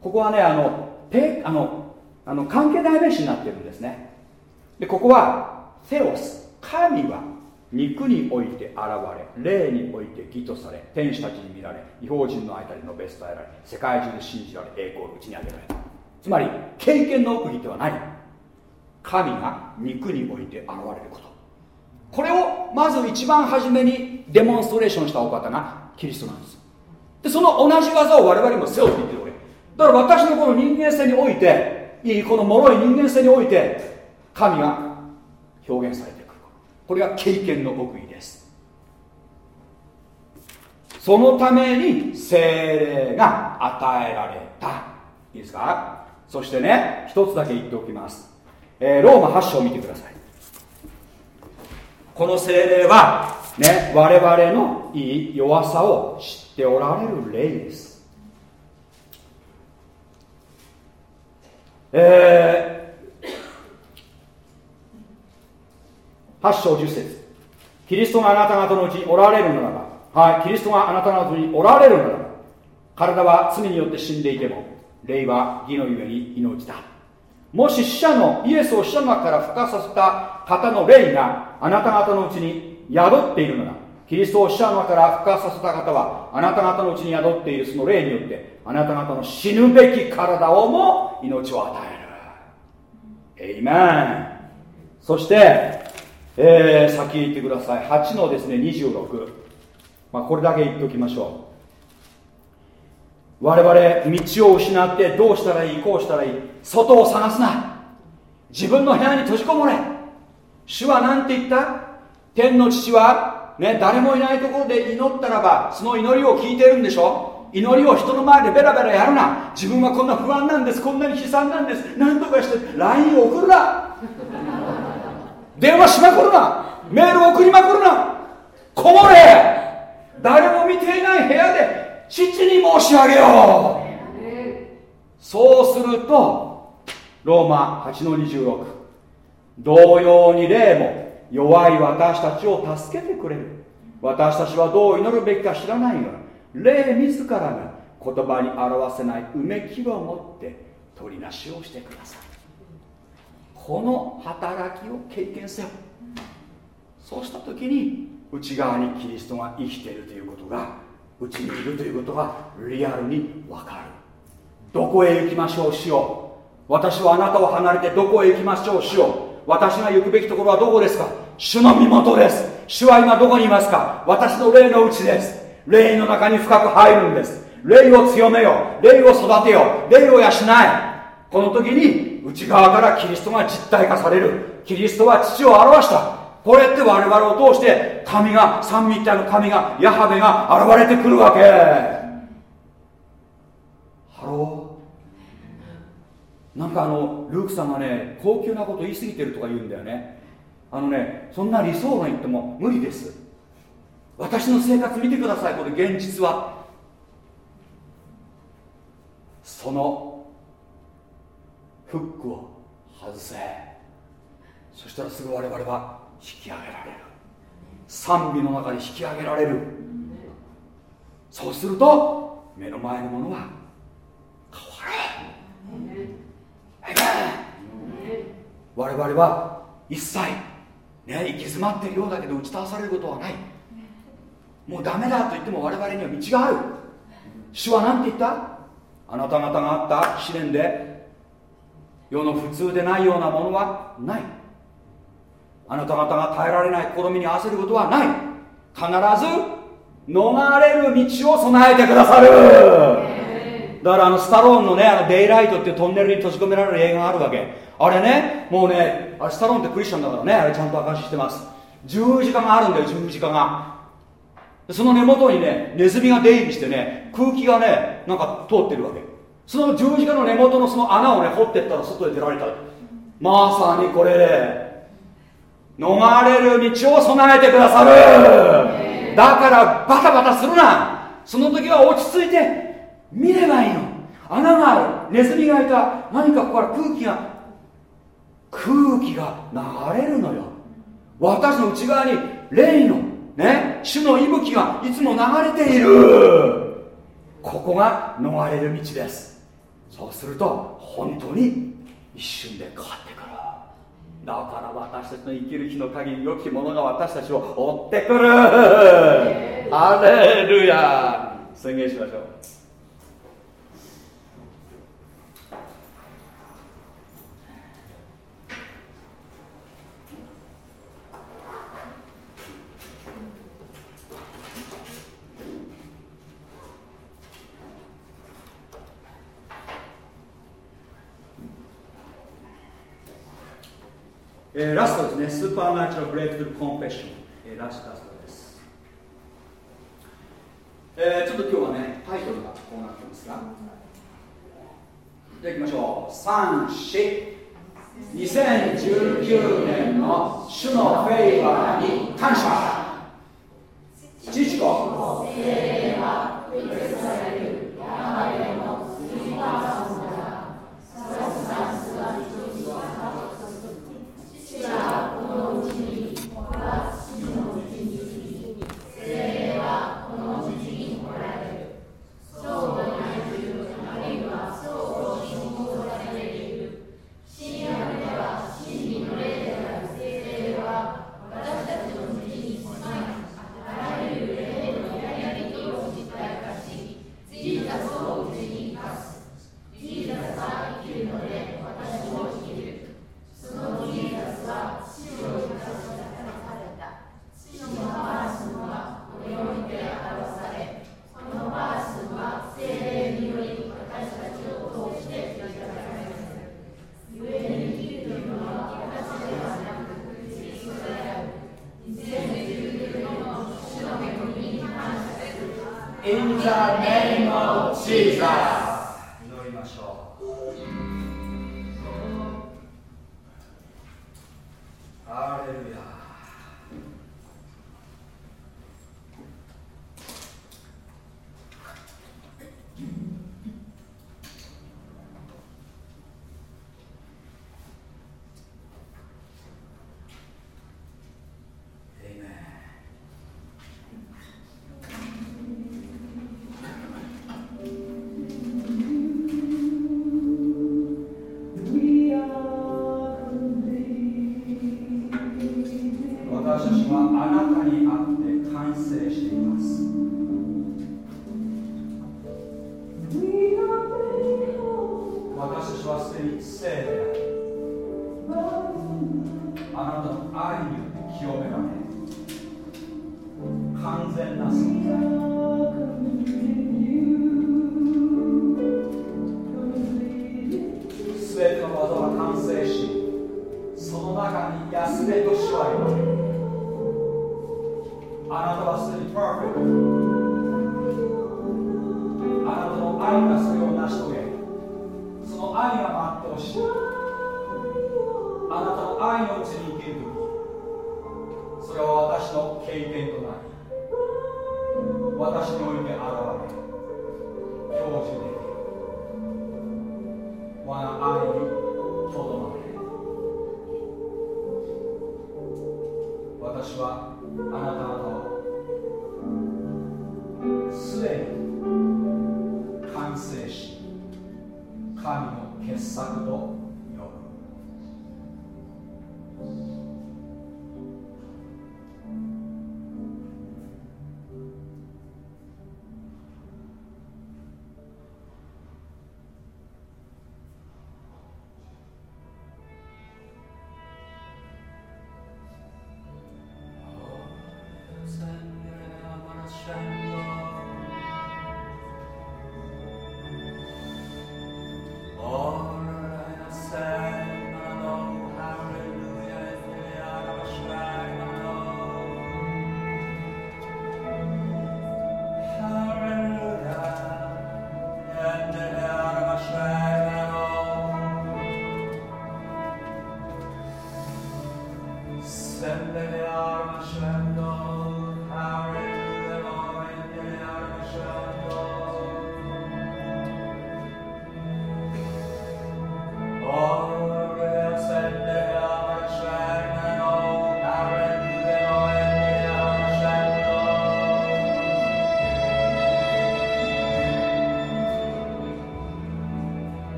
ここはねあのペあのあの関係代名詞になってるんですね。でここはセオス神は肉において現れ霊において義とされ天使たちに見られ違法人の間に述べ伝えられ世界中で信じられ栄光のうちに挙げられた。つまり経験の奥義ではない。神が肉において現れること。これをまず一番初めにデモンストレーションしたお方がキリストなんです。でその同じ技を我々も背負っていってるわけだから私のこの人間性においていいこの脆い人間性において神が表現されてこれが経験の極意です。そのために精霊が与えられた。いいですか？そしてね一つだけ言っておきます、えー、ローマ8章を見てください。この精霊はね我々のいい弱さを知っておられる霊です。えー8章10節。キリストがあなた方のうちにおられるならばはいキリストがあなた方のうちにおられるならば体は罪によって死んでいても霊は義のゆえに命だ。もし死者のイエスを死者の中から復活させた方の霊があなた方のうちに宿っているならキリストを死者の中から復活させた方はあなた方のうちに宿っているその霊によってあなた方の死ぬべき体をも命を与える。エイメンそしてえー、先言ってください。8のですね26、まあ、これだけ言っておきましょう。我々道を失ってどうしたらいいこうしたらいい外を探すな。自分の部屋に閉じこもれ。主は何て言った？天の父は、ね、誰もいないところで祈ったらばその祈りを聞いてるんでしょ？祈りを人の前でベラベラやるな。自分はこんな不安なんです。こんなに悲惨なんです。何とかして LINE を送るな。電話しまくるな。メールを送りまくるな。こもれ。誰も見ていない部屋で父に申し上げよう。そうするとローマ8の26同様に霊も弱い私たちを助けてくれる。私たちはどう祈るべきか知らないが霊自らが言葉に表せないうめきを持って取りなしをしてください。この働きを経験せよ。そうした時に内側にキリストが生きているということがうちにいるということがリアルに分かる。どこへ行きましょうしよう。私はあなたを離れてどこへ行きましょうしよう。私が行くべきところはどこですか？主の身元です。主は今どこにいますか？私の霊のうちです。霊の中に深く入るんです。霊を強めよ霊を育てよ霊を養え。この時に内側からキリストが実体化される。キリストは父を表した。これって我々を通して神が三位一体の神がヤハウェが現れてくるわけ。 hello。なんかあのルークさんがね高級なこと言い過ぎてるとか言うんだよね。あのねそんな理想論言っても無理です。私の生活見てくださいこれ現実は。そのフックを外せ。そしたらすぐ我々は引き上げられる。賛美の中に引き上げられる。そうすると目の前のものは変わる。我々は一切ね行き詰まっているようだけど打ち倒されることはない。もうダメだと言っても我々には道がある。主は何て言った？あなた方があった試練で世の普通でないようなものはない。あなた方が耐えられない試みに焦ることはない。必ず逃れる道を備えてくださる。だからあのスタローンのねあのデイライトっていうトンネルに閉じ込められる映画があるわけ。あれねもうねあれスタローンってクリスチャンだからねあれちゃんと証ししてます。十字架があるんだよ十字架が。その根元にねネズミが出入りしてね空気がねなんか通ってるわけ。その十字架の根元のその穴をね掘ってったら外へ出られた。まさにこれ。逃れる道を備えてくださる。だからバタバタするな。その時は落ち着いて見ればいいの。穴がある。ネズミがいた。何かここから空気が空気が流れるのよ。私の内側に霊のね主の息吹がいつも流れている。ここが逃れる道です。そうすると本当に一瞬で変わってくる。だから私たちの生きる日の限り良きものが私たちを追ってくる。アレルヤ宣言しましょう。えー、ラストですね、 Supernatural Breakthrough Confession、えー、ラストです。えー、ちょっと今日はね、タイトルがこうなってますが、じゃあいきましょう。3、4、2019年の主のフェイバーに感謝。父子。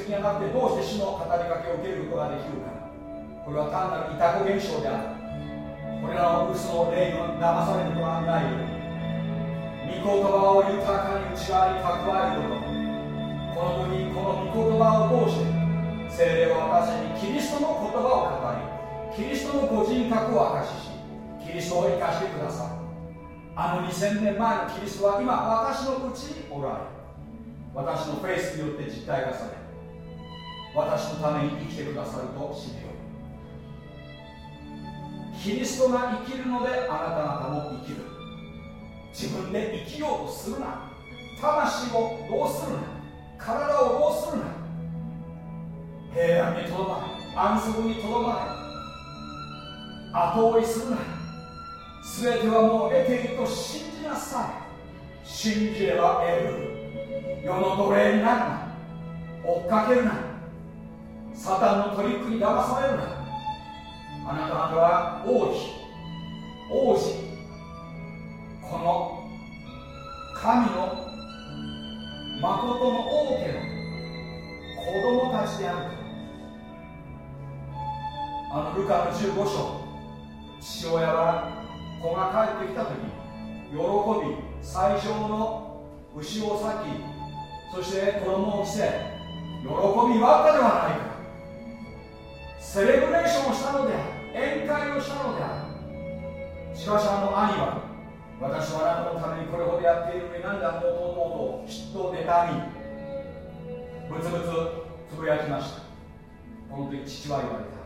的になってどうして主の語りかけを受けることができるかこれは単なる痛タ現象であるこれらの嘘の霊に騙されることがないように御言葉を豊かに内側に蓄えることこの時この御言葉を通して精霊は私にキリストの言葉を語りキリストのご人格を明かししキリストを生かしてください。あの2000年前のキリストは今私のうちにおられる私のフェイスによって実体化され私のために生きてくださると信じよう。キリストが生きるのであなた方も生きる。自分で生きようとするな。魂をどうするな。体をどうするな。平安にとどまれ。安息にとどまれ。後追いするな。全てはもう得ていると信じなさい。信じれば得る。世の奴隷になるな。追っかけるな。サタンのトリックに騙されるな。あなた方は王子。王子。この神の誠の王家の子供たちであると。あのルカの15章父親は子が帰ってきた時喜び最上の牛を裂きそして衣を着せ喜びはったではないか。セレブレーションをしたのである宴会をしたのであるしかしあの兄は私はあなたのためにこれほどやっているのに何だとうとうと嫉妬妬みブツブツつぶやきましたこの時父は言われた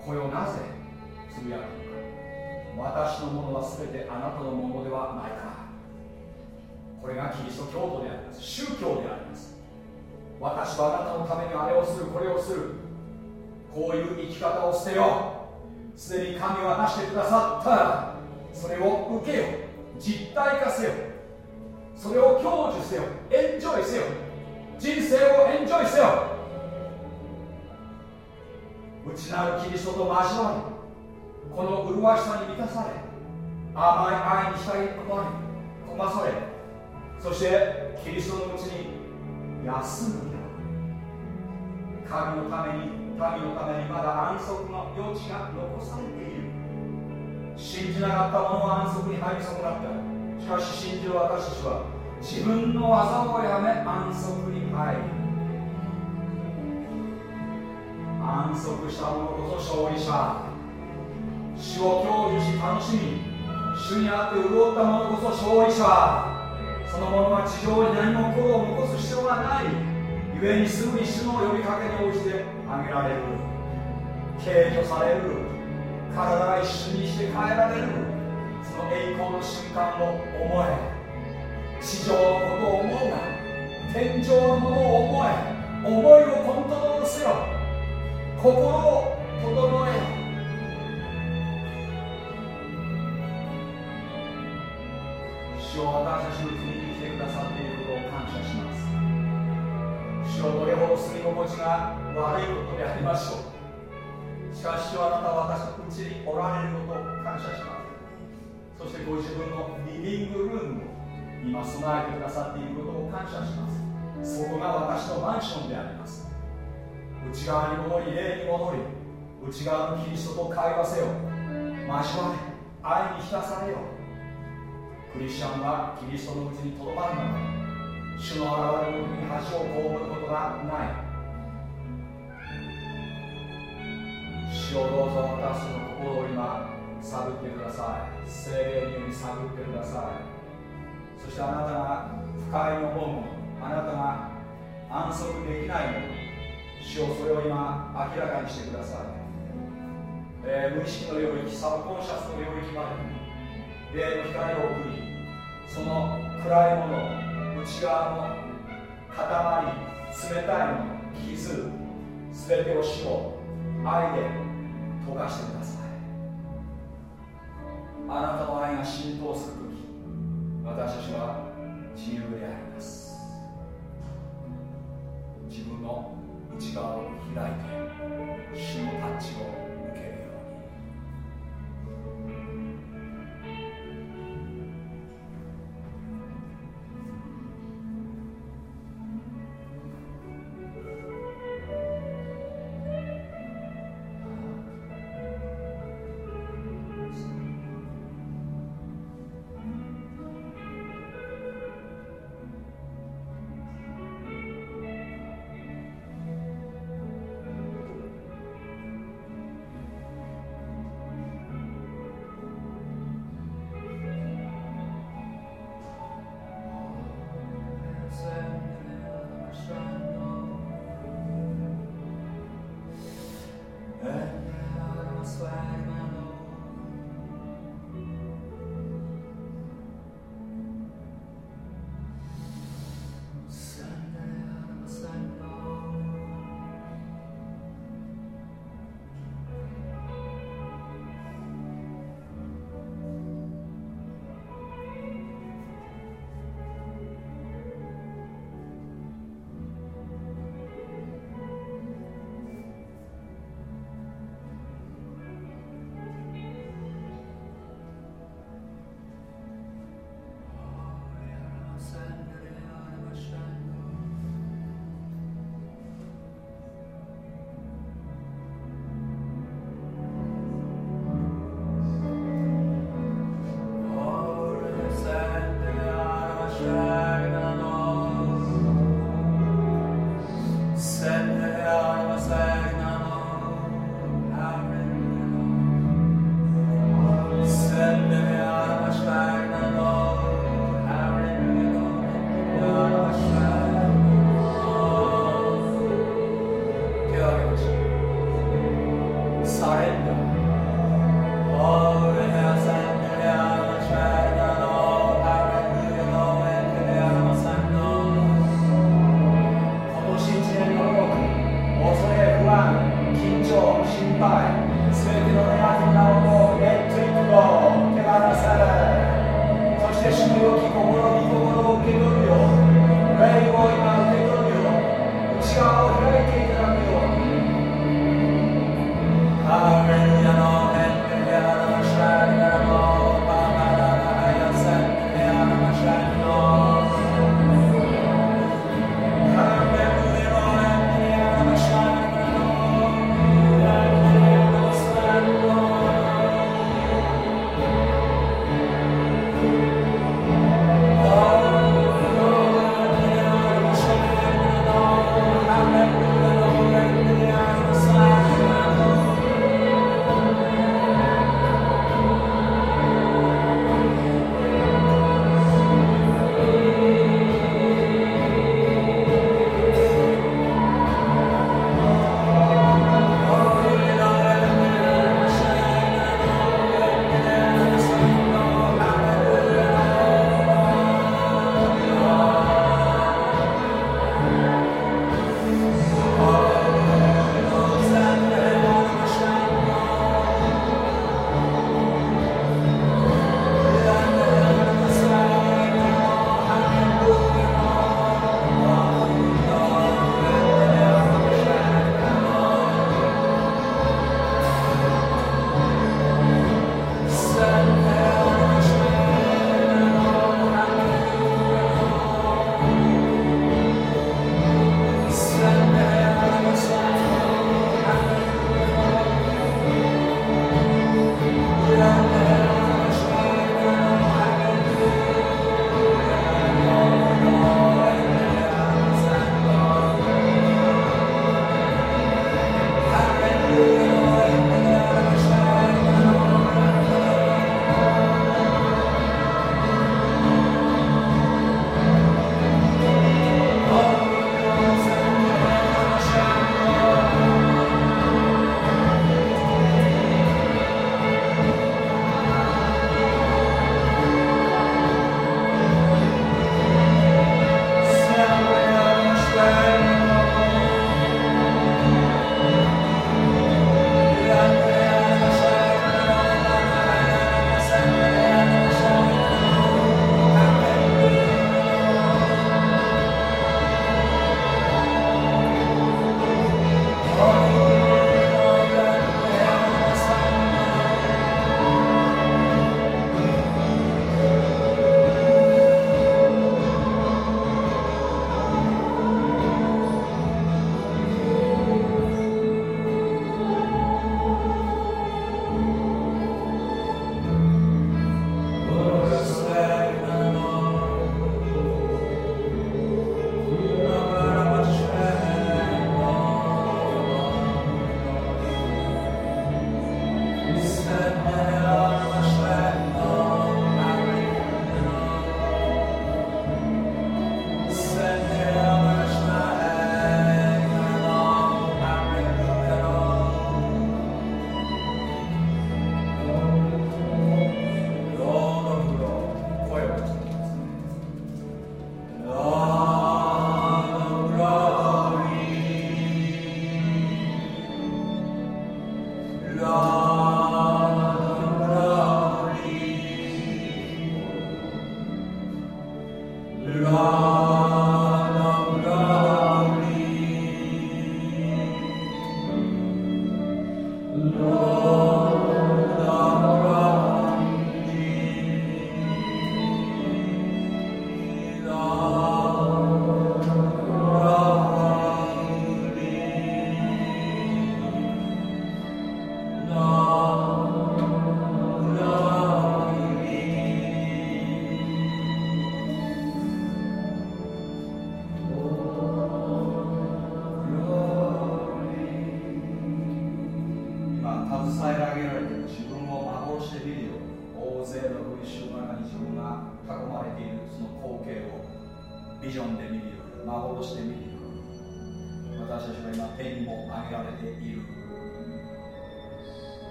これをなぜつぶやくのか私のものは全てあなたのものではないかこれがキリスト教徒であります宗教であります私はあなたのためにあれをするこれをするこういう生き方を捨てよ。うすでに神は出してくださった。それを受けよ。実体化せよ。それを享受せよ。エンジョイせよ。人生をエンジョイせよ。内なるキリストと交わりこの麗しさに満たされ甘い愛に浸り込まれ込まされそしてキリストのうちに休む神のために民のためにまだ安息の余地が残されている信じなかった者は安息に入り損なったしかし信じる私たちは自分の技をやめ安息に入る安息した者こそ勝利者。主を享受し楽しみ。主にあって潤った者こそ勝利者。その者は地上に何も心を残す必要がない。故にすぐに主の呼びかけに応じてあげられる。敬挙される。体が一瞬にして変えられる。その栄光の瞬間を思え。地上のことを思うな。天井のものを思え。思いをコントロールせよ。心を整え。よ主を私たちの国に来てくださっていることを感謝します。主をどれほど住み心地が悪いことでありましょう。しかしあなたは私のうちにおられることを感謝します。そしてご自分のリビングルームを今備えてくださっていることを感謝します。そこが私のマンションであります。内側に戻り霊に戻り内側のキリストと会話せよ。交われ愛に浸されよ。クリスチャンはキリストのうちにとどまるのだ。主の現れに恥を被ることがない。主をどうぞ私の心を今探ってください。精霊により探ってください。そしてあなたが不快に思うものあなたが安息できないもの主をそれを今明らかにしてください、えー、無意識の領域サブコンシャスの領域まで霊の光を送りその暗いもの内側の塊冷たいの傷すべてを主を愛で溶かしてください。あなたの愛が浸透するとき私たちは自由であります。自分の内側を開いて主のタッチを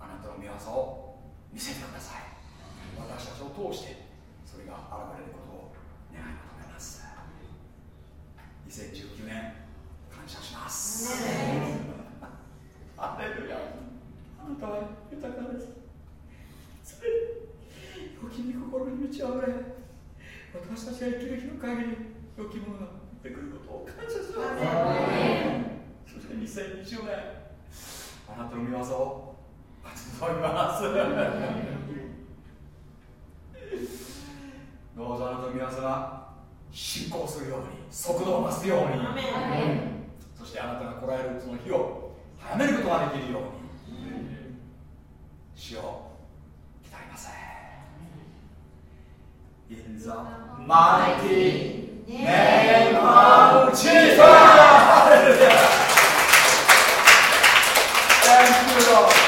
あなたの御業を見せてください。私たちを通してそれが現れることを願い求めます。2019年感謝します、アレルヤ。あなたは豊かです。それ良きに心に満ちあれ。私たちが生きる日の限り良きものが出てくることを感謝します。そして2020年あなたの御業を集まります。どうぞあなたの皆様進行するように速度を増すように。そしてあなたがこらえるその日を。早めることができるように主を鍛えません In the mighty name of Jesus! Thank you, Lord.